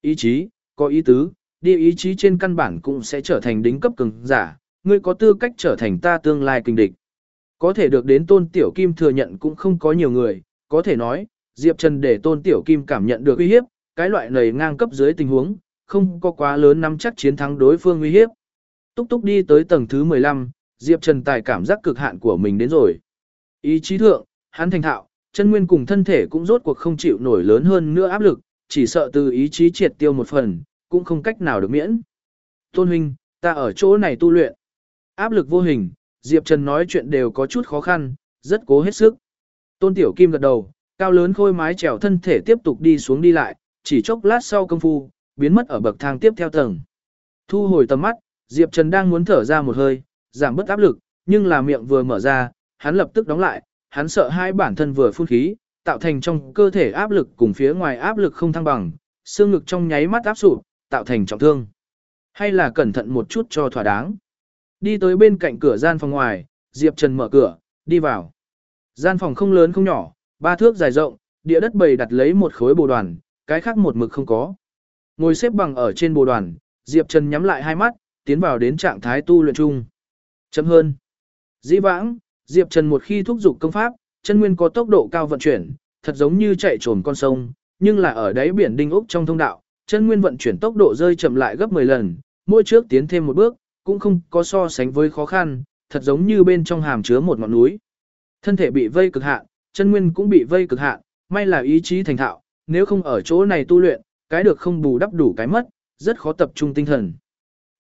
S1: Ý chí, có ý tứ, đi ý chí trên căn bản cũng sẽ trở thành đính cấp cường giả, ngươi có tư cách trở thành ta tương lai kinh địch. Có thể được đến tôn tiểu kim thừa nhận cũng không có nhiều người, có thể nói, Diệp Trần để tôn tiểu kim cảm nhận được uy hiếp, cái loại này ngang cấp dưới tình huống, không có quá lớn nắm chắc chiến thắng đối phương uy hiếp. Túc túc đi tới tầng thứ 15, Diệp Trần tài cảm giác cực hạn của mình đến rồi. Ý chí thượng, hắn thành thạo, chân nguyên cùng thân thể cũng rốt cuộc không chịu nổi lớn hơn nữa áp lực, chỉ sợ từ ý chí triệt tiêu một phần, cũng không cách nào được miễn. Tôn huynh, ta ở chỗ này tu luyện. Áp lực vô hình, Diệp Trần nói chuyện đều có chút khó khăn, rất cố hết sức. Tôn Tiểu Kim gật đầu, cao lớn khôi mái trèo thân thể tiếp tục đi xuống đi lại, chỉ chốc lát sau công phu, biến mất ở bậc thang tiếp theo tầng. Thu hồi tầm mắt, Diệp Trần đang muốn thở ra một hơi, giảm bớt áp lực, nhưng là miệng vừa mở ra, hắn lập tức đóng lại, hắn sợ hai bản thân vừa phun khí, tạo thành trong cơ thể áp lực cùng phía ngoài áp lực không thăng bằng, xương ngực trong nháy mắt áp sụp, tạo thành trọng thương. Hay là cẩn thận một chút cho thỏa đáng. Đi tới bên cạnh cửa gian phòng ngoài, Diệp Trần mở cửa, đi vào. Gian phòng không lớn không nhỏ, ba thước dài rộng, địa đất bầy đặt lấy một khối bồ đoàn, cái khác một mực không có. Ngồi xếp bằng ở trên bồ đoàn, Diệp Trần nhắm lại hai mắt, tiến vào đến trạng thái tu luyện chung. Chấm hơn. Dĩ vãng, Diệp Trần một khi thúc giục công pháp, chân nguyên có tốc độ cao vận chuyển, thật giống như chạy trồn con sông, nhưng là ở đáy biển đinh ốc trong thông đạo, chân nguyên vận chuyển tốc độ rơi chậm lại gấp 10 lần, mỗi trước tiến thêm một bước, cũng không có so sánh với khó khăn, thật giống như bên trong hàm chứa một ngọn núi. Thân thể bị vây cực hạn, chân nguyên cũng bị vây cực hạn, may là ý chí thành thạo, nếu không ở chỗ này tu luyện, cái được không bù đắp đủ cái mất, rất khó tập trung tinh thần.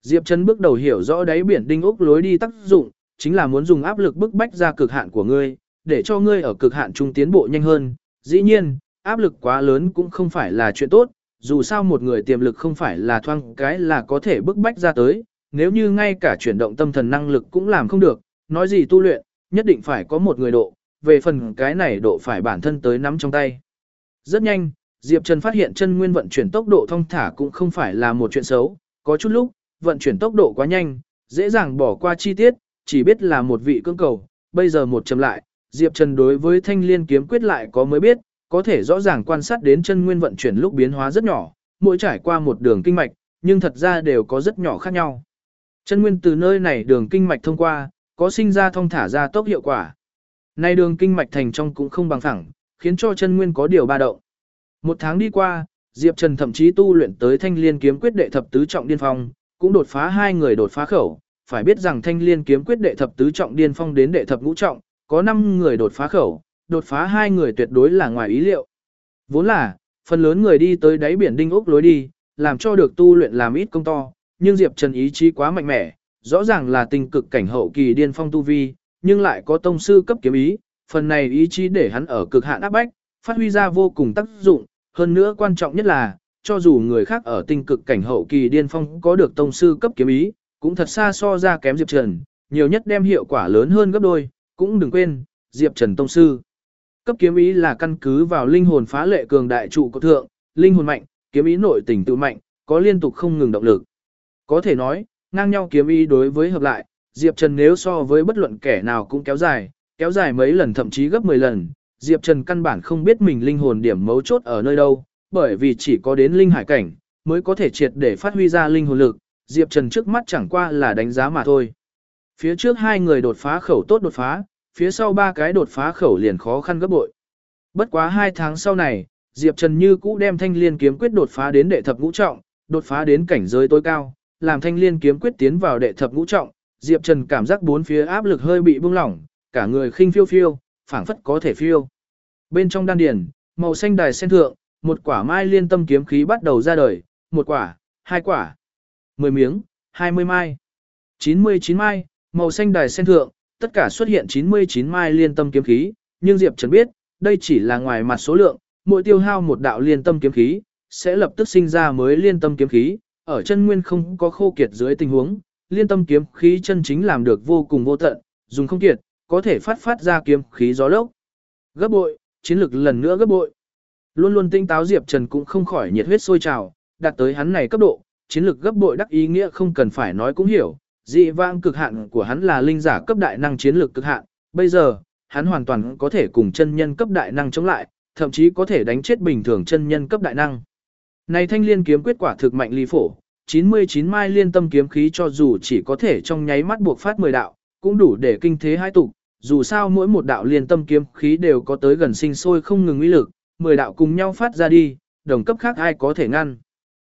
S1: Diệp Trần bước đầu hiểu rõ đáy biển đinh ốc lối đi tác dụng, chính là muốn dùng áp lực bức bách ra cực hạn của ngươi, để cho ngươi ở cực hạn trung tiến bộ nhanh hơn. Dĩ nhiên, áp lực quá lớn cũng không phải là chuyện tốt, dù sao một người tiềm lực không phải là thoang cái là có thể bức bách ra tới, nếu như ngay cả chuyển động tâm thần năng lực cũng làm không được, nói gì tu luyện, nhất định phải có một người độ, về phần cái này độ phải bản thân tới nắm trong tay. Rất nhanh, Diệp Trần phát hiện chân nguyên vận chuyển tốc độ thông thả cũng không phải là một chuyện xấu, có chút lúc, vận chuyển tốc độ quá nhanh, dễ dàng bỏ qua chi tiết, chỉ biết là một vị cương cầu, bây giờ một chấm lại, Diệp Trần đối với thanh liên kiếm quyết lại có mới biết, có thể rõ ràng quan sát đến chân nguyên vận chuyển lúc biến hóa rất nhỏ, mỗi trải qua một đường kinh mạch, nhưng thật ra đều có rất nhỏ khác nhau. Chân nguyên từ nơi này đường kinh mạch thông qua, có sinh ra thông thả ra tốc hiệu quả. Nay đường kinh mạch thành trong cũng không bằng phẳng, khiến cho chân nguyên có điều ba động. Một tháng đi qua, Diệp Trần thậm chí tu luyện tới thanh liên kiếm quyết đệ thập tứ trọng điên phong, cũng đột phá hai người đột phá khẩu, phải biết rằng thanh liên kiếm quyết đệ thập tứ trọng điên phong đến đệ thập ngũ trọng, có 5 người đột phá khẩu, đột phá hai người tuyệt đối là ngoài ý liệu. Vốn là, phần lớn người đi tới đáy biển đinh ốc lối đi, làm cho được tu luyện làm ít công to, nhưng Diệp Trần ý chí quá mạnh mẽ, rõ ràng là tình cực cảnh hậu kỳ điên phong tu vi, nhưng lại có tông sư cấp kiếm ý, phần này ý chí để hắn ở cực hạn áp bách, phát huy ra vô cùng tác dụng, hơn nữa quan trọng nhất là, cho dù người khác ở tinh cực cảnh hậu kỳ điên phong có được tông sư cấp kiếm ý, cũng thật xa so ra kém Diệp Trần, nhiều nhất đem hiệu quả lớn hơn gấp đôi, cũng đừng quên, Diệp Trần Tông Sư. Cấp kiếm ý là căn cứ vào linh hồn phá lệ cường đại trụ của thượng, linh hồn mạnh, kiếm ý nội tình tự mạnh, có liên tục không ngừng động lực. Có thể nói, ngang nhau kiếm ý đối với hợp lại, Diệp Trần nếu so với bất luận kẻ nào cũng kéo dài, kéo dài mấy lần thậm chí gấp 10 lần, Diệp Trần căn bản không biết mình linh hồn điểm mấu chốt ở nơi đâu, bởi vì chỉ có đến linh hải cảnh, mới có thể triệt để phát huy ra linh hồn lực, Diệp Trần trước mắt chẳng qua là đánh giá mà thôi. Phía trước hai người đột phá khẩu tốt đột phá, phía sau ba cái đột phá khẩu liền khó khăn gấp bội. Bất quá hai tháng sau này, Diệp Trần như cũ đem thanh liên kiếm quyết đột phá đến đệ thập ngũ trọng, đột phá đến cảnh giới tối cao, làm thanh liên kiếm quyết tiến vào đệ thập ngũ trọng, Diệp Trần cảm giác bốn phía áp lực hơi bị buông lỏng, cả người khinh phiêu phiêu, phảng phất có thể phiêu. Bên trong đan điền, màu xanh đài sen thượng, một quả mai liên tâm kiếm khí bắt đầu ra đời, một quả, hai quả, mười miếng, hai mươi mai, chín mươi chín mai, màu xanh đài sen thượng, tất cả xuất hiện 99 mai liên tâm kiếm khí, nhưng Diệp Trần biết, đây chỉ là ngoài mặt số lượng, mỗi tiêu hao một đạo liên tâm kiếm khí, sẽ lập tức sinh ra mới liên tâm kiếm khí, ở chân nguyên không có khô kiệt dưới tình huống, liên tâm kiếm khí chân chính làm được vô cùng vô tận, dùng không kiệt, có thể phát phát ra kiếm khí gió lốc. Gấp bội, chiến lực lần nữa gấp bội. Luôn luôn tinh táo Diệp Trần cũng không khỏi nhiệt huyết sôi trào, đạt tới hắn này cấp độ, chiến lực gấp bội đắc ý nghĩa không cần phải nói cũng hiểu, dị vãng cực hạn của hắn là linh giả cấp đại năng chiến lược cực hạn, bây giờ, hắn hoàn toàn có thể cùng chân nhân cấp đại năng chống lại, thậm chí có thể đánh chết bình thường chân nhân cấp đại năng. Này thanh liên kiếm quyết quả thực mạnh ly phổ, 99 mai liên tâm kiếm khí cho dù chỉ có thể trong nháy mắt buộc phát 10 đạo, cũng đủ để kinh thế hai tục, dù sao mỗi một đạo liên tâm kiếm khí đều có tới gần sinh sôi không ngừng uy lực, 10 đạo cùng nhau phát ra đi, đồng cấp khác ai có thể ngăn.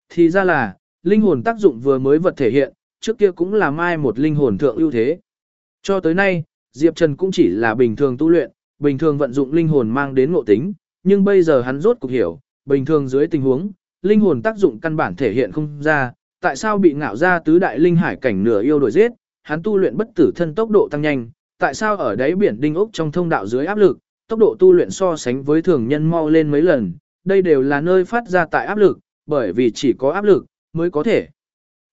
S1: Thì ra là, linh hồn tác dụng vừa mới vật thể hiện, trước kia cũng là mai một linh hồn thượng ưu thế. Cho tới nay, Diệp Trần cũng chỉ là bình thường tu luyện, bình thường vận dụng linh hồn mang đến ngộ tính, nhưng bây giờ hắn rốt cục hiểu, bình thường dưới tình huống, linh hồn tác dụng căn bản thể hiện không ra, tại sao bị ngạo ra tứ đại linh hải cảnh nửa yêu đổi giết, hắn tu luyện bất tử thân tốc độ tăng nhanh, tại sao ở đáy biển đinh ốc trong thông đạo dưới áp lực, tốc độ tu luyện so sánh với thường nhân mau lên mấy lần, đây đều là nơi phát ra tại áp lực, bởi vì chỉ có áp lực mới có thể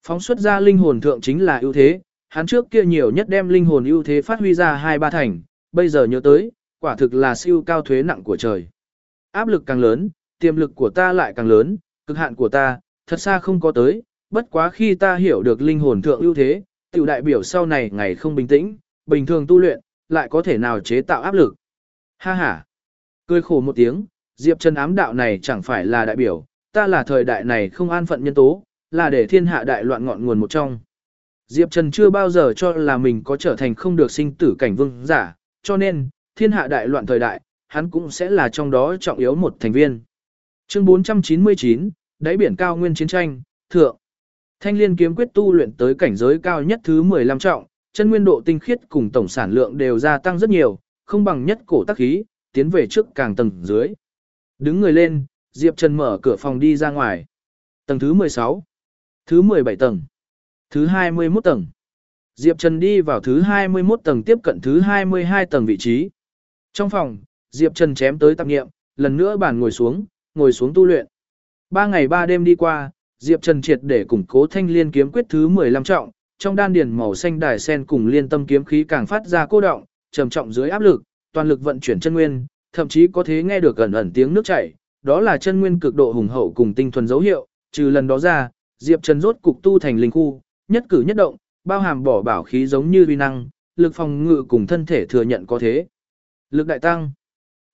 S1: Phóng xuất ra linh hồn thượng chính là ưu thế, hắn trước kia nhiều nhất đem linh hồn ưu thế phát huy ra hai ba thành, bây giờ nhớ tới, quả thực là siêu cao thuế nặng của trời. Áp lực càng lớn, tiềm lực của ta lại càng lớn, cực hạn của ta, thật xa không có tới, bất quá khi ta hiểu được linh hồn thượng ưu thế, tiểu đại biểu sau này ngày không bình tĩnh, bình thường tu luyện, lại có thể nào chế tạo áp lực. Ha ha! Cười khổ một tiếng, Diệp Trần ám đạo này chẳng phải là đại biểu, ta là thời đại này không an phận nhân tố, là để thiên hạ đại loạn ngọn nguồn một trong. Diệp Trần chưa bao giờ cho là mình có trở thành không được sinh tử cảnh vương giả, cho nên, thiên hạ đại loạn thời đại, hắn cũng sẽ là trong đó trọng yếu một thành viên. Chương 499, đáy biển cao nguyên chiến tranh, thượng. Thanh liên kiếm quyết tu luyện tới cảnh giới cao nhất thứ 15 trọng, chân nguyên độ tinh khiết cùng tổng sản lượng đều gia tăng rất nhiều, không bằng nhất cổ tác khí, tiến về trước càng tầng dưới. Đứng người lên, Diệp Trần mở cửa phòng đi ra ngoài. Tầng thứ 16. Thứ 17 tầng. Thứ 21 tầng. Diệp Trần đi vào thứ 21 tầng tiếp cận thứ 22 tầng vị trí. Trong phòng, Diệp Trần chém tới tạp nghiệm, lần nữa bàn ngồi xuống, ngồi xuống tu luyện. Ba ngày ba đêm đi qua, Diệp Trần triệt để củng cố thanh liên kiếm quyết thứ 15 trọng, trong đan điền màu xanh đài sen cùng liên tâm kiếm khí càng phát ra cô động, trầm trọng dưới áp lực, toàn lực vận chuyển chân nguyên, thậm chí có thể nghe được ẩn ẩn tiếng nước chảy, đó là chân nguyên cực độ hùng hậu cùng tinh thuần dấu hiệu, trừ lần đó ra, Diệp Trần rốt cục tu thành linh khu, nhất cử nhất động, bao hàm bỏ bảo khí giống như uy năng, lực phòng ngự cùng thân thể thừa nhận có thế. Lực đại tăng.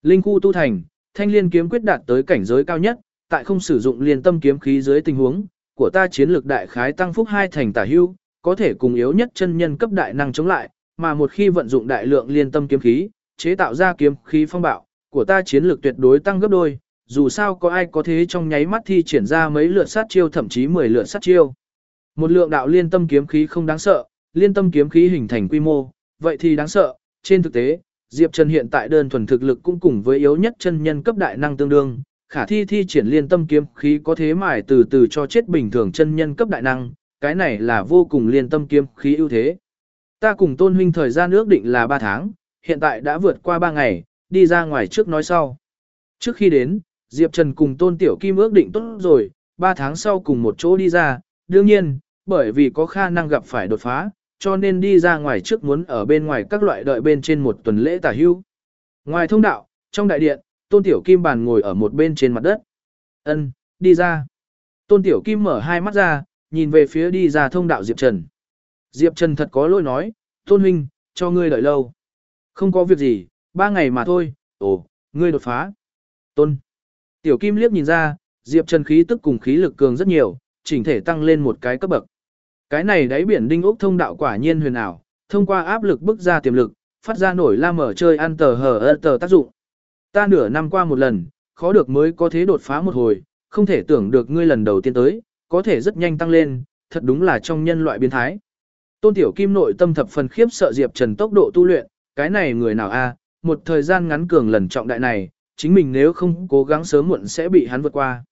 S1: Linh khu tu thành, thanh liên kiếm quyết đạt tới cảnh giới cao nhất, tại không sử dụng liên tâm kiếm khí dưới tình huống, của ta chiến lực đại khái tăng phúc hai thành tả hưu, có thể cùng yếu nhất chân nhân cấp đại năng chống lại, mà một khi vận dụng đại lượng liên tâm kiếm khí, chế tạo ra kiếm khí phong bạo, của ta chiến lược tuyệt đối tăng gấp đôi, dù sao có ai có thế trong nháy mắt thi triển ra mấy lượt sát chiêu thậm chí 10 lượt sát chiêu. Một lượng đạo liên tâm kiếm khí không đáng sợ, liên tâm kiếm khí hình thành quy mô, vậy thì đáng sợ, trên thực tế, Diệp Trần hiện tại đơn thuần thực lực cũng cùng với yếu nhất chân nhân cấp đại năng tương đương, khả thi thi triển liên tâm kiếm khí có thế mài từ từ cho chết bình thường chân nhân cấp đại năng, cái này là vô cùng liên tâm kiếm khí ưu thế. Ta cùng tôn huynh thời gian ước định là 3 tháng, hiện tại đã vượt qua 3 ngày, đi ra ngoài trước nói sau. Trước khi đến, Diệp Trần cùng Tôn Tiểu Kim ước định tốt rồi, 3 tháng sau cùng một chỗ đi ra, đương nhiên, bởi vì có khả năng gặp phải đột phá, cho nên đi ra ngoài trước muốn ở bên ngoài các loại đợi bên trên một tuần lễ tả hưu. Ngoài thông đạo, trong đại điện, Tôn Tiểu Kim bàn ngồi ở một bên trên mặt đất. Ân, đi ra. Tôn Tiểu Kim mở hai mắt ra, nhìn về phía đi ra thông đạo Diệp Trần. Diệp Trần thật có lỗi nói, Tôn Huynh, cho ngươi đợi lâu. Không có việc gì, ba ngày mà thôi, ồ, ngươi đột phá. Tôn. Tiểu Kim liếc nhìn ra, Diệp Trần khí tức cùng khí lực cường rất nhiều, chỉnh thể tăng lên một cái cấp bậc. Cái này đáy biển đinh ốc thông đạo quả nhiên huyền ảo, thông qua áp lực bức ra tiềm lực, phát ra nổi la mở chơi ăn tờ hở ơ tờ tác dụng. Ta nửa năm qua một lần, khó được mới có thế đột phá một hồi, không thể tưởng được ngươi lần đầu tiên tới, có thể rất nhanh tăng lên, thật đúng là trong nhân loại biến thái. Tôn Tiểu Kim nội tâm thập phần khiếp sợ Diệp Trần tốc độ tu luyện, cái này người nào a, à? một thời gian ngắn cường lần trọng đại này, chính mình nếu không cố gắng sớm muộn sẽ bị hắn vượt qua.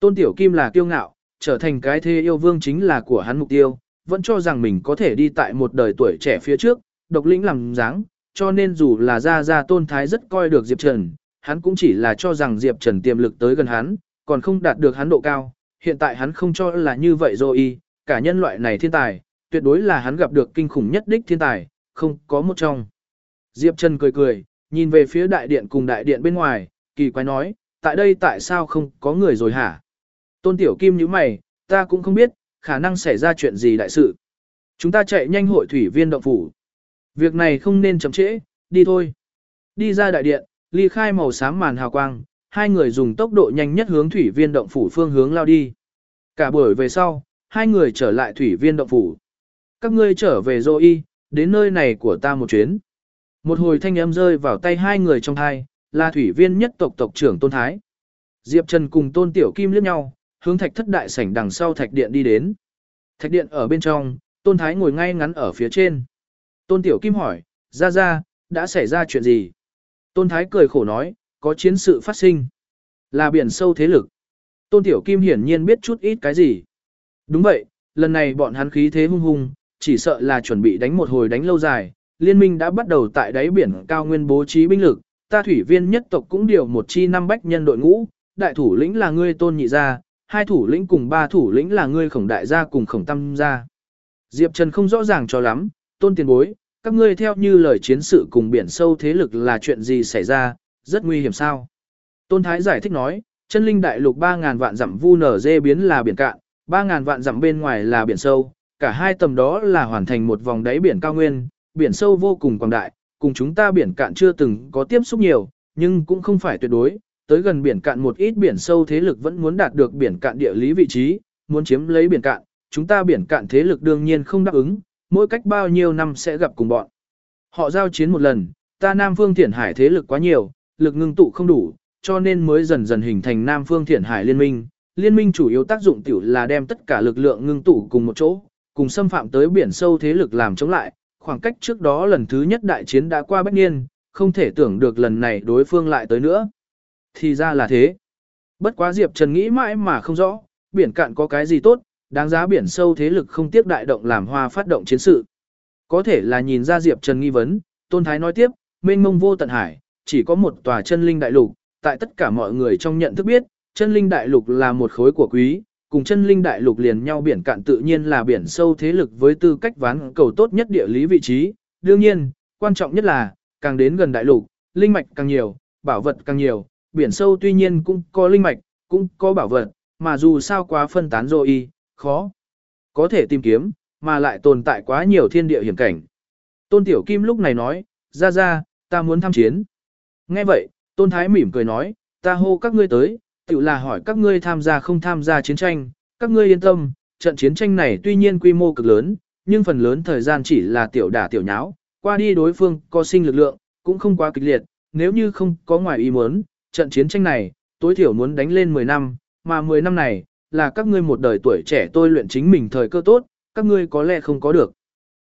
S1: Tôn Tiểu Kim là kiêu ngạo, trở thành cái thế yêu vương chính là của hắn mục tiêu, vẫn cho rằng mình có thể đi tại một đời tuổi trẻ phía trước, độc lĩnh làm dáng, cho nên dù là ra ra tôn thái rất coi được Diệp Trần, hắn cũng chỉ là cho rằng Diệp Trần tiềm lực tới gần hắn, còn không đạt được hắn độ cao, hiện tại hắn không cho là như vậy rồi Y, cả nhân loại này thiên tài, tuyệt đối là hắn gặp được kinh khủng nhất đích thiên tài, không có một trong. Diệp Trần cười cười, nhìn về phía đại điện cùng đại điện bên ngoài, kỳ quái nói, tại đây tại sao không có người rồi hả? Tôn Tiểu Kim như mày, ta cũng không biết, khả năng xảy ra chuyện gì đại sự. Chúng ta chạy nhanh hội thủy viên động phủ. Việc này không nên chậm trễ, đi thôi. Đi ra đại điện, ly khai màu xám màn hào quang, hai người dùng tốc độ nhanh nhất hướng thủy viên động phủ phương hướng lao đi. Cả buổi về sau, hai người trở lại thủy viên động phủ. Các ngươi trở về dô y, đến nơi này của ta một chuyến. Một hồi thanh âm rơi vào tay hai người trong hai, là thủy viên nhất tộc tộc trưởng Tôn Thái. Diệp Trần cùng Tôn Tiểu Kim liếc nhau, hướng thạch thất đại sảnh đằng sau thạch điện đi đến. Thạch điện ở bên trong, Tôn Thái ngồi ngay ngắn ở phía trên. Tôn Tiểu Kim hỏi, ra ra, đã xảy ra chuyện gì? Tôn Thái cười khổ nói, có chiến sự phát sinh. Là biển sâu thế lực. Tôn Tiểu Kim hiển nhiên biết chút ít cái gì. Đúng vậy, lần này bọn hắn khí thế hung hung, chỉ sợ là chuẩn bị đánh một hồi đánh lâu dài. Liên minh đã bắt đầu tại đáy biển cao nguyên bố trí binh lực, ta thủy viên nhất tộc cũng điều một chi năm bách nhân đội ngũ, đại thủ lĩnh là ngươi tôn nhị gia, hai thủ lĩnh cùng ba thủ lĩnh là ngươi khổng đại gia cùng khổng tâm gia. Diệp Trần không rõ ràng cho lắm, tôn tiền bối, các ngươi theo như lời chiến sự cùng biển sâu thế lực là chuyện gì xảy ra, rất nguy hiểm sao. Tôn Thái giải thích nói, chân linh đại lục 3.000 vạn dặm vu nở dê biến là biển cạn, 3.000 vạn dặm bên ngoài là biển sâu, cả hai tầm đó là hoàn thành một vòng đáy biển cao nguyên, biển sâu vô cùng quảng đại, cùng chúng ta biển cạn chưa từng có tiếp xúc nhiều, nhưng cũng không phải tuyệt đối, tới gần biển cạn một ít biển sâu thế lực vẫn muốn đạt được biển cạn địa lý vị trí, muốn chiếm lấy biển cạn, chúng ta biển cạn thế lực đương nhiên không đáp ứng, mỗi cách bao nhiêu năm sẽ gặp cùng bọn. Họ giao chiến một lần, ta Nam Phương Thiển Hải thế lực quá nhiều, lực ngưng tụ không đủ, cho nên mới dần dần hình thành Nam Phương Thiện Hải Liên minh. Liên minh chủ yếu tác dụng tiểu là đem tất cả lực lượng ngưng tụ cùng một chỗ, cùng xâm phạm tới biển sâu thế lực làm chống lại. Khoảng cách trước đó lần thứ nhất đại chiến đã qua bách niên, không thể tưởng được lần này đối phương lại tới nữa. Thì ra là thế. Bất quá Diệp Trần nghĩ mãi mà không rõ, biển cạn có cái gì tốt, đáng giá biển sâu thế lực không tiếp đại động làm hoa phát động chiến sự. Có thể là nhìn ra Diệp Trần nghi vấn, Tôn Thái nói tiếp, mênh mông vô tận hải, chỉ có một tòa chân linh đại lục, tại tất cả mọi người trong nhận thức biết, chân linh đại lục là một khối của quý, cùng chân linh đại lục liền nhau biển cạn tự nhiên là biển sâu thế lực với tư cách ván cầu tốt nhất địa lý vị trí. Đương nhiên, quan trọng nhất là, càng đến gần đại lục, linh mạch càng nhiều, bảo vật càng nhiều, biển sâu tuy nhiên cũng có linh mạch, cũng có bảo vật, mà dù sao quá phân tán rồi khó. Có thể tìm kiếm, mà lại tồn tại quá nhiều thiên địa hiểm cảnh. Tôn Tiểu Kim lúc này nói, ra ra, ta muốn tham chiến. Nghe vậy, Tôn Thái mỉm cười nói, ta hô các ngươi tới, tự là hỏi các ngươi tham gia không tham gia chiến tranh, các ngươi yên tâm, trận chiến tranh này tuy nhiên quy mô cực lớn, nhưng phần lớn thời gian chỉ là tiểu đả tiểu nháo, qua đi đối phương có sinh lực lượng, cũng không quá kịch liệt, nếu như không có ngoài ý muốn, trận chiến tranh này, tối thiểu muốn đánh lên 10 năm, mà 10 năm này, là các ngươi một đời tuổi trẻ tôi luyện chính mình thời cơ tốt, các ngươi có lẽ không có được.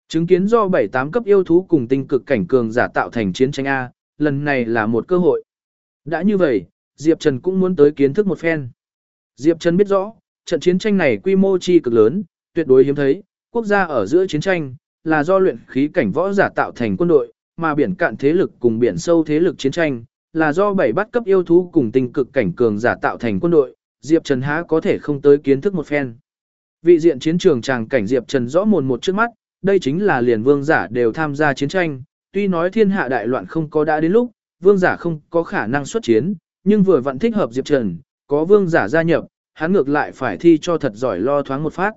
S1: Chứng kiến do 7-8 cấp yêu thú cùng tinh cực cảnh cường giả tạo thành chiến tranh A, lần này là một cơ hội. Đã như vậy, Diệp Trần cũng muốn tới kiến thức một phen. Diệp Trần biết rõ, trận chiến tranh này quy mô chi cực lớn, tuyệt đối hiếm thấy, quốc gia ở giữa chiến tranh, là do luyện khí cảnh võ giả tạo thành quân đội, mà biển cạn thế lực cùng biển sâu thế lực chiến tranh, là do bảy bắt cấp yêu thú cùng tinh cực cảnh cường giả tạo thành quân đội, Diệp Trần há có thể không tới kiến thức một phen. Vị diện chiến trường tràng cảnh Diệp Trần rõ mồn một trước mắt, đây chính là liền vương giả đều tham gia chiến tranh, tuy nói thiên hạ đại loạn không có đã đến lúc, vương giả không có khả năng xuất chiến, nhưng vừa vẫn thích hợp Diệp Trần, có vương giả gia nhập, hắn ngược lại phải thi cho thật giỏi lo thoáng một phát.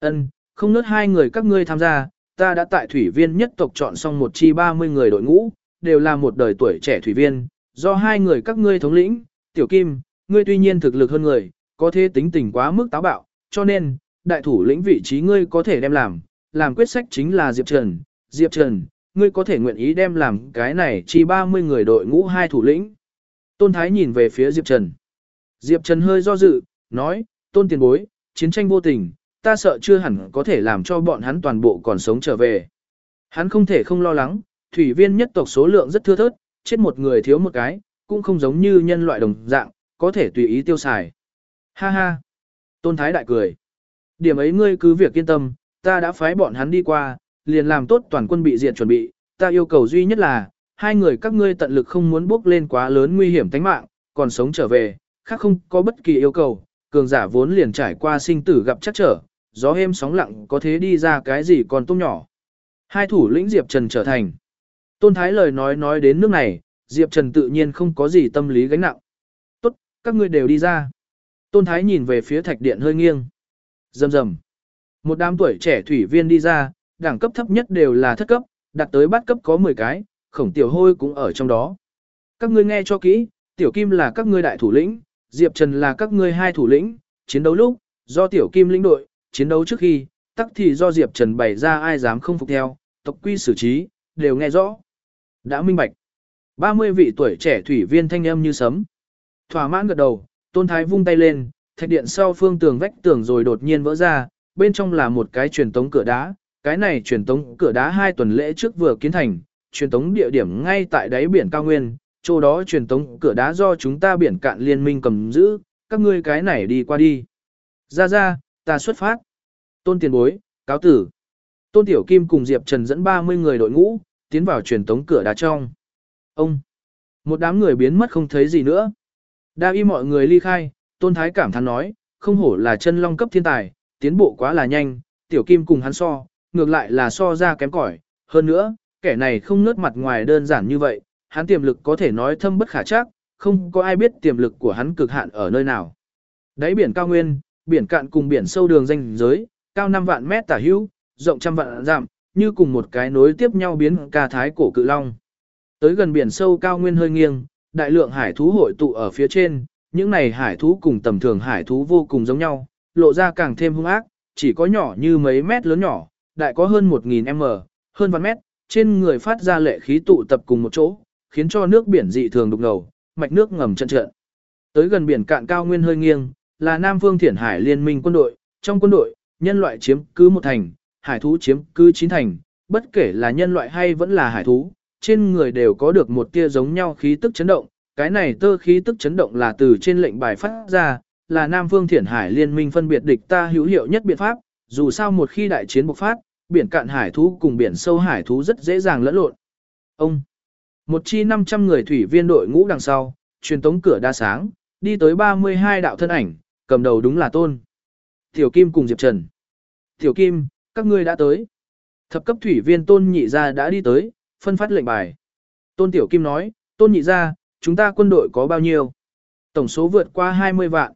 S1: Ân, không nớt hai người các ngươi tham gia, ta đã tại thủy viên nhất tộc chọn xong một chi 30 người đội ngũ, đều là một đời tuổi trẻ thủy viên, do hai người các ngươi thống lĩnh, tiểu kim, ngươi tuy nhiên thực lực hơn người, có thế tính tình quá mức táo bạo, cho nên, đại thủ lĩnh vị trí ngươi có thể đem làm, làm quyết sách chính là Diệp Trần, Diệp Trần, ngươi có thể nguyện ý đem làm cái này chi 30 người đội ngũ hai thủ lĩnh. Tôn Thái nhìn về phía Diệp Trần. Diệp Trần hơi do dự, nói, tôn tiền bối, chiến tranh vô tình, ta sợ chưa hẳn có thể làm cho bọn hắn toàn bộ còn sống trở về. Hắn không thể không lo lắng, thủy viên nhất tộc số lượng rất thưa thớt, chết một người thiếu một cái, cũng không giống như nhân loại đồng dạng, có thể tùy ý tiêu xài. Ha ha! Tôn Thái đại cười. Điểm ấy ngươi cứ việc yên tâm, ta đã phái bọn hắn đi qua, liền làm tốt toàn quân bị diệt chuẩn bị, ta yêu cầu duy nhất là, hai người các ngươi tận lực không muốn bước lên quá lớn nguy hiểm tính mạng, còn sống trở về, khác không có bất kỳ yêu cầu, cường giả vốn liền trải qua sinh tử gặp chắc trở, gió êm sóng lặng có thế đi ra cái gì còn tôm nhỏ. Hai thủ lĩnh Diệp Trần trở thành. Tôn Thái lời nói nói đến nước này, Diệp Trần tự nhiên không có gì tâm lý gánh nặng. Tốt, các ngươi đều đi ra. Tôn Thái nhìn về phía thạch điện hơi nghiêng. Rầm rầm. Một đám tuổi trẻ thủy viên đi ra, đẳng cấp thấp nhất đều là thất cấp, đạt tới bát cấp có 10 cái, khổng tiểu hôi cũng ở trong đó. Các ngươi nghe cho kỹ, tiểu kim là các ngươi đại thủ lĩnh, Diệp Trần là các ngươi hai thủ lĩnh, chiến đấu lúc, do tiểu kim lĩnh đội, chiến đấu trước khi, tắc thì do Diệp Trần bày ra ai dám không phục theo, tộc quy xử trí, đều nghe rõ. Đã minh bạch. 30 vị tuổi trẻ thủy viên thanh âm như sấm. Thỏa mãn gật đầu, Tôn Thái vung tay lên, thạch điện sau phương tường vách tường rồi đột nhiên vỡ ra, bên trong là một cái truyền tống cửa đá, cái này truyền tống cửa đá hai tuần lễ trước vừa kiến thành, truyền tống địa điểm ngay tại đáy biển cao nguyên, chỗ đó truyền tống cửa đá do chúng ta biển cạn liên minh cầm giữ, các ngươi cái này đi qua đi. Ra ra, ta xuất phát. Tôn tiền bối, cáo tử. Tôn Tiểu Kim cùng Diệp Trần dẫn 30 người đội ngũ, tiến vào truyền tống cửa đá trong. Ông! Một đám người biến mất không thấy gì nữa. Đa y mọi người ly khai, Tôn Thái cảm thán nói, không hổ là chân long cấp thiên tài, tiến bộ quá là nhanh, Tiểu Kim cùng hắn so, ngược lại là so ra kém cỏi. Hơn nữa, kẻ này không nớt mặt ngoài đơn giản như vậy, hắn tiềm lực có thể nói thâm bất khả chắc, không có ai biết tiềm lực của hắn cực hạn ở nơi nào. Đáy biển cao nguyên, biển cạn cùng biển sâu đường danh giới, cao 5 vạn mét tả hữu, rộng trăm vạn dặm, như cùng một cái nối tiếp nhau biến ca thái cổ cự long. Tới gần biển sâu cao nguyên hơi nghiêng, đại lượng hải thú hội tụ ở phía trên, những này hải thú cùng tầm thường hải thú vô cùng giống nhau, lộ ra càng thêm hung ác, chỉ có nhỏ như mấy mét lớn nhỏ, đại có hơn 1.000 m, hơn vạn mét, trên người phát ra lệ khí tụ tập cùng một chỗ, khiến cho nước biển dị thường đục ngầu, mạch nước ngầm trận trận. Tới gần biển cạn cao nguyên hơi nghiêng, là Nam Phương Thiển Hải Liên minh quân đội, trong quân đội, nhân loại chiếm cứ một thành, hải thú chiếm cứ chín thành, bất kể là nhân loại hay vẫn là hải thú, trên người đều có được một tia giống nhau khí tức chấn động, cái này tơ khí tức chấn động là từ trên lệnh bài phát ra, là Nam Phương Thiển Hải Liên minh phân biệt địch ta hữu hiệu nhất biện pháp, dù sao một khi đại chiến bộc phát, biển cạn hải thú cùng biển sâu hải thú rất dễ dàng lẫn lộn. Ông, một chi 500 người thủy viên đội ngũ đằng sau, truyền tống cửa đa sáng, đi tới 32 đạo thân ảnh, cầm đầu đúng là Tôn. Tiểu Kim cùng Diệp Trần. Tiểu Kim, các ngươi đã tới. Thập cấp thủy viên Tôn Nhị Gia đã đi tới, phân phát lệnh bài. Tôn Tiểu Kim nói, Tôn Nhị Gia, chúng ta quân đội có bao nhiêu? Tổng số vượt qua 20 vạn.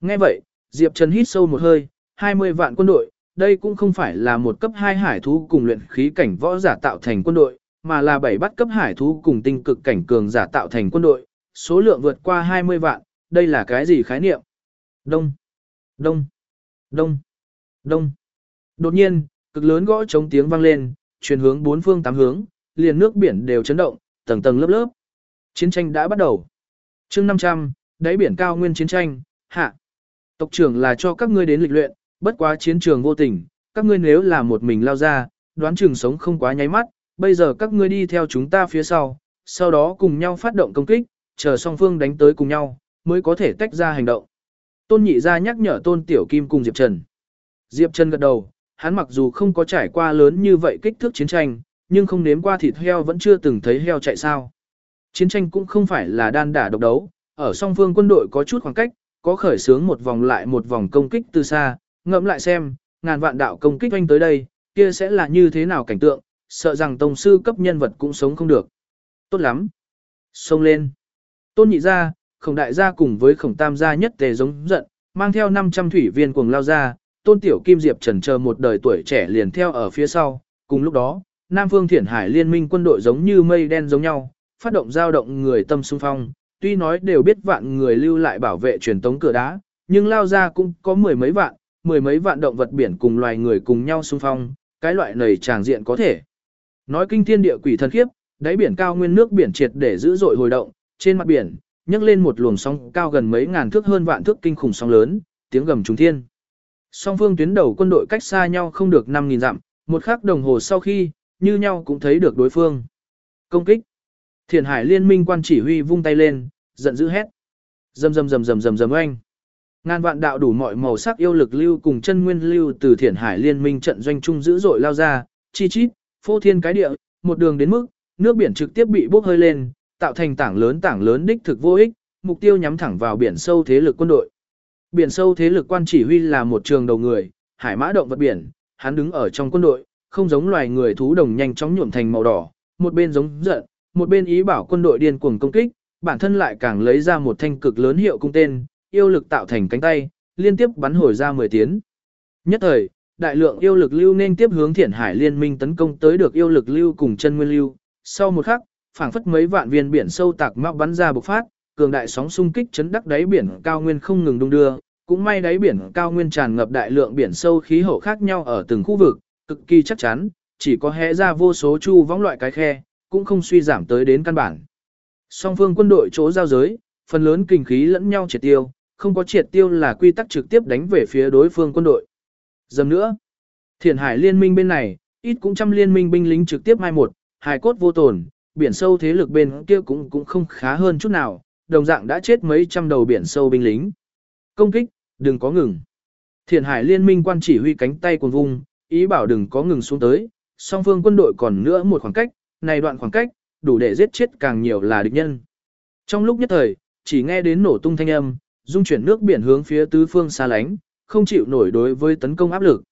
S1: Nghe vậy, Diệp Trần hít sâu một hơi, 20 vạn quân đội, đây cũng không phải là một cấp 2 hải thú cùng luyện khí cảnh võ giả tạo thành quân đội, mà là bảy bắt cấp hải thú cùng tinh cực cảnh cường giả tạo thành quân đội, số lượng vượt qua 20 vạn, đây là cái gì khái niệm? Đông, đông, đông, đông. Đột nhiên, cực lớn gõ chống tiếng vang lên, truyền hướng bốn phương tám hướng, liền nước biển đều chấn động, tầng tầng lớp lớp. Chiến tranh đã bắt đầu. chương 500, đáy biển cao nguyên chiến tranh, hạ. Tộc trưởng là cho các ngươi đến lịch luyện, bất quá chiến trường vô tình, các ngươi nếu là một mình lao ra, đoán chừng sống không quá nháy mắt, bây giờ các ngươi đi theo chúng ta phía sau, sau đó cùng nhau phát động công kích, chờ song phương đánh tới cùng nhau, mới có thể tách ra hành động. Tôn nhị ra nhắc nhở Tôn Tiểu Kim cùng Diệp Trần. Diệp Trần gật đầu, hắn mặc dù không có trải qua lớn như vậy kích thước chiến tranh, nhưng không nếm qua thịt heo vẫn chưa từng thấy heo chạy sao. Chiến tranh cũng không phải là đan đả độc đấu, ở song phương quân đội có chút khoảng cách, có khởi sướng một vòng lại một vòng công kích từ xa, ngẫm lại xem, ngàn vạn đạo công kích oanh tới đây, kia sẽ là như thế nào cảnh tượng, sợ rằng tông sư cấp nhân vật cũng sống không được. Tốt lắm. Xông lên. Tôn nhị gia, khổng đại gia cùng với khổng tam gia nhất tề giống giận, mang theo 500 thủy viên cuồng lao ra, tôn tiểu kim diệp trần chờ một đời tuổi trẻ liền theo ở phía sau, cùng lúc đó, Nam Phương Thiển Hải liên minh quân đội giống như mây đen giống nhau, phát động giao động người tâm xung phong, tuy nói đều biết vạn người lưu lại bảo vệ truyền tống cửa đá, nhưng lao ra cũng có mười mấy vạn, mười mấy vạn động vật biển cùng loài người cùng nhau xung phong, cái loại này tràng diện có thể. Nói kinh thiên địa quỷ thần khiếp, đáy biển cao nguyên nước biển triệt để dữ dội hồi động, trên mặt biển, nhấc lên một luồng sóng cao gần mấy ngàn thước hơn vạn thước kinh khủng sóng lớn, tiếng gầm trùng thiên. Song phương tuyến đầu quân đội cách xa nhau không được 5.000 dặm, một khắc đồng hồ sau khi, như nhau cũng thấy được đối phương. Công kích. Thiền hải liên minh quan chỉ huy vung tay lên, giận dữ hét. Dầm dầm dầm dầm dầm dầm oanh. Ngàn vạn đạo đủ mọi màu sắc yêu lực lưu cùng chân nguyên lưu từ thiển hải liên minh trận doanh trung dữ dội lao ra, chi chít, phô thiên cái địa, một đường đến mức, nước biển trực tiếp bị bốc hơi lên, tạo thành tảng lớn tảng lớn đích thực vô ích, mục tiêu nhắm thẳng vào biển sâu thế lực quân đội. Biển sâu thế lực quan chỉ huy là một trường đầu người, hải mã động vật biển, hắn đứng ở trong quân đội, không giống loài người thú đồng nhanh chóng nhuộm thành màu đỏ, một bên giống giận, một bên ý bảo quân đội điên cuồng công kích, bản thân lại càng lấy ra một thanh cực lớn hiệu cung tên, yêu lực tạo thành cánh tay, liên tiếp bắn hồi ra 10 tiến. Nhất thời, đại lượng yêu lực lưu nên tiếp hướng Thiển Hải Liên minh tấn công tới được yêu lực lưu cùng chân nguyên lưu. Sau một khắc, phảng phất mấy vạn viên biển sâu tạc mạo bắn ra bộc phát, cường đại sóng xung kích chấn đắc đáy biển cao nguyên không ngừng đung đưa, cũng may đáy biển cao nguyên tràn ngập đại lượng biển sâu khí hậu khác nhau ở từng khu vực, cực kỳ chắc chắn, chỉ có hé ra vô số chu võng loại cái khe, cũng không suy giảm tới đến căn bản. Song phương quân đội chỗ giao giới, phần lớn kinh khí lẫn nhau triệt tiêu, không có triệt tiêu là quy tắc trực tiếp đánh về phía đối phương quân đội. Dầm nữa, thiền hải liên minh bên này, ít cũng trăm liên minh binh lính trực tiếp mai một, hài cốt vô tổn, biển sâu thế lực bên kia cũng cũng không khá hơn chút nào, đồng dạng đã chết mấy trăm đầu biển sâu binh lính. Công kích, đừng có ngừng. Thiền hải liên minh quan chỉ huy cánh tay cuồng vung, ý bảo đừng có ngừng xuống tới, song phương quân đội còn nữa một khoảng cách, này đoạn khoảng cách, đủ để giết chết càng nhiều là địch nhân. Trong lúc nhất thời, chỉ nghe đến nổ tung thanh âm, dung chuyển nước biển hướng phía tứ phương xa lánh, không chịu nổi đối với tấn công áp lực.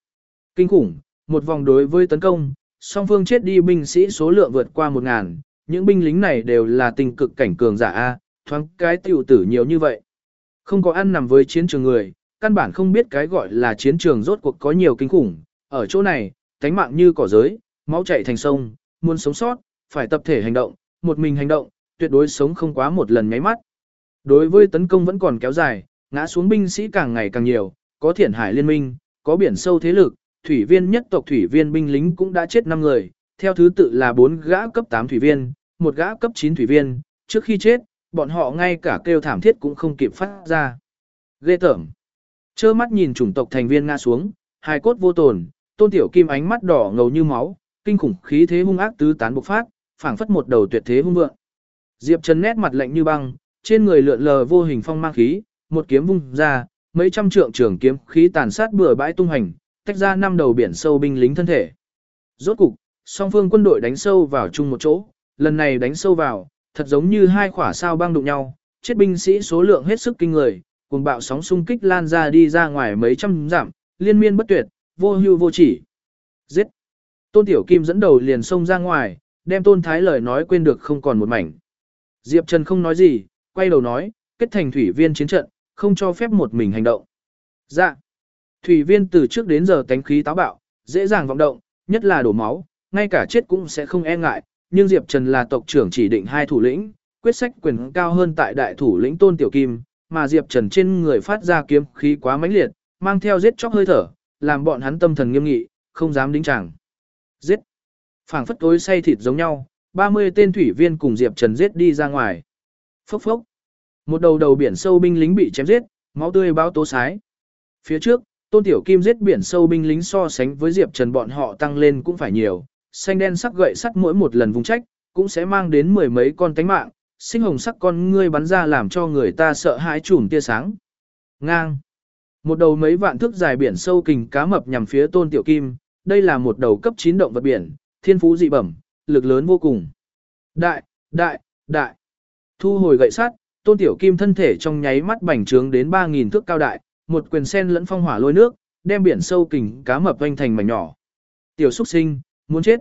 S1: Kinh khủng, một vòng đối với tấn công, song phương chết đi binh sĩ số lượng vượt qua một ngàn, những binh lính này đều là tình cực cảnh cường giả A, thoáng cái tiểu tử nhiều như vậy. Không có ăn nằm với chiến trường người, căn bản không biết cái gọi là chiến trường rốt cuộc có nhiều kinh khủng, ở chỗ này, tánh mạng như cỏ giới, máu chảy thành sông, muốn sống sót, phải tập thể hành động, một mình hành động, tuyệt đối sống không quá một lần nháy mắt. Đối với tấn công vẫn còn kéo dài, ngã xuống binh sĩ càng ngày càng nhiều, có thiển hải liên minh, có biển sâu thế lực, thủy viên nhất tộc thủy viên binh lính cũng đã chết 5 người, theo thứ tự là 4 gã cấp 8 thủy viên, một gã cấp 9 thủy viên, trước khi chết, bọn họ ngay cả kêu thảm thiết cũng không kịp phát ra. Ghê tởm. Chơ mắt nhìn chủng tộc thành viên ngã xuống, hai cốt vô tồn, tôn tiểu kim ánh mắt đỏ ngầu như máu, kinh khủng khí thế hung ác tứ tán bộc phát, phảng phất một đầu tuyệt thế hung vượng. Diệp Trần nét mặt lạnh như băng, trên người lượn lờ vô hình phong mang khí, một kiếm vung ra, mấy trăm trượng trường kiếm khí tàn sát bừa bãi tung hành, tách ra năm đầu biển sâu binh lính thân thể. Rốt cục, song phương quân đội đánh sâu vào chung một chỗ, lần này đánh sâu vào, thật giống như hai quả sao băng đụng nhau, chết binh sĩ số lượng hết sức kinh người, cùng bạo sóng xung kích lan ra đi ra ngoài mấy trăm dặm, liên miên bất tuyệt, vô hưu vô chỉ. Giết! Tôn Tiểu Kim dẫn đầu liền xông ra ngoài, đem Tôn Thái lời nói quên được không còn một mảnh. Diệp Trần không nói gì, quay đầu nói, kết thành thủy viên chiến trận, không cho phép một mình hành động. Dạ! Thủy viên từ trước đến giờ tánh khí táo bạo, dễ dàng vọng động, nhất là đổ máu, ngay cả chết cũng sẽ không e ngại, nhưng Diệp Trần là tộc trưởng chỉ định hai thủ lĩnh, quyết sách quyền cao hơn tại đại thủ lĩnh Tôn Tiểu Kim, mà Diệp Trần trên người phát ra kiếm khí quá mãnh liệt, mang theo giết chóc hơi thở, làm bọn hắn tâm thần nghiêm nghị, không dám đính chẳng. Giết! phảng phất tối say thịt giống nhau, 30 tên thủy viên cùng Diệp Trần giết đi ra ngoài. Phốc phốc! Một đầu đầu biển sâu binh lính bị chém giết, máu tươi báo tố sái. Phía trước, Tôn Tiểu Kim giết biển sâu binh lính so sánh với Diệp Trần bọn họ tăng lên cũng phải nhiều, xanh đen sắc gậy sắt mỗi một lần vùng trách, cũng sẽ mang đến mười mấy con tánh mạng, sinh hồng sắc con ngươi bắn ra làm cho người ta sợ hãi trùm tia sáng. Ngang. Một đầu mấy vạn thước dài biển sâu kình cá mập nhằm phía Tôn Tiểu Kim, đây là một đầu cấp 9 động vật biển, thiên phú dị bẩm, lực lớn vô cùng. Đại, đại, đại. Thu hồi gậy sắt, Tôn Tiểu Kim thân thể trong nháy mắt bành trướng đến 3000 thước cao đại, một quyền sen lẫn phong hỏa lôi nước, đem biển sâu kình cá mập vênh thành mảnh nhỏ. Tiểu Súc sinh, muốn chết.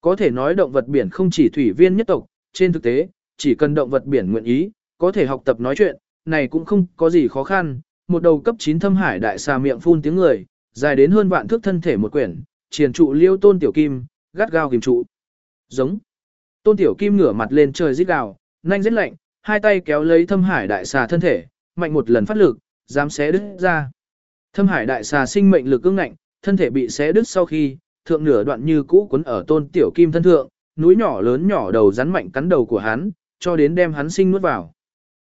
S1: Có thể nói động vật biển không chỉ thủy viên nhất tộc, trên thực tế, chỉ cần động vật biển nguyện ý, có thể học tập nói chuyện, này cũng không có gì khó khăn. Một đầu cấp 9 thâm hải đại xà miệng phun tiếng người, dài đến hơn vạn thước thân thể một quyển, triền trụ liêu tôn tiểu kim, gắt gao kìm trụ. Giống. Tôn tiểu kim ngửa mặt lên trời rít gào, nhanh rất lạnh, hai tay kéo lấy thâm hải đại xà thân thể, mạnh một lần phát lực, dám xé đứt ra. Thâm hải đại xà sinh mệnh lực ương ngạnh, thân thể bị xé đứt sau khi, thượng nửa đoạn như cũ cuốn ở tôn tiểu kim thân thượng, núi nhỏ lớn nhỏ đầu rắn mạnh cắn đầu của hắn, cho đến đem hắn sinh nuốt vào.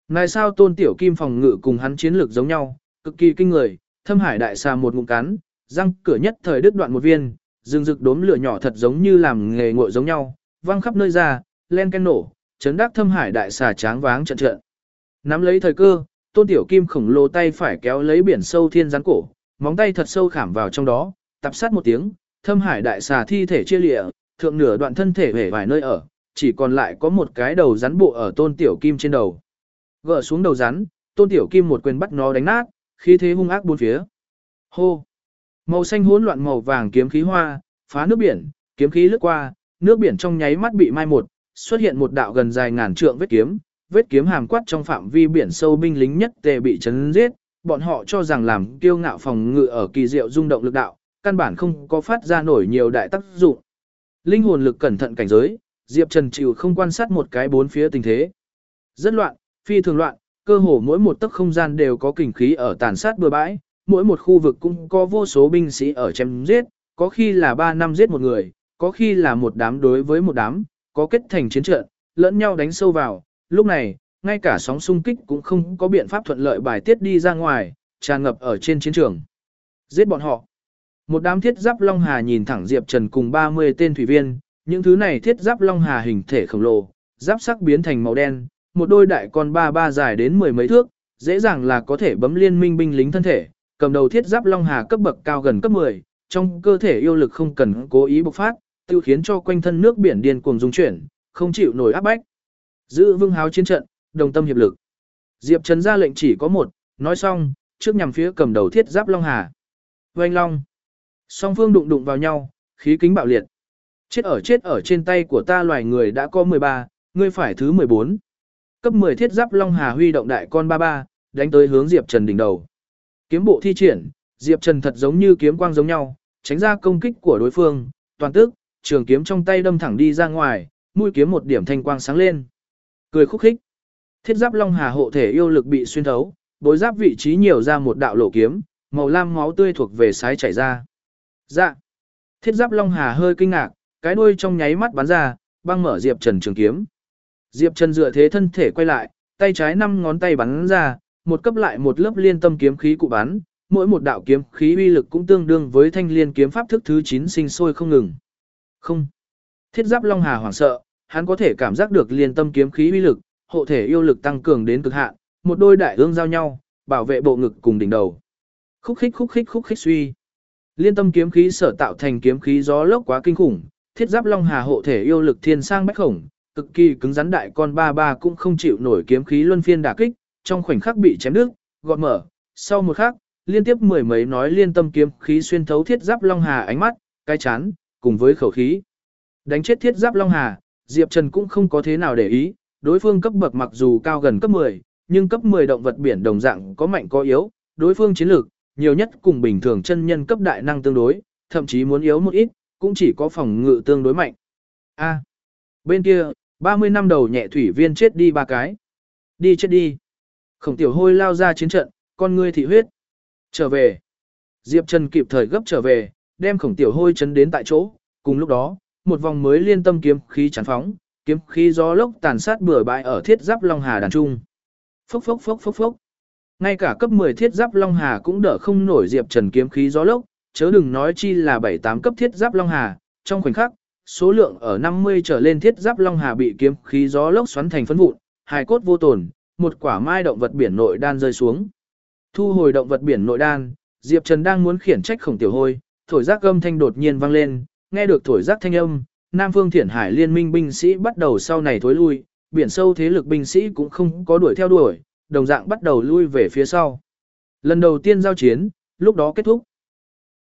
S1: Này sao tôn tiểu kim phòng ngự cùng hắn chiến lược giống nhau, cực kỳ kinh người, thâm hải đại xà một ngụm cắn, răng cửa nhất thời đứt đoạn một viên, rừng rực đốm lửa nhỏ thật giống như làm nghề ngội giống nhau, văng khắp nơi ra, len ken nổ, chấn đắc thâm hải đại xà tráng váng trận trận. Nắm lấy thời cơ, tôn tiểu kim khổng lồ tay phải kéo lấy biển sâu thiên rắn cổ, móng tay thật sâu khảm vào trong đó, tập sát một tiếng, thâm hải đại xà thi thể chia lịa, thượng nửa đoạn thân thể về vài nơi ở, chỉ còn lại có một cái đầu rắn bộ ở tôn tiểu kim trên đầu. Gỡ xuống đầu rắn, tôn tiểu kim một quyền bắt nó đánh nát, khí thế hung ác bốn phía. Hô! Màu xanh hỗn loạn màu vàng kiếm khí hoa, phá nước biển, kiếm khí lướt qua, nước biển trong nháy mắt bị mai một, xuất hiện một đạo gần dài ngàn trượng vết kiếm, vết kiếm hàm quát trong phạm vi biển sâu binh lính nhất tề bị chấn giết, bọn họ cho rằng làm kiêu ngạo phòng ngự ở kỳ diệu rung động lực đạo, căn bản không có phát ra nổi nhiều đại tác dụng. Linh hồn lực cẩn thận cảnh giới, Diệp Trần chịu không quan sát một cái bốn phía tình thế. Rất loạn, phi thường loạn, cơ hồ mỗi một tấc không gian đều có kình khí ở tàn sát bừa bãi, mỗi một khu vực cũng có vô số binh sĩ ở chém giết, có khi là 3 năm giết một người, có khi là một đám đối với một đám, có kết thành chiến trận, lẫn nhau đánh sâu vào, lúc này, ngay cả sóng xung kích cũng không có biện pháp thuận lợi bài tiết đi ra ngoài, tràn ngập ở trên chiến trường. Giết bọn họ. Một đám thiết giáp Long Hà nhìn thẳng Diệp Trần cùng 30 tên thủy viên, những thứ này thiết giáp Long Hà hình thể khổng lồ, giáp sắc biến thành màu đen, một đôi đại con ba ba dài đến mười mấy thước, dễ dàng là có thể bấm liên minh binh lính thân thể, cầm đầu thiết giáp Long Hà cấp bậc cao gần cấp 10, trong cơ thể yêu lực không cần cố ý bộc phát, tiêu khiến cho quanh thân nước biển điên cuồng dung chuyển, không chịu nổi áp bách. Giữ vương háo chiến trận, đồng tâm hiệp lực. Diệp Trần ra lệnh chỉ có một, nói xong, trước nhằm phía cầm đầu thiết giáp Long Hà. Oanh Long. Song phương đụng đụng vào nhau, khí kính bạo liệt. Chết ở chết ở trên tay của ta loài người đã có 13, ngươi phải thứ 14. Cấp 10 thiết giáp Long Hà huy động đại con 33, đánh tới hướng Diệp Trần đỉnh đầu. Kiếm bộ thi triển, Diệp Trần thật giống như kiếm quang giống nhau, tránh ra công kích của đối phương, toàn tức, trường kiếm trong tay đâm thẳng đi ra ngoài, mũi kiếm một điểm thanh quang sáng lên. Cười khúc khích. Thiết giáp Long Hà hộ thể yêu lực bị xuyên thấu, bối giáp vị trí nhiều ra một đạo lộ kiếm, màu lam máu tươi thuộc về sái chảy ra. Dạ. Thiết giáp Long Hà hơi kinh ngạc, cái đuôi trong nháy mắt bắn ra, băng mở Diệp Trần trường kiếm. Diệp Trần dựa thế thân thể quay lại, tay trái năm ngón tay bắn ra, một cấp lại một lớp liên tâm kiếm khí cụ bắn, mỗi một đạo kiếm khí uy lực cũng tương đương với thanh liên kiếm pháp thức thứ 9 sinh sôi không ngừng. Không. Thiết giáp Long Hà hoảng sợ, hắn có thể cảm giác được liên tâm kiếm khí uy lực, hộ thể yêu lực tăng cường đến cực hạn, một đôi đại ương giao nhau, bảo vệ bộ ngực cùng đỉnh đầu. Khúc khích khúc khích khúc khích suy. Liên tâm kiếm khí sở tạo thành kiếm khí gió lốc quá kinh khủng, thiết giáp long hà hộ thể yêu lực thiên sang bách khổng, cực kỳ cứng rắn đại con ba ba cũng không chịu nổi kiếm khí luân phiên đả kích, trong khoảnh khắc bị chém đứt, gọt mở. Sau một khắc, liên tiếp mười mấy nói liên tâm kiếm khí xuyên thấu thiết giáp long hà ánh mắt, cái chán, cùng với khẩu khí. Đánh chết thiết giáp long hà, Diệp Trần cũng không có thế nào để ý, đối phương cấp bậc mặc dù cao gần cấp 10, nhưng cấp 10 động vật biển đồng dạng có mạnh có yếu, đối phương chiến lược, nhiều nhất cùng bình thường chân nhân cấp đại năng tương đối, thậm chí muốn yếu một ít, cũng chỉ có phòng ngự tương đối mạnh. A. bên kia, 30 năm đầu nhẹ thủy viên chết đi ba cái. Đi chết đi. Khổng tiểu hôi lao ra chiến trận, con ngươi thị huyết. Trở về. Diệp Trần kịp thời gấp trở về, đem khổng tiểu hôi chấn đến tại chỗ. Cùng lúc đó, một vòng mới liên tâm kiếm khí chán phóng, kiếm khí gió lốc tàn sát bừa bãi ở thiết giáp Long Hà đàn trung. Phốc phốc phốc phốc phốc. Ngay cả cấp 10 thiết giáp Long Hà cũng đỡ không nổi Diệp Trần kiếm khí gió lốc, chớ đừng nói chi là 7-8 cấp thiết giáp Long Hà, trong khoảnh khắc, số lượng ở 50 trở lên thiết giáp Long Hà bị kiếm khí gió lốc xoắn thành phấn vụn, hài cốt vô tổn, một quả mai động vật biển nội đan rơi xuống. Thu hồi động vật biển nội đan, Diệp Trần đang muốn khiển trách khổng tiểu hôi, thổi giác âm thanh đột nhiên vang lên, nghe được thổi giác thanh âm, Nam Phương Thiển Hải liên minh binh sĩ bắt đầu sau này thối lui, biển sâu thế lực binh sĩ cũng không có đuổi theo đuổi, đồng dạng bắt đầu lui về phía sau. Lần đầu tiên giao chiến, lúc đó kết thúc.